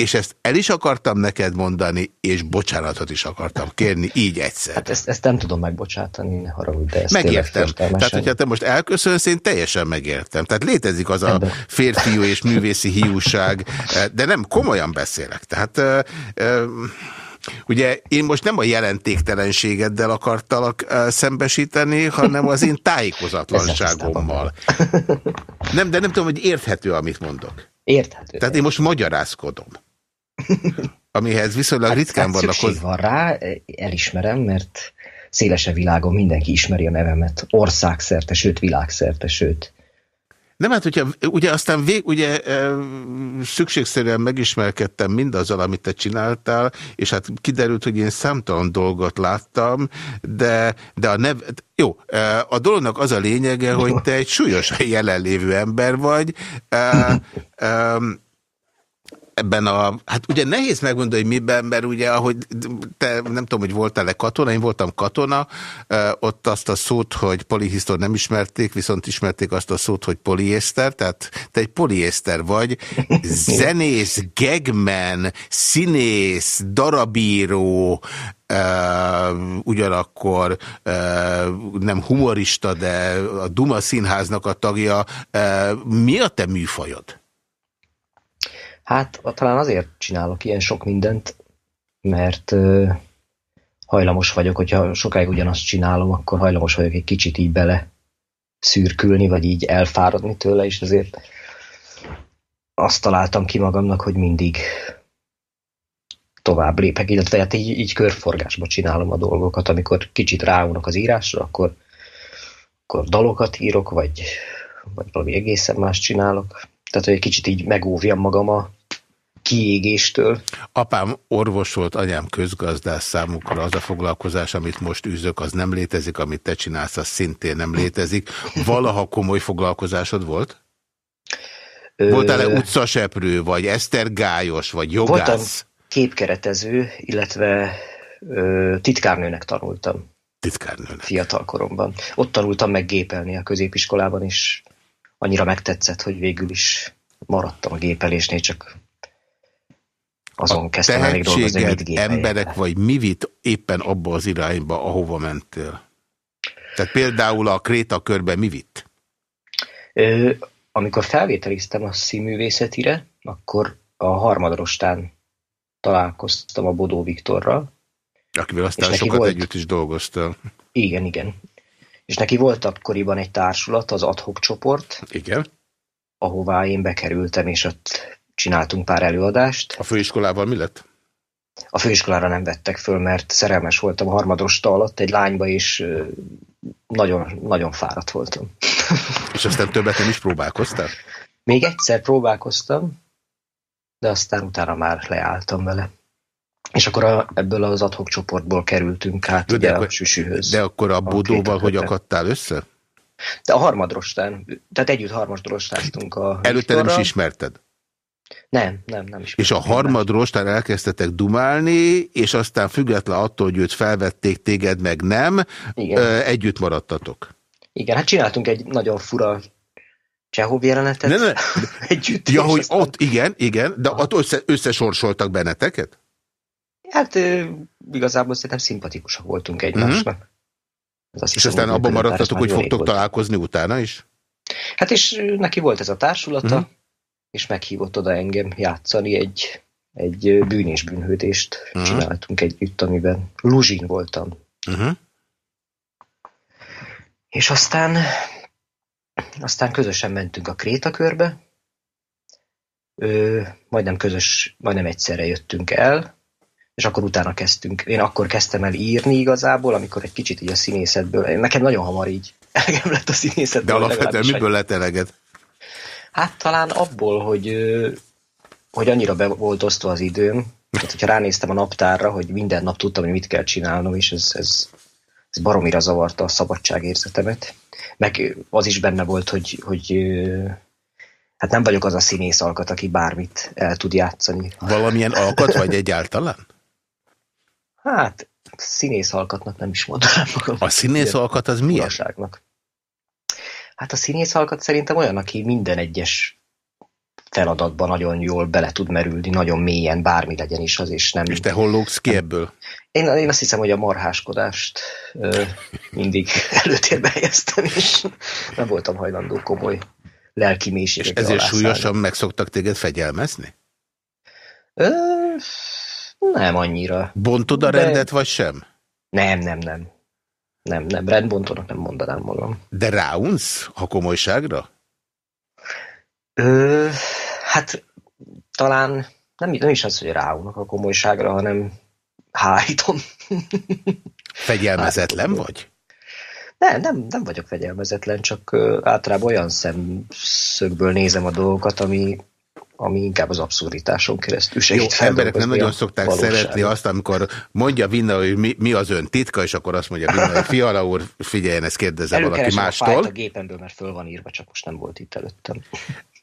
és ezt el is akartam neked mondani, és bocsánatot is akartam kérni, így egyszer. Hát ezt, ezt nem tudom megbocsátani, ne haragudj, de ezt Megértem. Tehát, hogyha te most elköszönsz, én teljesen megértem. Tehát létezik az a férfiú és művészi hiúság, de nem, komolyan beszélek. Tehát... Ugye én most nem a jelentéktelenségeddel akartalak szembesíteni, hanem az én tájékozatlanságommal. Nem, de nem tudom, hogy érthető, amit mondok. Érthető. Tehát én most magyarázkodom. Amihez viszonylag hát, ritkán hát vannak... van rá, elismerem, mert szélesebb világon mindenki ismeri a nevemet. Országszerte, sőt világszerte, sőt. Nem, hát hogyha, ugye aztán vég, ugye szükségszerűen megismerkedtem mindazzal, amit te csináltál, és hát kiderült, hogy én számtalan dolgot láttam, de, de a nev, jó, a dolognak az a lényege, hogy te egy súlyos jelenlévő ember vagy, ebben a, hát ugye nehéz megmondani, hogy miben, mert ugye, ahogy te nem tudom, hogy voltál-e katona, én voltam katona, ott azt a szót, hogy polihisztor nem ismerték, viszont ismerték azt a szót, hogy poliészter, tehát te egy poliészter vagy, zenész, gegmen, színész, darabíró, Uh, ugyanakkor uh, nem humorista, de a Duma színháznak a tagja. Uh, mi a te műfajod? Hát talán azért csinálok ilyen sok mindent, mert hajlamos vagyok, hogyha sokáig ugyanazt csinálom, akkor hajlamos vagyok egy kicsit így bele szürkülni, vagy így elfáradni tőle, és azért azt találtam ki magamnak, hogy mindig tovább lépek, illetve hát így, így körforgásba csinálom a dolgokat, amikor kicsit ráulnak az írásra, akkor, akkor dalokat írok, vagy, vagy valami egészen más csinálok. Tehát, hogy egy kicsit így megóvjam magam a kiégéstől. Apám orvos volt, anyám közgazdász számukra. Az a foglalkozás, amit most űzök, az nem létezik, amit te csinálsz, az szintén nem létezik. Valaha komoly foglalkozásod volt? Voltál-e utcaseprő, vagy esztergályos, vagy jogász? Voltam képkeretező, illetve ö, titkárnőnek tanultam. Titkárnőnek. Fiatal koromban. Ott tanultam meg gépelni a középiskolában, és annyira megtetszett, hogy végül is maradtam a gépelésnél, csak azon kezdtem el még dolgozni, mit emberek vagy mi vitt éppen abba az irányba, ahova mentél? Tehát például a Kréta körben mi vitt? Ö, amikor felvételiztem a színművészetire, akkor a harmadrostán találkoztam a Bodó Viktorral. Akivel aztán sokat volt... együtt is dolgoztam. Igen, igen. És neki volt akkoriban egy társulat, az adhok csoport. Igen. Ahová én bekerültem, és ott csináltunk pár előadást. A főiskolával mi lett? A főiskolára nem vettek föl, mert szerelmes voltam a harmadrosta alatt egy lányba, és nagyon, nagyon fáradt voltam. És aztán többet nem is próbálkoztál? Még egyszer próbálkoztam, de aztán utána már leálltam vele. És akkor a, ebből az adhok csoportból kerültünk át de, ugye, akkor, a süsühöz. De akkor a Bodóval hogy akadtál össze? De a harmadrostán, tehát együtt harmadrostáztunk a Előtte nem is ismerted? Nem, nem, nem is. És a harmadrostán elkezdtetek dumálni, és aztán független attól, hogy őt felvették, téged meg nem, Igen. együtt maradtatok. Igen, hát csináltunk egy nagyon fura Csehov jelenetet. Ne, ne. Együtt. Ja, hogy aztán... ott, igen, igen, de ott össze, összesorsoltak benneteket? Hát igazából szerintem szimpatikusak voltunk egymásnak. Mm -hmm. Azt és aztán abban maradtatok, hogy fogtok találkozni utána is? Hát és neki volt ez a társulata, mm -hmm. És meghívott oda engem játszani egy, egy bűn és bűnhődést -hmm. csináltunk együtt, amiben Luzsin voltam. -hmm. És aztán aztán közösen mentünk a Krétakörbe, Ö, majdnem közös, majdnem egyszerre jöttünk el, és akkor utána kezdtünk. Én akkor kezdtem el írni igazából, amikor egy kicsit így a színészetből, nekem nagyon hamar így elegem lett a színészetből. De alapvetően miből lett eleged? Hát talán abból, hogy, hogy annyira be volt osztva az időm, tehát hogyha ránéztem a naptárra, hogy minden nap tudtam, hogy mit kell csinálnom, és ez, ez, ez baromira zavarta a szabadságérzetemet meg az is benne volt, hogy, hogy hát nem vagyok az a színész alkat, aki bármit el tud játszani. Valamilyen alkat vagy egyáltalán? Hát színész alkatnak nem is mondanám magam. A színész alkat az milyen? Hát a színész alkat szerintem olyan, aki minden egyes feladatban nagyon jól bele tud merülni, nagyon mélyen, bármi legyen is az, és nem... És te hol lógsz ki ebből? Én, én azt hiszem, hogy a marháskodást ö, mindig előtérbe helyeztem, és nem voltam hajlandó komoly lelki mélységre. És ezért súlyosan meg szoktak téged fegyelmezni? Ö, nem annyira. Bontod a de... rendet, vagy sem? Nem, nem, nem. Nem, nem, rendbontónak nem mondanám magam. De ráunsz a komolyságra? Ö, hát talán nem, nem is az, hogy ráunnak a komolyságra, hanem hárítom. Fegyelmezetlen vagy? Nem, nem, nem vagyok fegyelmezetlen, csak általában olyan szemszögből nézem a dolgokat, ami, ami inkább az abszurditáson keresztül segít Jó, emberek nem nagyon szokták valóságot. szeretni azt, amikor mondja Vinna, hogy mi, mi az ön titka, és akkor azt mondja Vinna, hogy Fiala úr, figyeljen, ezt kérdezze valaki mástól. a a gépemből, mert föl van írva, csak most nem volt itt előttem.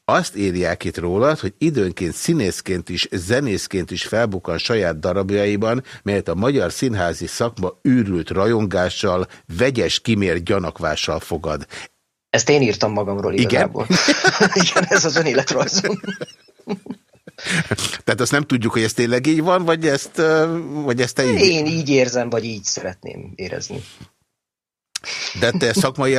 azt írják itt rólad, hogy időnként színészként is, zenészként is felbukkan saját darabjaiban, melyet a magyar színházi szakma űrült rajongással, vegyes kimért gyanakvással fogad. Ezt én írtam magamról igazából. Igen, Igen ez az önéletrajzom. Tehát azt nem tudjuk, hogy ez tényleg így van, vagy ezt, vagy ezt te így... Én így érzem, vagy így szeretném érezni. De te szakmai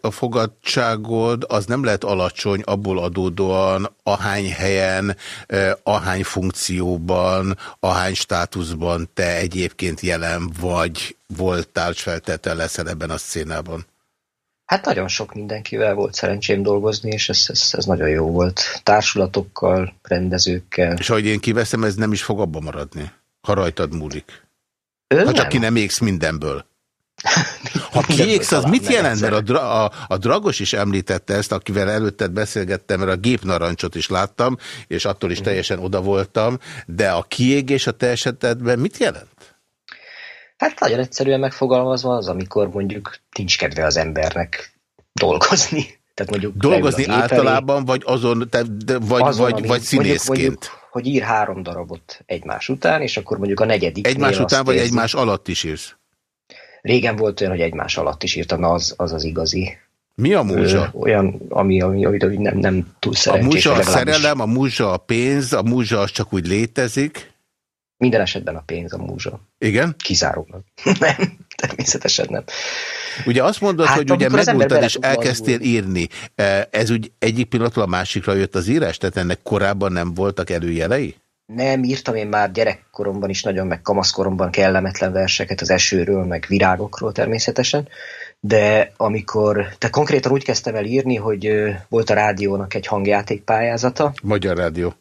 a fogadtságod az nem lehet alacsony abból adódóan, ahány helyen, ahány funkcióban, ahány státuszban te egyébként jelen vagy, voltál, feltétel leszel ebben a szénában. Hát nagyon sok mindenkivel volt szerencsém dolgozni, és ez, ez, ez nagyon jó volt. Társulatokkal, rendezőkkel. És ahogy én kiveszem, ez nem is fog abba maradni, ha rajtad múlik. Ön ha csak nem. ki nem égsz mindenből. Ha kiégsz, az mit jelent? Mert a, dra a, a Dragos is említette ezt, akivel előtted beszélgettem, mert a gépnarancsot is láttam, és attól is mhm. teljesen oda voltam, de a kiégés a te esetedben mit jelent? Hát nagyon egyszerűen megfogalmazva az, amikor mondjuk nincs kedve az embernek dolgozni. Tehát mondjuk dolgozni általában, vagy azon, te, de, vagy, azon, vagy, vagy színészként? Mondjuk, mondjuk, hogy ír három darabot egymás után, és akkor mondjuk a negyedik. Egymás után, vagy érzi. egymás alatt is írsz? Régen volt olyan, hogy egymás alatt is írtam, na az az, az igazi. Mi a múzsa? Ö, olyan, ami, ami, ami nem, nem túl szerencsés. A múzsa a szerelem, a múzsa a pénz, a múzsa az csak úgy létezik. Minden esetben a pénz a múzsa. Igen? Kizárólag. nem, természetesen nem. Ugye azt mondod, hát, hogy ugye megmondtad és elkezdtél írni. E, ez úgy egyik pillanatban a másikra jött az írás? Tehát ennek korábban nem voltak előjelei? Nem, írtam én már gyerekkoromban is nagyon, meg kamaszkoromban kellemetlen verseket az esőről, meg virágokról természetesen, de amikor, te konkrétan úgy kezdtem el írni, hogy volt a rádiónak egy hangjáték pályázata. Magyar Rádió.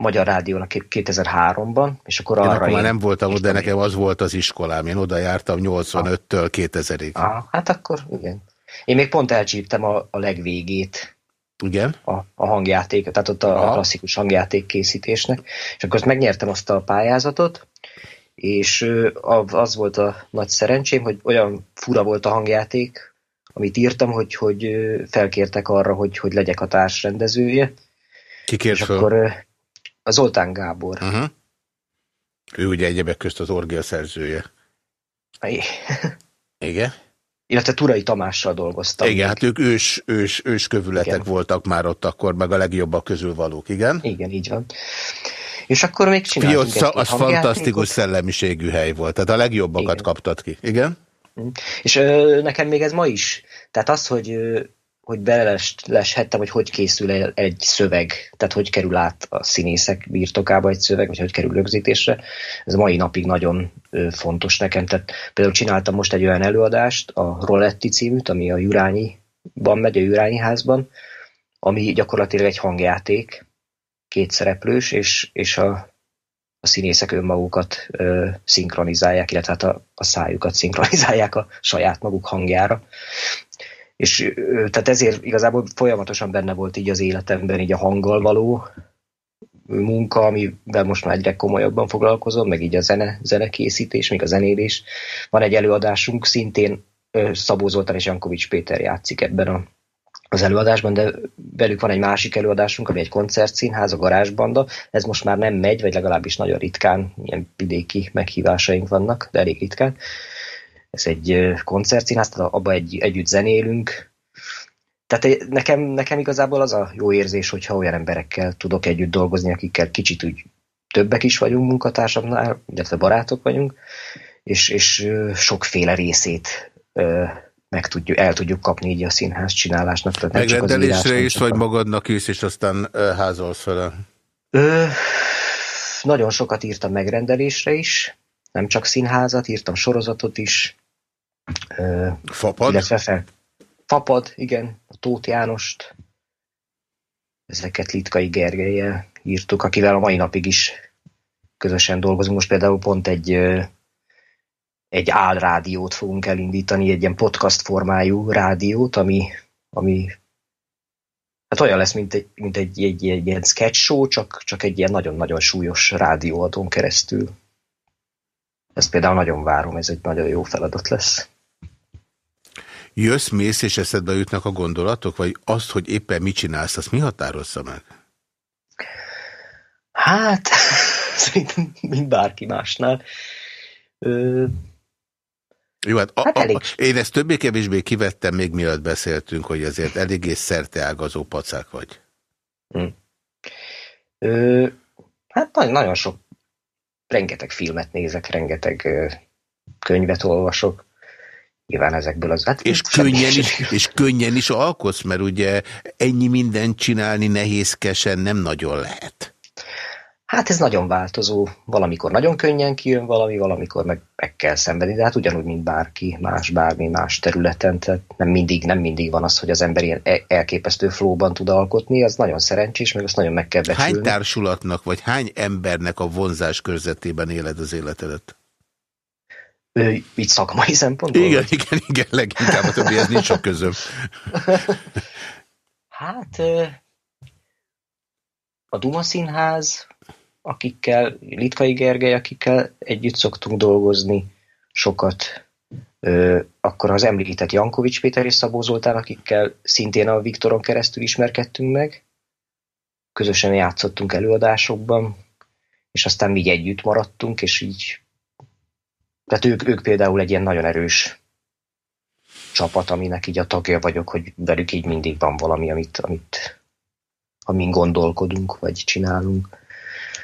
Magyar Rádiónak 2003-ban, és akkor én arra akkor már nem voltam oda, de nekem az volt az iskolám. Én oda jártam 85-től 2000-ig. Ah, hát akkor igen. Én még pont elcsíptem a, a legvégét, igen. A, a hangjáték, tehát ott a, Aha. a klasszikus hangjáték készítésnek. És akkor azt megnyertem azt a pályázatot, és az volt a nagy szerencsém, hogy olyan fura volt a hangjáték, amit írtam, hogy, hogy felkértek arra, hogy, hogy legyek a társrendezője. Ki kért és föl? akkor a Zoltán Gábor. Uh -huh. Ő ugye egyebek közt az orgia szerzője. Igen? illetve Turai Tamással dolgoztam. Igen, hát ők ős, ős, ős kövületek igen. voltak már ott akkor, meg a legjobbak közül valók, igen? Igen, így van. És akkor még csináltunk Piozza, az fantasztikus szellemiségű hely volt, tehát a legjobbakat igen. kaptad ki, igen? Mm. És ö, nekem még ez ma is. Tehát az, hogy hogy beleshettem, hogy hogy készül el egy szöveg, tehát hogy kerül át a színészek birtokába egy szöveg, vagy hogy kerül rögzítésre. Ez mai napig nagyon fontos nekem. Tehát például csináltam most egy olyan előadást, a Roletti címűt, ami a Jurányiban megy, a Jurányi házban, ami gyakorlatilag egy hangjáték, két szereplős, és, és a, a színészek önmagukat ö, szinkronizálják, illetve hát a, a szájukat szinkronizálják a saját maguk hangjára. És tehát ezért igazából folyamatosan benne volt így az életemben így a hanggal való munka, amivel most már egyre komolyabban foglalkozom, meg így a zene, zenekészítés, még a zenélés. Van egy előadásunk, szintén Szabó Zoltán és Jankovics Péter játszik ebben a, az előadásban, de velük van egy másik előadásunk, ami egy koncertszínház, a Garázsbanda. Ez most már nem megy, vagy legalábbis nagyon ritkán, ilyen vidéki meghívásaink vannak, de elég ritkán ez egy koncertszínház, tehát abban egy, együtt zenélünk. Tehát nekem, nekem igazából az a jó érzés, hogyha olyan emberekkel tudok együtt dolgozni, akikkel kicsit úgy többek is vagyunk munkatársamnál, illetve barátok vagyunk, és, és sokféle részét meg tudjuk, el tudjuk kapni így a színház csinálásnak. Tehát Megrendelésre is, vagy magadnak is, és aztán házolsz vele? Ö, nagyon sokat írtam megrendelésre is, nem csak színházat, írtam sorozatot is, Fapad? Illetve fel. Fapad, igen, a Tóth Jánost, ezeket Litkai Gergelyel írtuk, akivel a mai napig is közösen dolgozunk. Most például pont egy, egy álrádiót fogunk elindítani, egy ilyen podcast formájú rádiót, ami, ami hát olyan lesz, mint egy, mint egy, egy, egy ilyen sketch show, csak, csak egy ilyen nagyon-nagyon súlyos rádióadón keresztül. Ezt például nagyon várom, ez egy nagyon jó feladat lesz. Jössz, mész, és eszedbe jutnak a gondolatok, vagy azt, hogy éppen mit csinálsz, azt mi határozza meg? Hát, szerintem mint bárki másnál. Ö... Jó, hát, hát a, a, én ezt többé-kevésbé kivettem még mielőtt beszéltünk, hogy azért eléggé szerteágazó pacák vagy. Hm. Ö, hát nagyon, nagyon sok, rengeteg filmet nézek, rengeteg ö, könyvet olvasok. Nyilván ezekből az... Hát és, könnyen is, és könnyen is alkotsz, mert ugye ennyi mindent csinálni nehézkesen nem nagyon lehet. Hát ez nagyon változó. Valamikor nagyon könnyen kijön valami, valamikor meg, meg kell szenvedni, de hát ugyanúgy, mint bárki más, bármi más területen. Tehát nem mindig, nem mindig van az, hogy az ember ilyen e- elképesztő flóban tud alkotni, az nagyon szerencsés, meg azt nagyon meg kell becsülni. Hány társulatnak, vagy hány embernek a vonzás körzetében éled az életedet? Ő, így szakmai szempontból? Igen, vagy? igen, igen, leginkább a többi, ez nincs sok közöm. hát a Duma Színház, akikkel, Litkai Gergely, akikkel együtt szoktunk dolgozni sokat, akkor az említett Jankovics Péter és Szabó Zoltán, akikkel szintén a Viktoron keresztül ismerkedtünk meg, közösen játszottunk előadásokban, és aztán így együtt maradtunk, és így tehát ők, ők például egy ilyen nagyon erős csapat, aminek így a tagja vagyok, hogy velük így mindig van valami, amit, amit amin gondolkodunk, vagy csinálunk.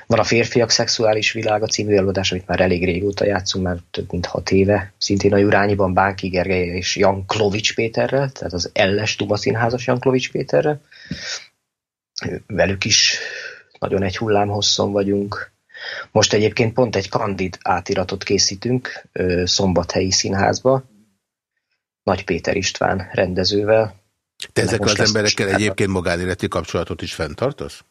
Van a Férfiak Szexuális Világa című előadás, amit már elég régóta játszunk, már több mint hat éve. Szintén a Jurányiban Bánki Gergely és Jan Klovics Péterrel, tehát az Elles Duma Színházas Jan Klovics Péterrel. Velük is nagyon egy hullám hosszon vagyunk. Most egyébként pont egy kandid átiratot készítünk Szombathelyi Színházba, Nagy Péter István rendezővel. Te ezekkel az emberekkel egyébként magánéleti kapcsolatot is fenntartasz?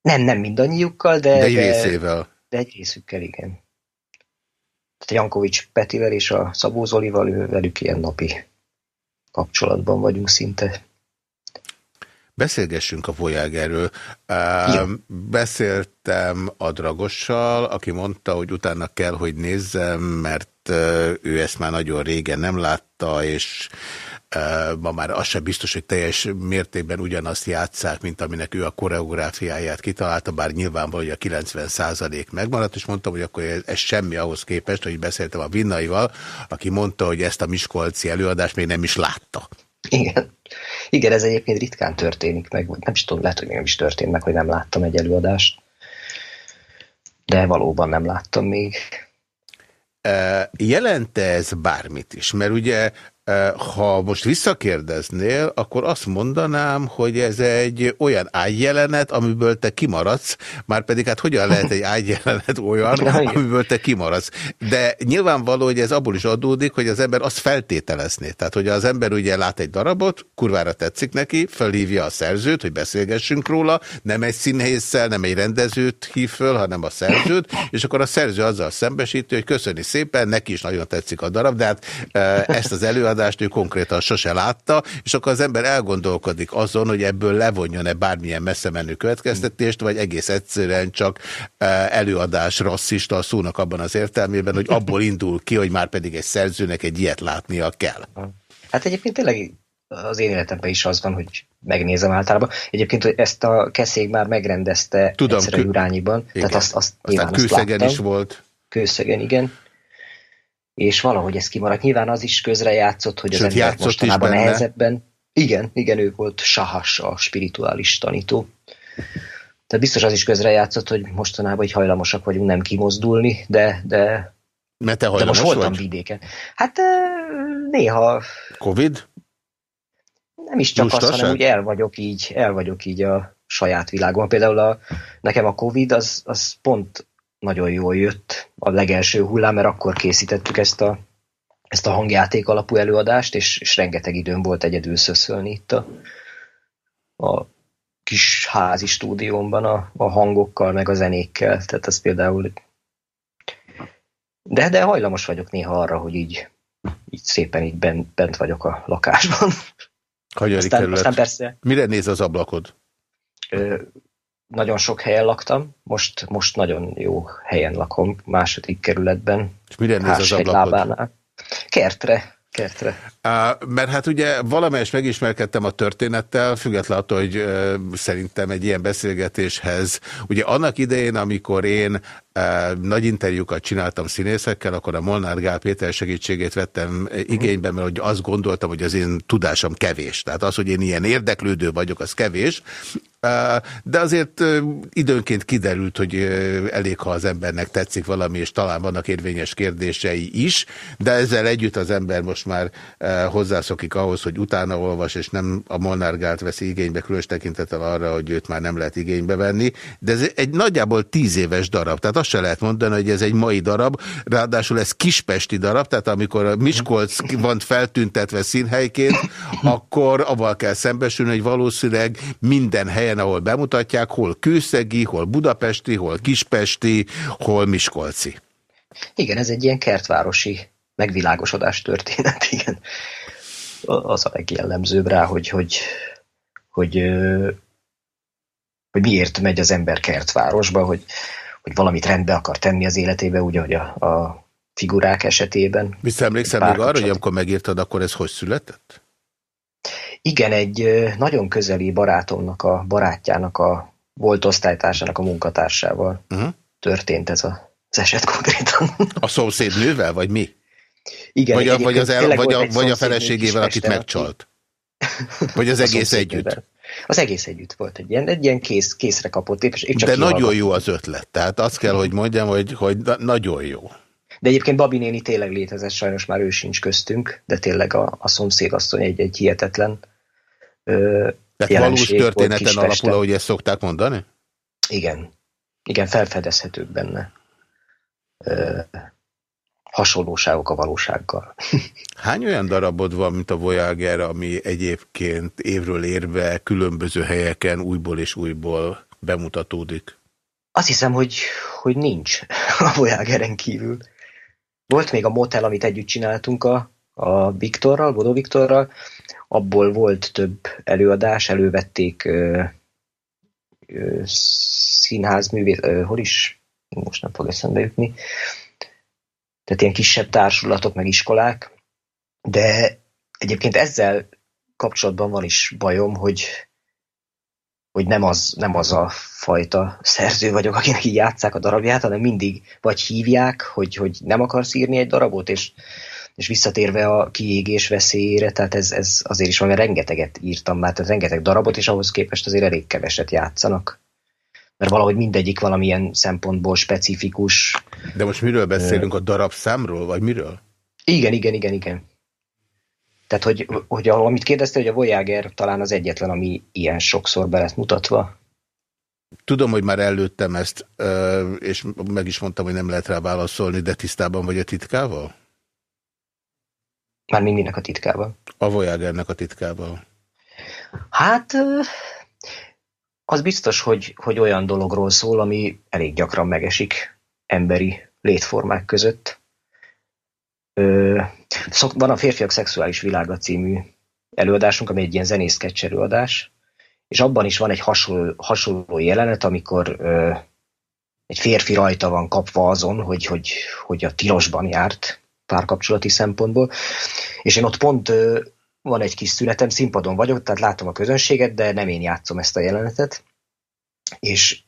Nem, nem mindannyiukkal, de... De egy részével. De egy részükkel, igen. Tehát Jankovics Petivel és a Szabó Zolival, velük ilyen napi kapcsolatban vagyunk szinte. Beszélgessünk a Voyagerről. Uh, beszéltem a Dragossal, aki mondta, hogy utána kell, hogy nézzem, mert ő ezt már nagyon régen nem látta, és ma már az sem biztos, hogy teljes mértékben ugyanazt játszák, mint aminek ő a koreográfiáját kitalálta, bár nyilvánvaló, hogy a 90 százalék megmaradt, és mondtam, hogy akkor ez, ez semmi ahhoz képest, hogy beszéltem a Vinnaival, aki mondta, hogy ezt a Miskolci előadást még nem is látta. Igen. Igen, ez egyébként ritkán történik meg, vagy nem is tudom, lehet, hogy nem is történt meg, hogy nem láttam egy előadást. De valóban nem láttam még. Jelente ez bármit is? Mert ugye ha most visszakérdeznél, akkor azt mondanám, hogy ez egy olyan ágyjelenet, amiből te kimaradsz, már pedig hát hogyan lehet egy ágyjelenet olyan, amiből te kimaradsz. De nyilvánvaló, hogy ez abból is adódik, hogy az ember azt feltételezné. Tehát, hogy az ember ugye lát egy darabot, kurvára tetszik neki, felhívja a szerzőt, hogy beszélgessünk róla, nem egy színhézszel, nem egy rendezőt hív föl, hanem a szerzőt, és akkor a szerző azzal szembesíti, hogy köszöni szépen, neki is nagyon tetszik a darab, de hát ezt az előadást előadást ő konkrétan sose látta, és akkor az ember elgondolkodik azon, hogy ebből levonjon-e bármilyen messze menő következtetést, vagy egész egyszerűen csak e, előadás rasszista a szónak abban az értelmében, hogy abból indul ki, hogy már pedig egy szerzőnek egy ilyet látnia kell. Hát egyébként tényleg az én életemben is az van, hogy megnézem általában. Egyébként, hogy ezt a keszék már megrendezte Tudom, egyszer a Jurányiban. Tehát azt, azt Aztán Kőszegen is volt. Kőszegen, igen és valahogy ez kimaradt. Nyilván az is közrejátszott, hogy az Sőt, ember mostanában nehezebben. Igen, igen, ő volt Sahas, a spirituális tanító. Tehát biztos az is közrejátszott, hogy mostanában hogy hajlamosak vagyunk nem kimozdulni, de, de, Mert te de most voltam vagy? vidéken. Hát néha... Covid? Nem is csak Lustaság? az, hanem úgy el vagyok így, el vagyok így a saját világban. Például a, nekem a Covid az, az pont nagyon jól jött a legelső hullám, mert akkor készítettük ezt a, ezt a hangjáték alapú előadást, és, és rengeteg időm volt egyedül szöszölni itt a, a kis házi stúdiómban a, a hangokkal, meg a zenékkel. Tehát ez például... De, de hajlamos vagyok néha arra, hogy így, így szépen így bent, bent vagyok a lakásban. aztán, aztán persze... Mire néz az ablakod? Ö, nagyon sok helyen laktam, most, most nagyon jó helyen lakom, második kerületben. És mire néz az ablakod? Lábánál. Kertre, kertre. Uh, mert hát ugye valamelyest megismerkedtem a történettel, függetlenül attól, hogy uh, szerintem egy ilyen beszélgetéshez, ugye annak idején, amikor én nagy interjúkat csináltam színészekkel, akkor a Molnár Gál Péter segítségét vettem igénybe, mert hogy azt gondoltam, hogy az én tudásom kevés. Tehát az, hogy én ilyen érdeklődő vagyok, az kevés. De azért időnként kiderült, hogy elég, ha az embernek tetszik valami, és talán vannak érvényes kérdései is, de ezzel együtt az ember most már hozzászokik ahhoz, hogy utána olvas, és nem a Molnár Gált veszi igénybe, különös tekintettel arra, hogy őt már nem lehet igénybe venni. De ez egy nagyjából tíz éves darab. Tehát azt se lehet mondani, hogy ez egy mai darab, ráadásul ez kispesti darab, tehát amikor a Miskolc van feltüntetve színhelyként, akkor avval kell szembesülni, hogy valószínűleg minden helyen, ahol bemutatják, hol kőszegi, hol budapesti, hol kispesti, hol miskolci. Igen, ez egy ilyen kertvárosi megvilágosodás történet, igen. Az a legjellemzőbb rá, hogy, hogy, hogy, hogy miért megy az ember kertvárosba, hogy, hogy valamit rendbe akar tenni az életébe, úgy, ahogy a, a figurák esetében. Visszaemlékszel még arra, hogy amikor megírtad, akkor ez hogy született? Igen, egy nagyon közeli barátomnak, a barátjának, a volt osztálytársának a munkatársával uh -huh. történt ez a, az eset konkrétan. A szomszéd nővel, vagy mi? Igen, vagy a, vagy, az el, vagy a, vagy a feleségével, akit megcsalt? Vagy az egész együtt? Az egész együtt volt egy ilyen, egy ilyen kész, készre kapott és csak De nagyon jó az ötlet, tehát azt kell, hogy mondjam, hogy, hogy nagyon jó. De egyébként Babi néni tényleg létezett, sajnos már ő sincs köztünk, de tényleg a, a szomszédasszony egy, egy hihetetlen Tehát valós történeten alapul, ahogy ezt szokták mondani? Igen. Igen, felfedezhetők benne. Ö, hasonlóságok a valósággal. Hány olyan darabod van, mint a Voyager, ami egyébként évről érve különböző helyeken újból és újból bemutatódik? Azt hiszem, hogy, hogy nincs a Voyageren kívül. Volt még a motel, amit együtt csináltunk a, a Viktorral, Bodó Viktorral, abból volt több előadás, elővették ö, ö, színházművét, ö, hol is, most nem fog eszembe jutni, tehát ilyen kisebb társulatok, meg iskolák, de egyébként ezzel kapcsolatban van is bajom, hogy, hogy nem, az, nem az a fajta szerző vagyok, akinek így játszák a darabját, hanem mindig vagy hívják, hogy, hogy nem akarsz írni egy darabot, és, és visszatérve a kiégés veszélyére, tehát ez, ez azért is van, mert rengeteget írtam már, tehát rengeteg darabot, és ahhoz képest azért elég keveset játszanak mert valahogy mindegyik valamilyen szempontból specifikus. De most miről beszélünk, a darabszámról, vagy miről? Igen, igen, igen, igen. Tehát, hogy, hogy amit kérdezte, hogy a Voyager talán az egyetlen, ami ilyen sokszor be lett mutatva. Tudom, hogy már előttem ezt, és meg is mondtam, hogy nem lehet rá válaszolni, de tisztában vagy a titkával? Már mindenek a titkával. A Voyagernek a titkával. Hát az biztos, hogy, hogy olyan dologról szól, ami elég gyakran megesik emberi létformák között. Ö, szok, van a Férfiak Szexuális Világa című előadásunk, ami egy ilyen zenészketcs előadás, és abban is van egy hasonló, hasonló jelenet, amikor ö, egy férfi rajta van kapva azon, hogy, hogy, hogy a tilosban járt párkapcsolati szempontból, és én ott pont van egy kis szünetem, színpadon vagyok, tehát látom a közönséget, de nem én játszom ezt a jelenetet, és,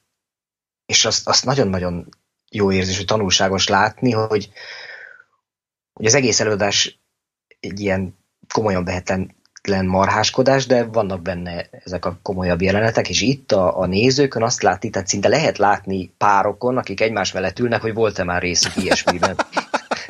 és azt, azt nagyon-nagyon jó érzés, hogy tanulságos látni, hogy, hogy az egész előadás egy ilyen komolyan vehetetlen marháskodás, de vannak benne ezek a komolyabb jelenetek, és itt a, a nézőkön azt látni, tehát szinte lehet látni párokon, akik egymás mellett ülnek, hogy volt-e már részük ilyesmiben.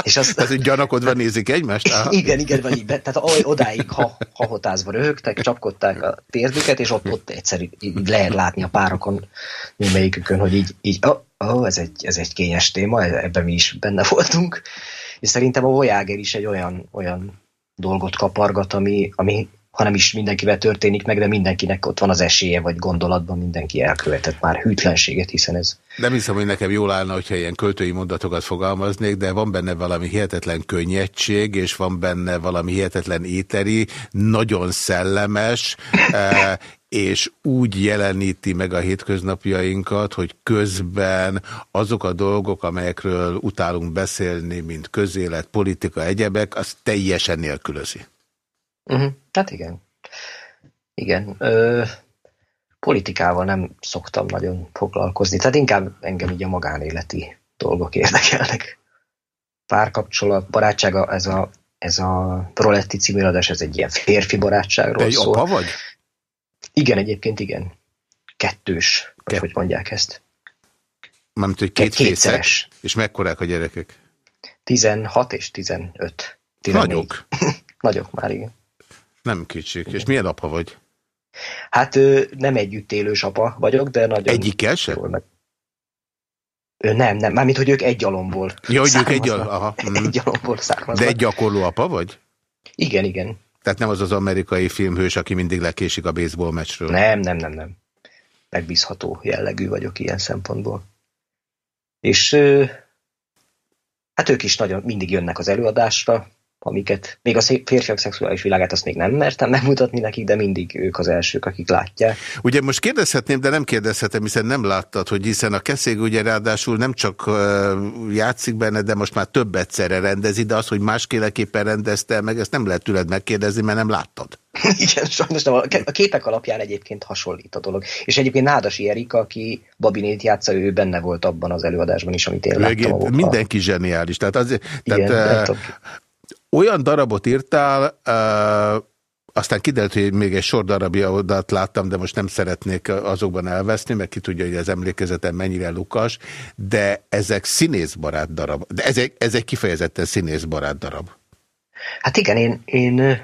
És azt, Tehát, hogy gyanakodva nézik egymást? Aha. Igen, igen, van így, tehát odáig ha, hahotázva röhögtek, csapkodták a térdüket, és ott, ott egyszerű így lehet látni a párokon, mindegyikükön, hogy így, így oh, oh, ez, egy, ez egy kényes téma, ebben mi is benne voltunk. És szerintem a Voyager is egy olyan, olyan dolgot kapargat, ami, ami ha nem is mindenkivel történik meg, de mindenkinek ott van az esélye, vagy gondolatban mindenki elkövetett már hűtlenséget, hiszen ez... Nem hiszem, hogy nekem jól állna, hogyha ilyen költői mondatokat fogalmaznék, de van benne valami hihetetlen könnyedség, és van benne valami hihetetlen éteri, nagyon szellemes, eh, és úgy jeleníti meg a hétköznapjainkat, hogy közben azok a dolgok, amelyekről utálunk beszélni, mint közélet, politika, egyebek, az teljesen nélkülözi. Uh mhm. -huh. Hát igen. Igen. Ö, politikával nem szoktam nagyon foglalkozni. Tehát inkább engem így a magánéleti dolgok érdekelnek. Párkapcsolat, barátsága, ez a, ez a Roletti című adás, ez egy ilyen férfi barátságról egy szól. apa vagy? Igen, egyébként igen. Kettős, vagy Kett. hogy mondják ezt. Mármint, hogy két Kétszeres. És mekkorák a gyerekek? 16 és 15. 14. Nagyok. Nagyok már, igen. Nem kicsik. És milyen apa vagy? Hát ő, nem együtt élős apa vagyok, de nagyon... Egyikkel se? Meg... Ő nem, nem. Mármint, hogy ők egy alomból Ja, hogy ők egy, al aha. egy alomból származnak. De egy gyakorló apa vagy? Igen, igen. Tehát nem az az amerikai filmhős, aki mindig lekésik a baseball meccsről? Nem, nem, nem, nem. Megbízható jellegű vagyok ilyen szempontból. És hát ők is nagyon mindig jönnek az előadásra, amiket még a férfiak szexuális világát azt még nem mertem megmutatni nekik, de mindig ők az elsők, akik látják. Ugye most kérdezhetném, de nem kérdezhetem, hiszen nem láttad, hogy hiszen a keszég ugye ráadásul nem csak játszik benne, de most már több egyszerre rendezi, de az, hogy máskéleképpen rendezte meg, ezt nem lehet tőled megkérdezni, mert nem láttad. Igen, sajnos nem. A képek alapján egyébként hasonlít a dolog. És egyébként Nádasi Erika, aki Babinét játsza, ő benne volt abban az előadásban is, amit én láttam. Mindenki zseniális. Tehát, az, Igen, uh, olyan darabot írtál, uh, aztán kiderült, hogy még egy sor darabjaidat láttam, de most nem szeretnék azokban elveszni, mert ki tudja, hogy az emlékezetem mennyire lukas, de ezek színészbarát darab. De ez egy, ez egy kifejezetten színészbarát darab. Hát igen, én, én,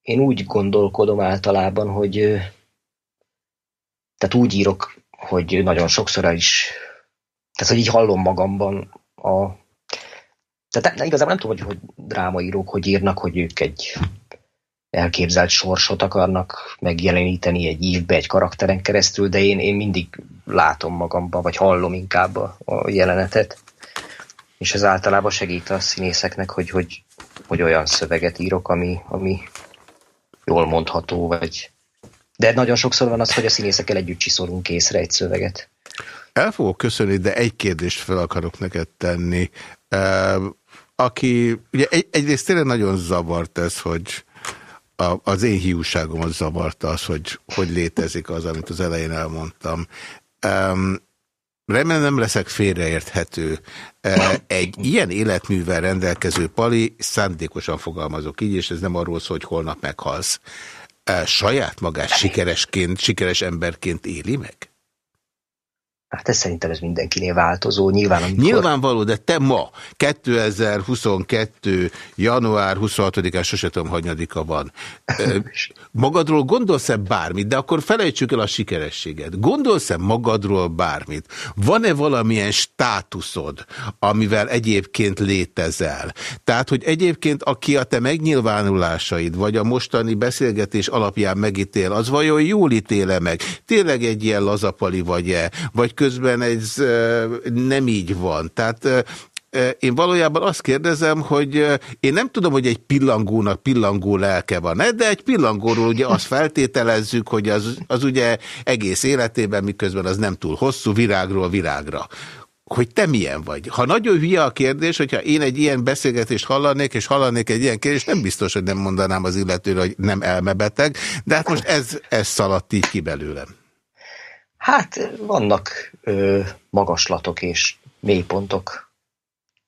én úgy gondolkodom általában, hogy tehát úgy írok, hogy nagyon sokszor is, tehát hogy így hallom magamban a tehát nem, igazából nem tudom, hogy, hogy drámaírók hogy írnak, hogy ők egy elképzelt sorsot akarnak megjeleníteni egy ívbe, egy karakteren keresztül, de én, én mindig látom magamba, vagy hallom inkább a, a jelenetet. És ez általában segít a színészeknek, hogy, hogy, hogy olyan szöveget írok, ami, ami jól mondható, vagy... De nagyon sokszor van az, hogy a színészekkel együtt csiszolunk észre egy szöveget. El fogok köszönni, de egy kérdést fel akarok neked tenni aki, ugye egy, egyrészt tényleg nagyon zavart ez, hogy a, az én hiúságomat zavarta az, hogy hogy létezik az, amit az elején elmondtam. Um, remélem nem leszek félreérthető. Egy ilyen életművel rendelkező pali, szándékosan fogalmazok így, és ez nem arról szól, hogy holnap meghalsz. Saját magát sikeresként, sikeres emberként éli meg? Hát ez szerintem ez mindenkinél változó. Nyilván, amikor... Nyilvánvaló, de te ma, 2022. január 26-án sose tudom, hanyadika van. Magadról gondolsz-e bármit, de akkor felejtsük el a sikerességet. Gondolsz-e magadról bármit? Van-e valamilyen státuszod, amivel egyébként létezel? Tehát, hogy egyébként aki a te megnyilvánulásaid, vagy a mostani beszélgetés alapján megítél, az vajon jól ítéle meg? Tényleg egy ilyen lazapali vagy-e? Vagy közben ez nem így van. Tehát én valójában azt kérdezem, hogy én nem tudom, hogy egy pillangónak pillangó lelke van -e, de egy pillangóról ugye azt feltételezzük, hogy az, az ugye egész életében, miközben az nem túl hosszú, virágról virágra hogy te milyen vagy. Ha nagyon hülye a kérdés, hogyha én egy ilyen beszélgetést hallanék, és hallanék egy ilyen kérdést, nem biztos, hogy nem mondanám az illetőre, hogy nem elmebeteg, de hát most ez, ez szaladt így ki belőlem. Hát vannak ö, magaslatok és mélypontok.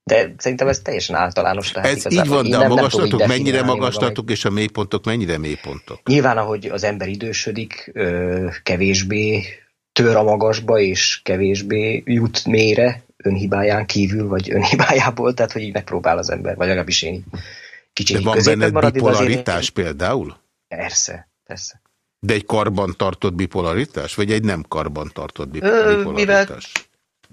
De szerintem ez teljesen általános. Tehát ez így van, de a magaslatok nem mennyire magaslatok, és a mélypontok mennyire mélypontok? Nyilván, ahogy az ember idősödik, ö, kevésbé tör a magasba, és kevésbé jut mélyre önhibáján kívül, vagy önhibájából, tehát hogy így megpróbál az ember, vagy legalábbis én kicsit De van benned bipolaritás azért... például? Persze, persze. De egy karban tartott bipolaritás? Vagy egy nem karban tartott bipolaritás? Ö, mivel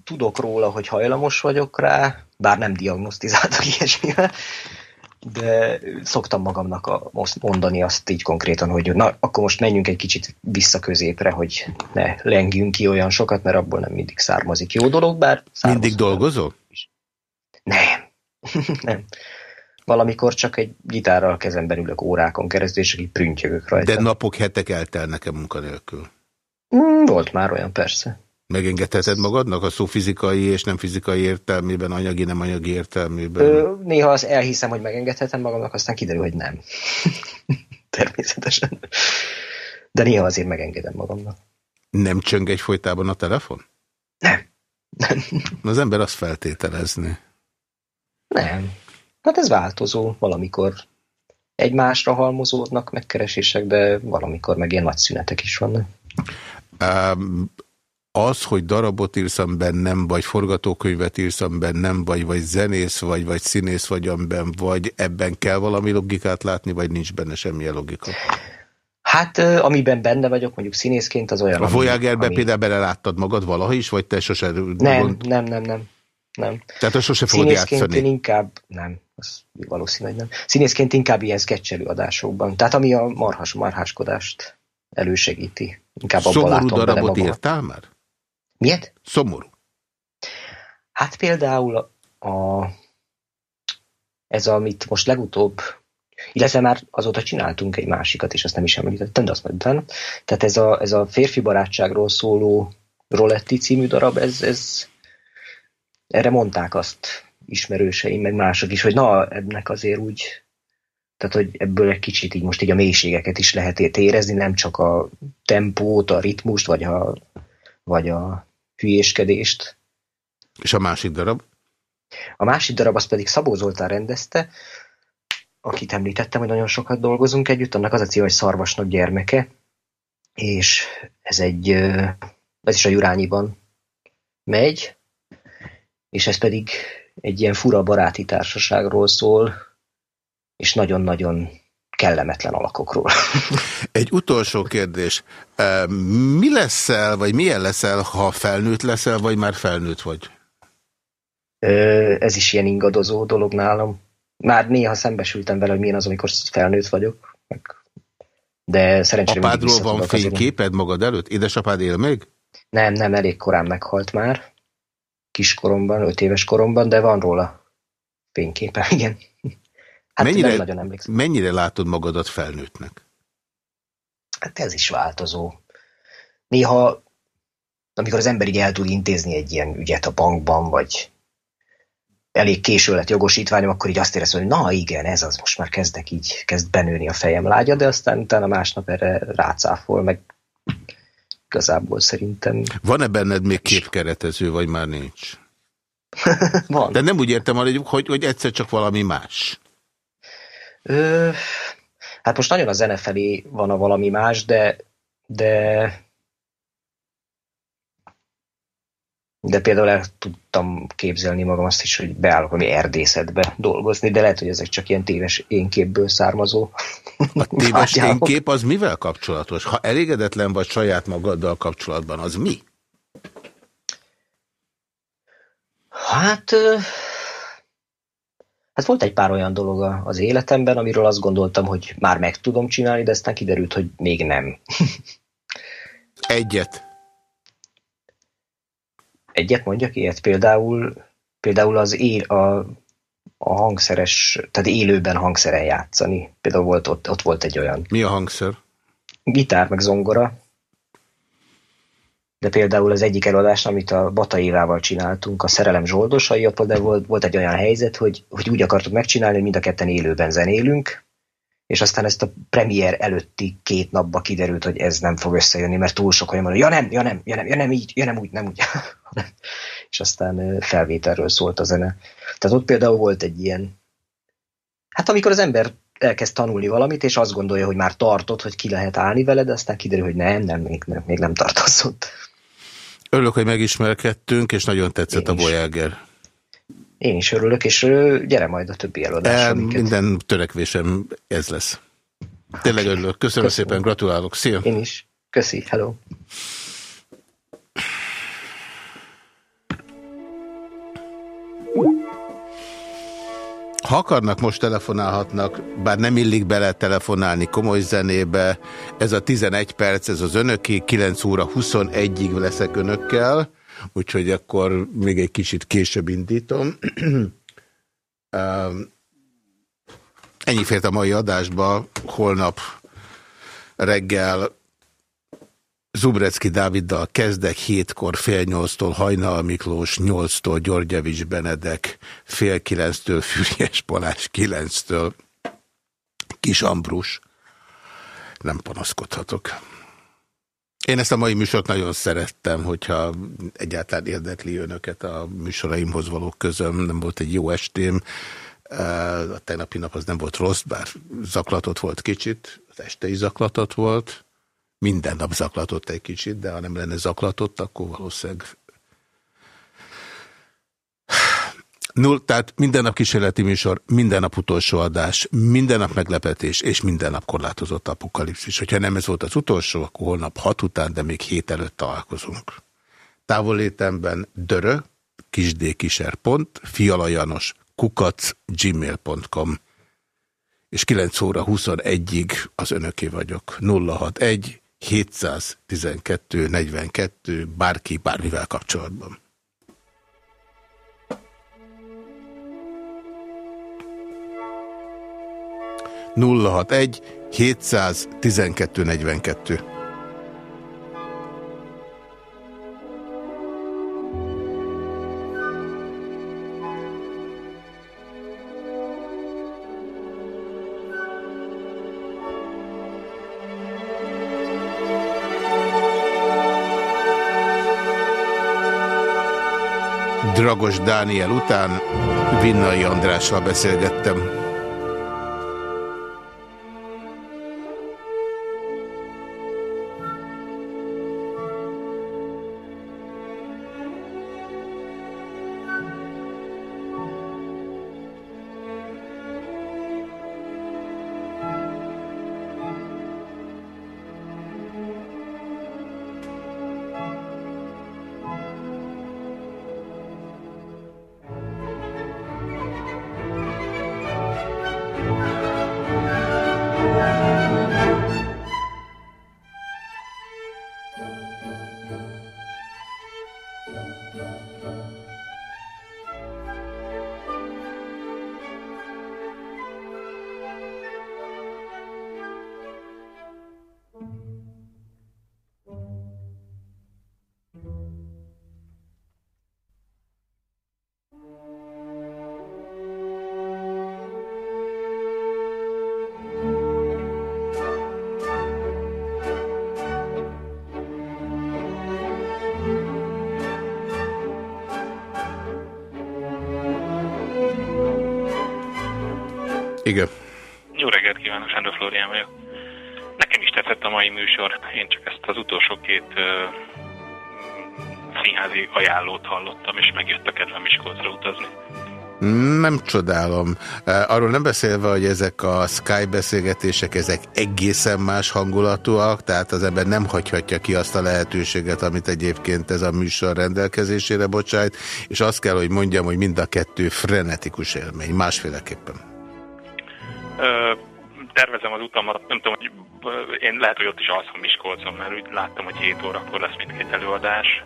tudok róla, hogy hajlamos vagyok rá, bár nem diagnosztizáltak ilyesmivel, de szoktam magamnak a, most mondani azt így konkrétan, hogy na, akkor most menjünk egy kicsit vissza középre, hogy ne lengjünk ki olyan sokat, mert abból nem mindig származik jó dolog, bár Mindig dolgozol? Nem. nem. Valamikor csak egy gitárral kezemben ülök órákon keresztül, és így prüntjögök rajta. De napok, hetek eltelnek-e munkanélkül? Mm, volt már olyan, persze. Megengedheted magadnak a szó fizikai és nem fizikai értelmében, anyagi, nem anyagi értelmében? Ö, néha az elhiszem, hogy megengedhetem magamnak, aztán kiderül, hogy nem. Természetesen. De néha azért megengedem magamnak. Nem csöng egy folytában a telefon? Nem. nem. Az ember azt feltételezni. Nem. Hát ez változó. Valamikor egymásra halmozódnak megkeresések, de valamikor meg ilyen nagy szünetek is vannak. Um, az, hogy darabot írsz, amiben nem vagy, forgatókönyvet írsz, amiben nem vagy, vagy zenész vagy, vagy színész vagy, amiben vagy, ebben kell valami logikát látni, vagy nincs benne semmilyen logika? Hát, amiben benne vagyok, mondjuk színészként, az olyan... A Voyagerben ami... például beleláttad magad valaha is, vagy te sose... Nem, nem, nem, nem. Nem. Tehát azt sose fogod játszani? inkább... Nem, az valószínű, hogy nem. Színészként inkább ilyen sketch adásokban. Tehát ami a marhas, marháskodást elősegíti. Inkább abban látom darabot írtál már? Miért? Szomorú. Hát például a, ez, amit most legutóbb, illetve már azóta csináltunk egy másikat, és azt nem is említettem, de azt majd utána. Tehát ez a, ez a férfi barátságról szóló Roletti című darab, ez, ez erre mondták azt ismerőseim, meg mások is, hogy na, ennek azért úgy, tehát hogy ebből egy kicsit így most így a mélységeket is lehet érezni, nem csak a tempót, a ritmust, vagy a, vagy a hülyéskedést. És a másik darab? A másik darab az pedig Szabó Zoltán rendezte, akit említettem, hogy nagyon sokat dolgozunk együtt, annak az a cím, hogy Szarvasnak gyermeke, és ez egy, ez is a Jurányiban megy, és ez pedig egy ilyen fura baráti társaságról szól, és nagyon-nagyon kellemetlen alakokról. Egy utolsó kérdés. Mi leszel, vagy milyen leszel, ha felnőtt leszel, vagy már felnőtt vagy? Ez is ilyen ingadozó dolog nálam. Már néha szembesültem vele, hogy milyen az, amikor felnőtt vagyok. De szerencsére Apádról van fényképed magad előtt? Édesapád él még? Nem, nem, elég korán meghalt már. Kiskoromban, öt éves koromban, de van róla fényképe, igen. Hát mennyire, nem nagyon emlékszem. Mennyire látod magadat felnőttnek? Hát ez is változó. Néha, amikor az ember így el tud intézni egy ilyen ügyet a bankban, vagy elég késő lett jogosítványom, akkor így azt éreztem, hogy na igen, ez az, most már kezdek így, kezd benőni a fejem lágya, de aztán utána másnap erre rácáfol, meg igazából szerintem... Van-e benned még képkeretező, vagy már nincs? Van. De nem úgy értem, hogy, hogy egyszer csak valami más. Ö, hát most nagyon a zene felé van a valami más, de, de de például el tudtam képzelni magam azt is, hogy beállok valami erdészetbe dolgozni, de lehet, hogy ezek csak ilyen téves énképből származó. A téves énkép az mivel kapcsolatos? Ha elégedetlen vagy saját magaddal kapcsolatban, az mi? Hát Hát volt egy pár olyan dolog az életemben, amiről azt gondoltam, hogy már meg tudom csinálni, de aztán kiderült, hogy még nem. Egyet. Egyet mondjak ilyet? Például, például az él, a, a hangszeres, tehát élőben hangszeren játszani. Például volt, ott, ott volt egy olyan. Mi a hangszer? Gitár meg zongora de például az egyik előadás, amit a Bata Évával csináltunk, a Szerelem Zsoldosai, ott de volt, volt egy olyan helyzet, hogy, hogy úgy akartuk megcsinálni, hogy mind a ketten élőben zenélünk, és aztán ezt a premier előtti két napba kiderült, hogy ez nem fog összejönni, mert túl sok olyan van, ja nem, ja nem, ja nem, ja nem így, ja nem úgy, nem úgy. és aztán felvételről szólt a zene. Tehát ott például volt egy ilyen, hát amikor az ember elkezd tanulni valamit, és azt gondolja, hogy már tartott, hogy ki lehet állni vele, de aztán kiderül, hogy nem, nem, még nem, még nem tartozott. Örülök, hogy megismerkedtünk, és nagyon tetszett Én a Voyager. Én is örülök, és gyere majd a többi előadásra. Minden törekvésem ez lesz. Tényleg örülök. Köszönöm, Köszönöm. szépen, gratulálok. Szia! Én is. Köszi, hello! Ha akarnak, most telefonálhatnak, bár nem illik bele telefonálni komoly zenébe. Ez a 11 perc, ez az önöké, 9 óra 21-ig leszek önökkel, úgyhogy akkor még egy kicsit később indítom. Ennyi fért a mai adásba, holnap reggel Zubrecki Dáviddal kezdek, hétkor fél nyolctól Hajnal Miklós, nyolctól Györgyevics Benedek, fél kilenctől Füriyes Balázs, kilenctől Kis Ambrus. Nem panaszkodhatok. Én ezt a mai műsort nagyon szerettem, hogyha egyáltalán érdekli önöket a műsoraimhoz való közöm. Nem volt egy jó estém. A tegnapi nap az nem volt rossz, bár zaklatott volt kicsit, az este is zaklatott volt minden nap zaklatott egy kicsit, de ha nem lenne zaklatott, akkor valószínűleg... Null, tehát minden nap kísérleti műsor, minden nap utolsó adás, minden nap meglepetés, és minden nap korlátozott apokalipszis. Hogyha nem ez volt az utolsó, akkor holnap hat után, de még hét előtt találkozunk. Távollétemben dörö, kisdkiser pont, fialajanos, kukac, gmail.com és 9 óra 21-ig az önöké vagyok. 061 712 42 bárki bármivel kapcsolatban. Nulla hat egy 712 42 Dragos Dániel után Vinnai Andrással beszélgettem. Két színházi ajánlót hallottam, és megjött a kedvem Miskolcra utazni. Nem csodálom. Arról nem beszélve, hogy ezek a Skype beszélgetések, ezek egészen más hangulatúak, tehát az ember nem hagyhatja ki azt a lehetőséget, amit egyébként ez a műsor rendelkezésére bocsájt, és azt kell, hogy mondjam, hogy mind a kettő frenetikus élmény, másféleképpen tervezem az utamat, nem tudom, hogy én lehet, hogy ott is alszom Miskolcon, mert úgy láttam, hogy 7 órakor lesz mindkét előadás.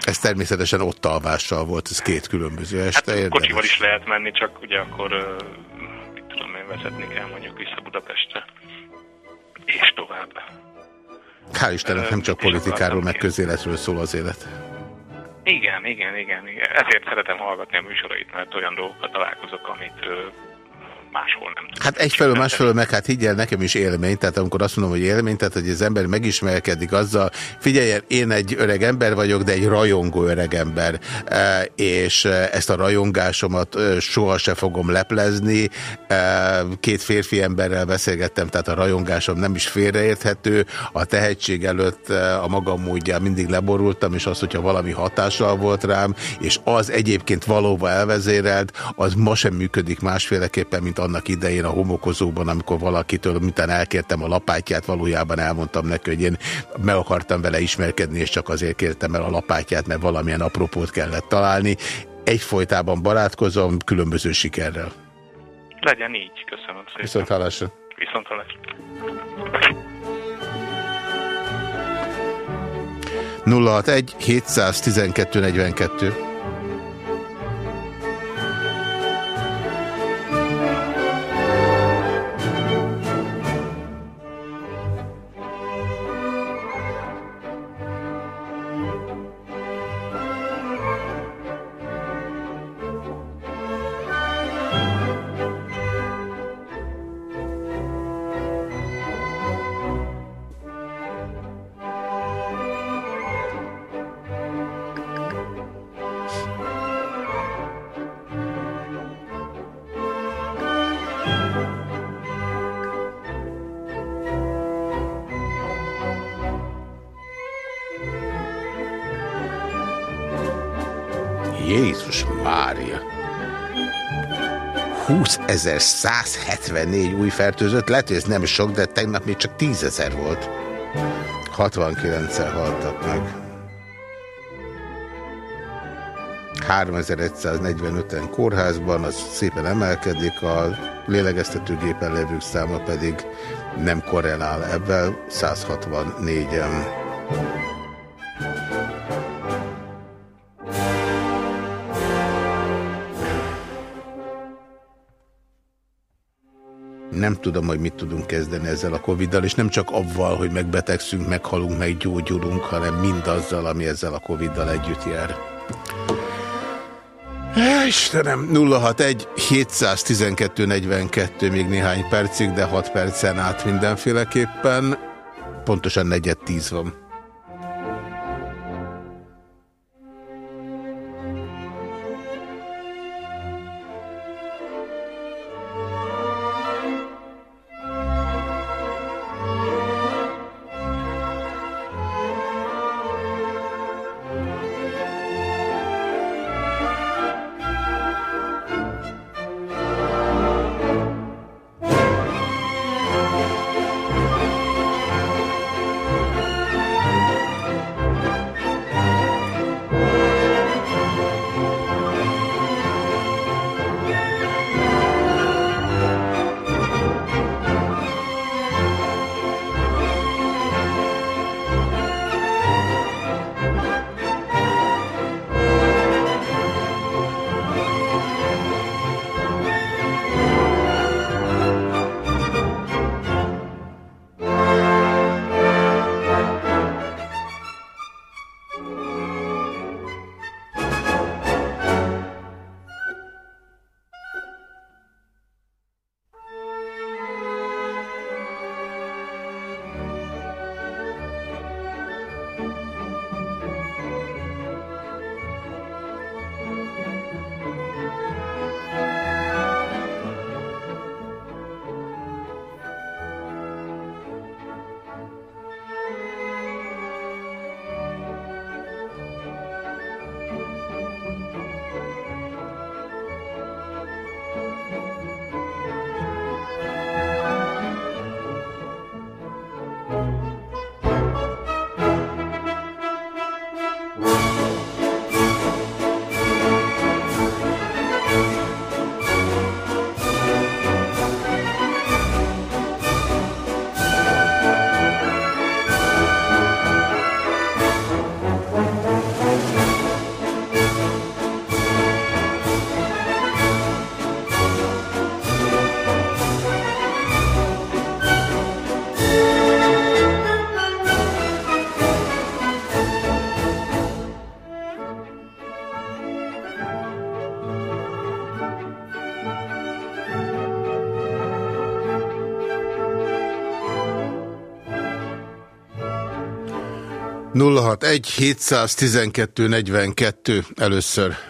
Ez természetesen ott alvással volt, ez két különböző este. Hát kocsival is lehet menni, csak ugye akkor mit tudom én, vezetni kell mondjuk vissza Budapestre. És tovább. Hál' Istennek nem csak politikáról, meg közéletről szól az élet. Igen, igen, igen, igen. Ezért szeretem hallgatni a műsorait, mert olyan dolgokat találkozok, amit máshol nem Hát egyfelől, másfelől meg hát higgyel nekem is élmény, tehát amikor azt mondom, hogy élmény, tehát hogy az ember megismerkedik azzal, figyelj, én egy öreg ember vagyok, de egy rajongó öreg ember, e, és ezt a rajongásomat e, soha se fogom leplezni. E, két férfi emberrel beszélgettem, tehát a rajongásom nem is félreérthető, a tehetség előtt a magam módján mindig leborultam, és az, hogyha valami hatással volt rám, és az egyébként valóban elvezérelt, az ma sem működik másféleképpen, mint annak idején a homokozóban, amikor valakitől, mintán elkértem a lapátját, valójában elmondtam neki, hogy én meg akartam vele ismerkedni, és csak azért kértem el a lapátját, mert valamilyen apropót kellett találni. egyfolytában barátkozom, különböző sikerrel. Legyen így, köszönöm szépen. Viszont hallásra. Viszont hallásra. 061 712 42 20.174 új fertőzött, lehet, hogy ez nem sok, de tegnap még csak 10.000 volt. 69-en haltak meg. 3145-en kórházban, az szépen emelkedik, a lélegeztetőgépen levők száma pedig nem korrelál ebben, 164-en. Nem tudom, hogy mit tudunk kezdeni ezzel a Covid-dal, és nem csak avval, hogy megbetegszünk, meghalunk, meggyógyulunk, hanem mindazzal, ami ezzel a Covid-dal együtt jár. Istenem, 061 712 42 még néhány percig, de 6 percen át mindenféleképpen. Pontosan negyed tíz van. 061 712 42 először.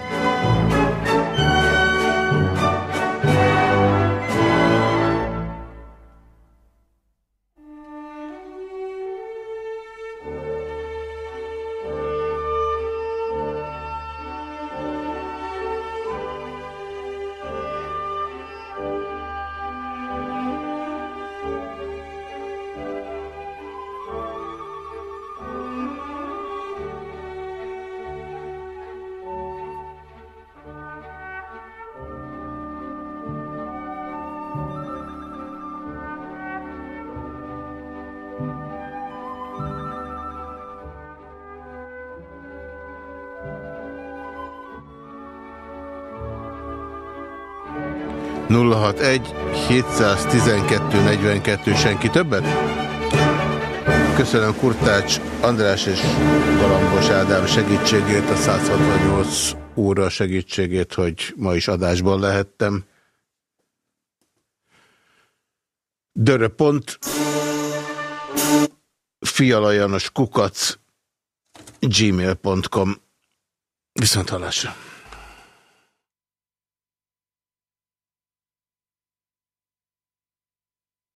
061 712 42 senki többet? Köszönöm Kurtács András és Galambos Ádám segítségét, a 168 óra segítségét, hogy ma is adásban lehettem. Dörö.pont fialajanos kukac gmail.com Viszont hallásra.